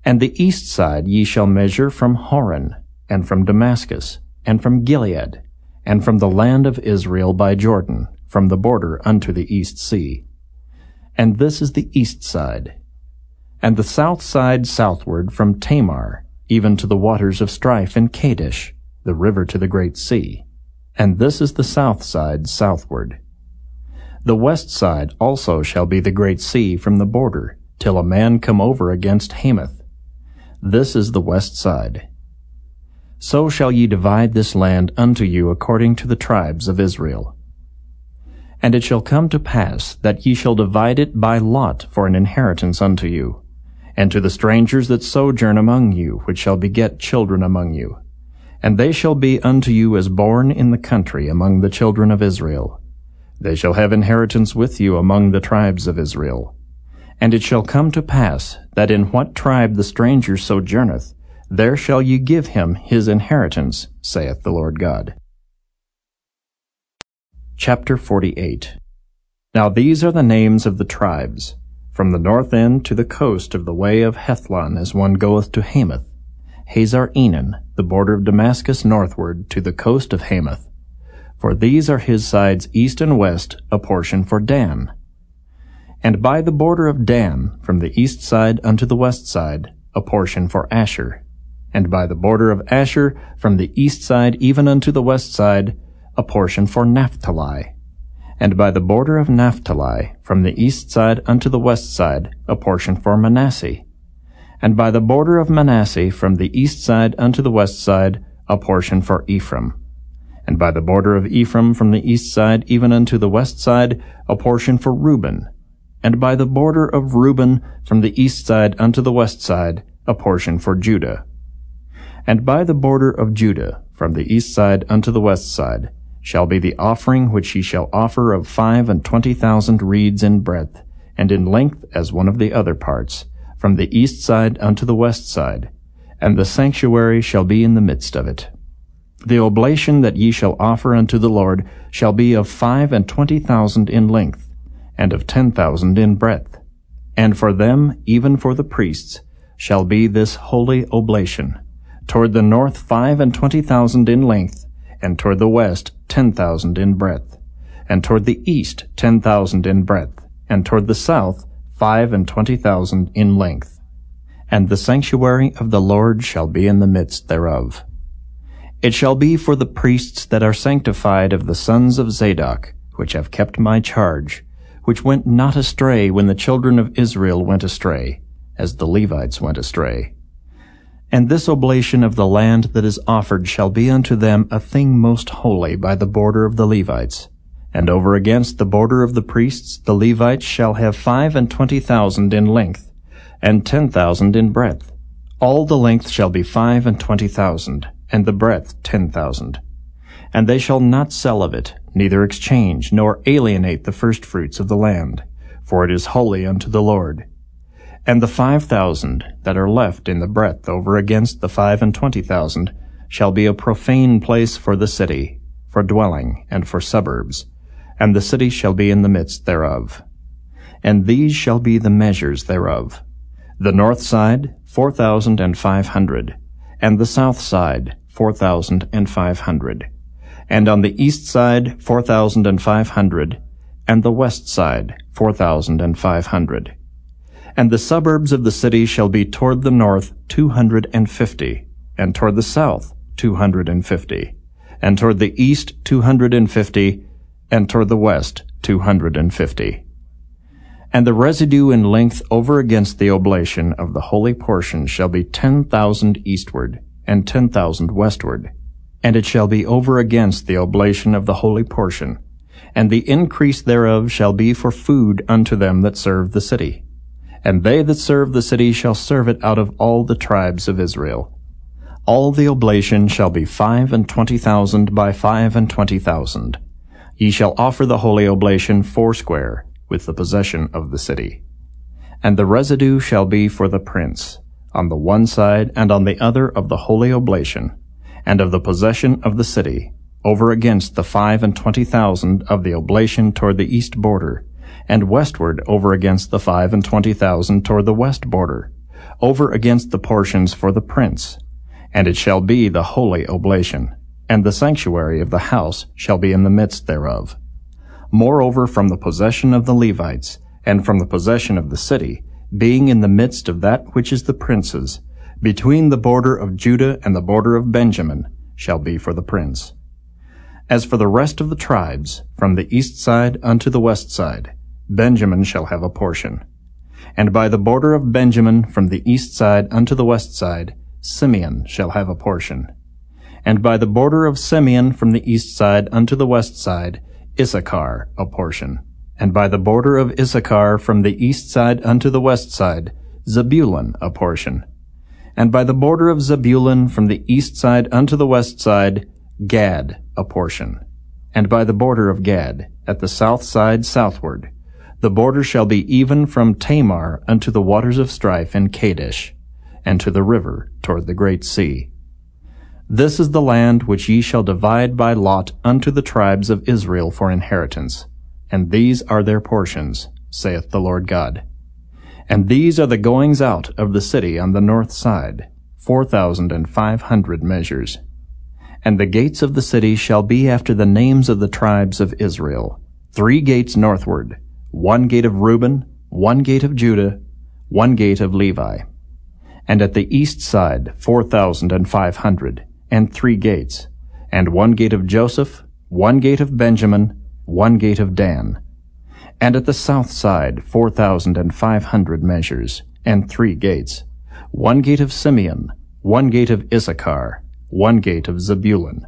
And the east side ye shall measure from Hauran, and from Damascus, and from Gilead, and from the land of Israel by Jordan, from the border unto the east sea. And this is the east side. And the south side southward from Tamar, even to the waters of strife in Kadesh, the river to the great sea. And this is the south side southward. The west side also shall be the great sea from the border, till a man come over against Hamath. This is the west side. so shall ye divide this land unto you according to the tribes of Israel. And it shall come to pass that ye shall divide it by lot for an inheritance unto you, and to the strangers that sojourn among you, which shall beget children among you. And they shall be unto you as born in the country among the children of Israel. They shall have inheritance with you among the tribes of Israel. And it shall come to pass that in what tribe the stranger sojourneth, there shall ye give him his inheritance, saith the Lord God. Chapter 48 Now these are the names of the tribes, from the north end to the coast of the way of Hethlon as one goeth to Hamath, Hazar Enan, the border of Damascus northward to the coast of Hamath. For these are his sides east and west, a portion for Dan. And by the border of Dan, from the east side unto the west side, a portion for Asher and by the border of Asher from the east side even unto the west side, a portion for Naphtali, and by the border of Naphtali from the east side unto the west side, a portion for Manasseh, and by the border of Manasseh from the east side unto the west side, a portion for Ephraim, and by the border of Ephraim from the east side even unto the west side, a portion for Reuben, and by the border of Reuben from the east side unto the west side, a portion for Judah and by the border of Judah, from the east side unto the west side, shall be the offering which ye shall offer of five and twenty thousand reeds in breadth, and in length as one of the other parts, from the east side unto the west side, and the sanctuary shall be in the midst of it. The oblation that ye shall offer unto the Lord shall be of five and twenty thousand in length, and of ten thousand in breadth. And for them, even for the priests, shall be this holy oblation toward the north five and twenty thousand in length, and toward the west ten thousand in breadth, and toward the east ten thousand in breadth, and toward the south five and twenty thousand in length. And the sanctuary of the Lord shall be in the midst thereof. It shall be for the priests that are sanctified of the sons of Zadok, which have kept my charge, which went not astray when the children of Israel went astray, as the Levites went astray. And this oblation of the land that is offered shall be unto them a thing most holy by the border of the Levites. And over against the border of the priests the Levites shall have five and twenty thousand in length, and ten thousand in breadth. All the length shall be five and twenty thousand, and the breadth ten thousand. And they shall not sell of it, neither exchange, nor alienate the firstfruits of the land, for it is holy unto the Lord. And the five thousand that are left in the breadth over against the five and twenty thousand shall be a profane place for the city, for dwelling, and for suburbs, and the city shall be in the midst thereof. And these shall be the measures thereof. The north side, four thousand and five hundred, and the south side, four thousand and five hundred, and on the east side, four thousand and five hundred, and the west side, four thousand and five hundred and the suburbs of the city shall be toward the north two hundred and fifty, and toward the south two hundred and fifty, and toward the east two hundred and fifty, and toward the west two hundred and fifty. And the residue in length over against the oblation of the holy portion shall be ten thousand eastward, and ten thousand westward. And it shall be over against the oblation of the holy portion, and the increase thereof shall be for food unto them that serve the city and they that serve the city shall serve it out of all the tribes of Israel. All the oblation shall be five and twenty thousand by five and twenty thousand. Ye shall offer the holy oblation foursquare, with the possession of the city. And the residue shall be for the prince, on the one side and on the other of the holy oblation, and of the possession of the city, over against the five and twenty thousand of the oblation toward the east border, and westward over against the five and twenty thousand toward the west border, over against the portions for the prince. And it shall be the holy oblation, and the sanctuary of the house shall be in the midst thereof. Moreover, from the possession of the Levites, and from the possession of the city, being in the midst of that which is the prince's, between the border of Judah and the border of Benjamin, shall be for the prince. As for the rest of the tribes, from the east side unto the west side, Benjamin shall have a portion. And by the border of Benjamin from the east side unto the west side, Simeon shall have a portion. And by the border of Simeon from the east side unto the west side, Issachar a portion. And by the border of Issachar from the east side unto the west side, Zebulun a portion. And by the border of Zebulun from the east side unto the west side, Gad a portion. And by the border of Gad, at the south side southward, the border shall be even from Tamar unto the waters of strife in Kadesh, and to the river toward the great sea. This is the land which ye shall divide by lot unto the tribes of Israel for inheritance, and these are their portions, saith the Lord God. And these are the goings out of the city on the north side, four thousand and five hundred measures. And the gates of the city shall be after the names of the tribes of Israel, three gates northward, one gate of Reuben, one gate of Judah, one gate of Levi. And at the east side four thousand and five hundred, and three gates, and one gate of Joseph, one gate of Benjamin, one gate of Dan and at the south side four thousand and five hundred measures, and three gates, one gate of Simeon, one gate of Issachar, one gate of Zebulun.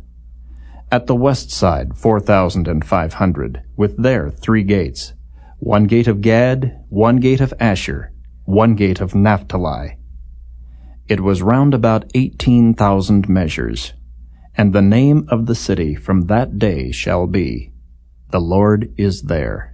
At the west side four thousand and five hundred, with their three gates, one gate of Gad, one gate of Asher, one gate of Naphtali. It was round about eighteen thousand measures, and the name of the city from that day shall be, The Lord is there.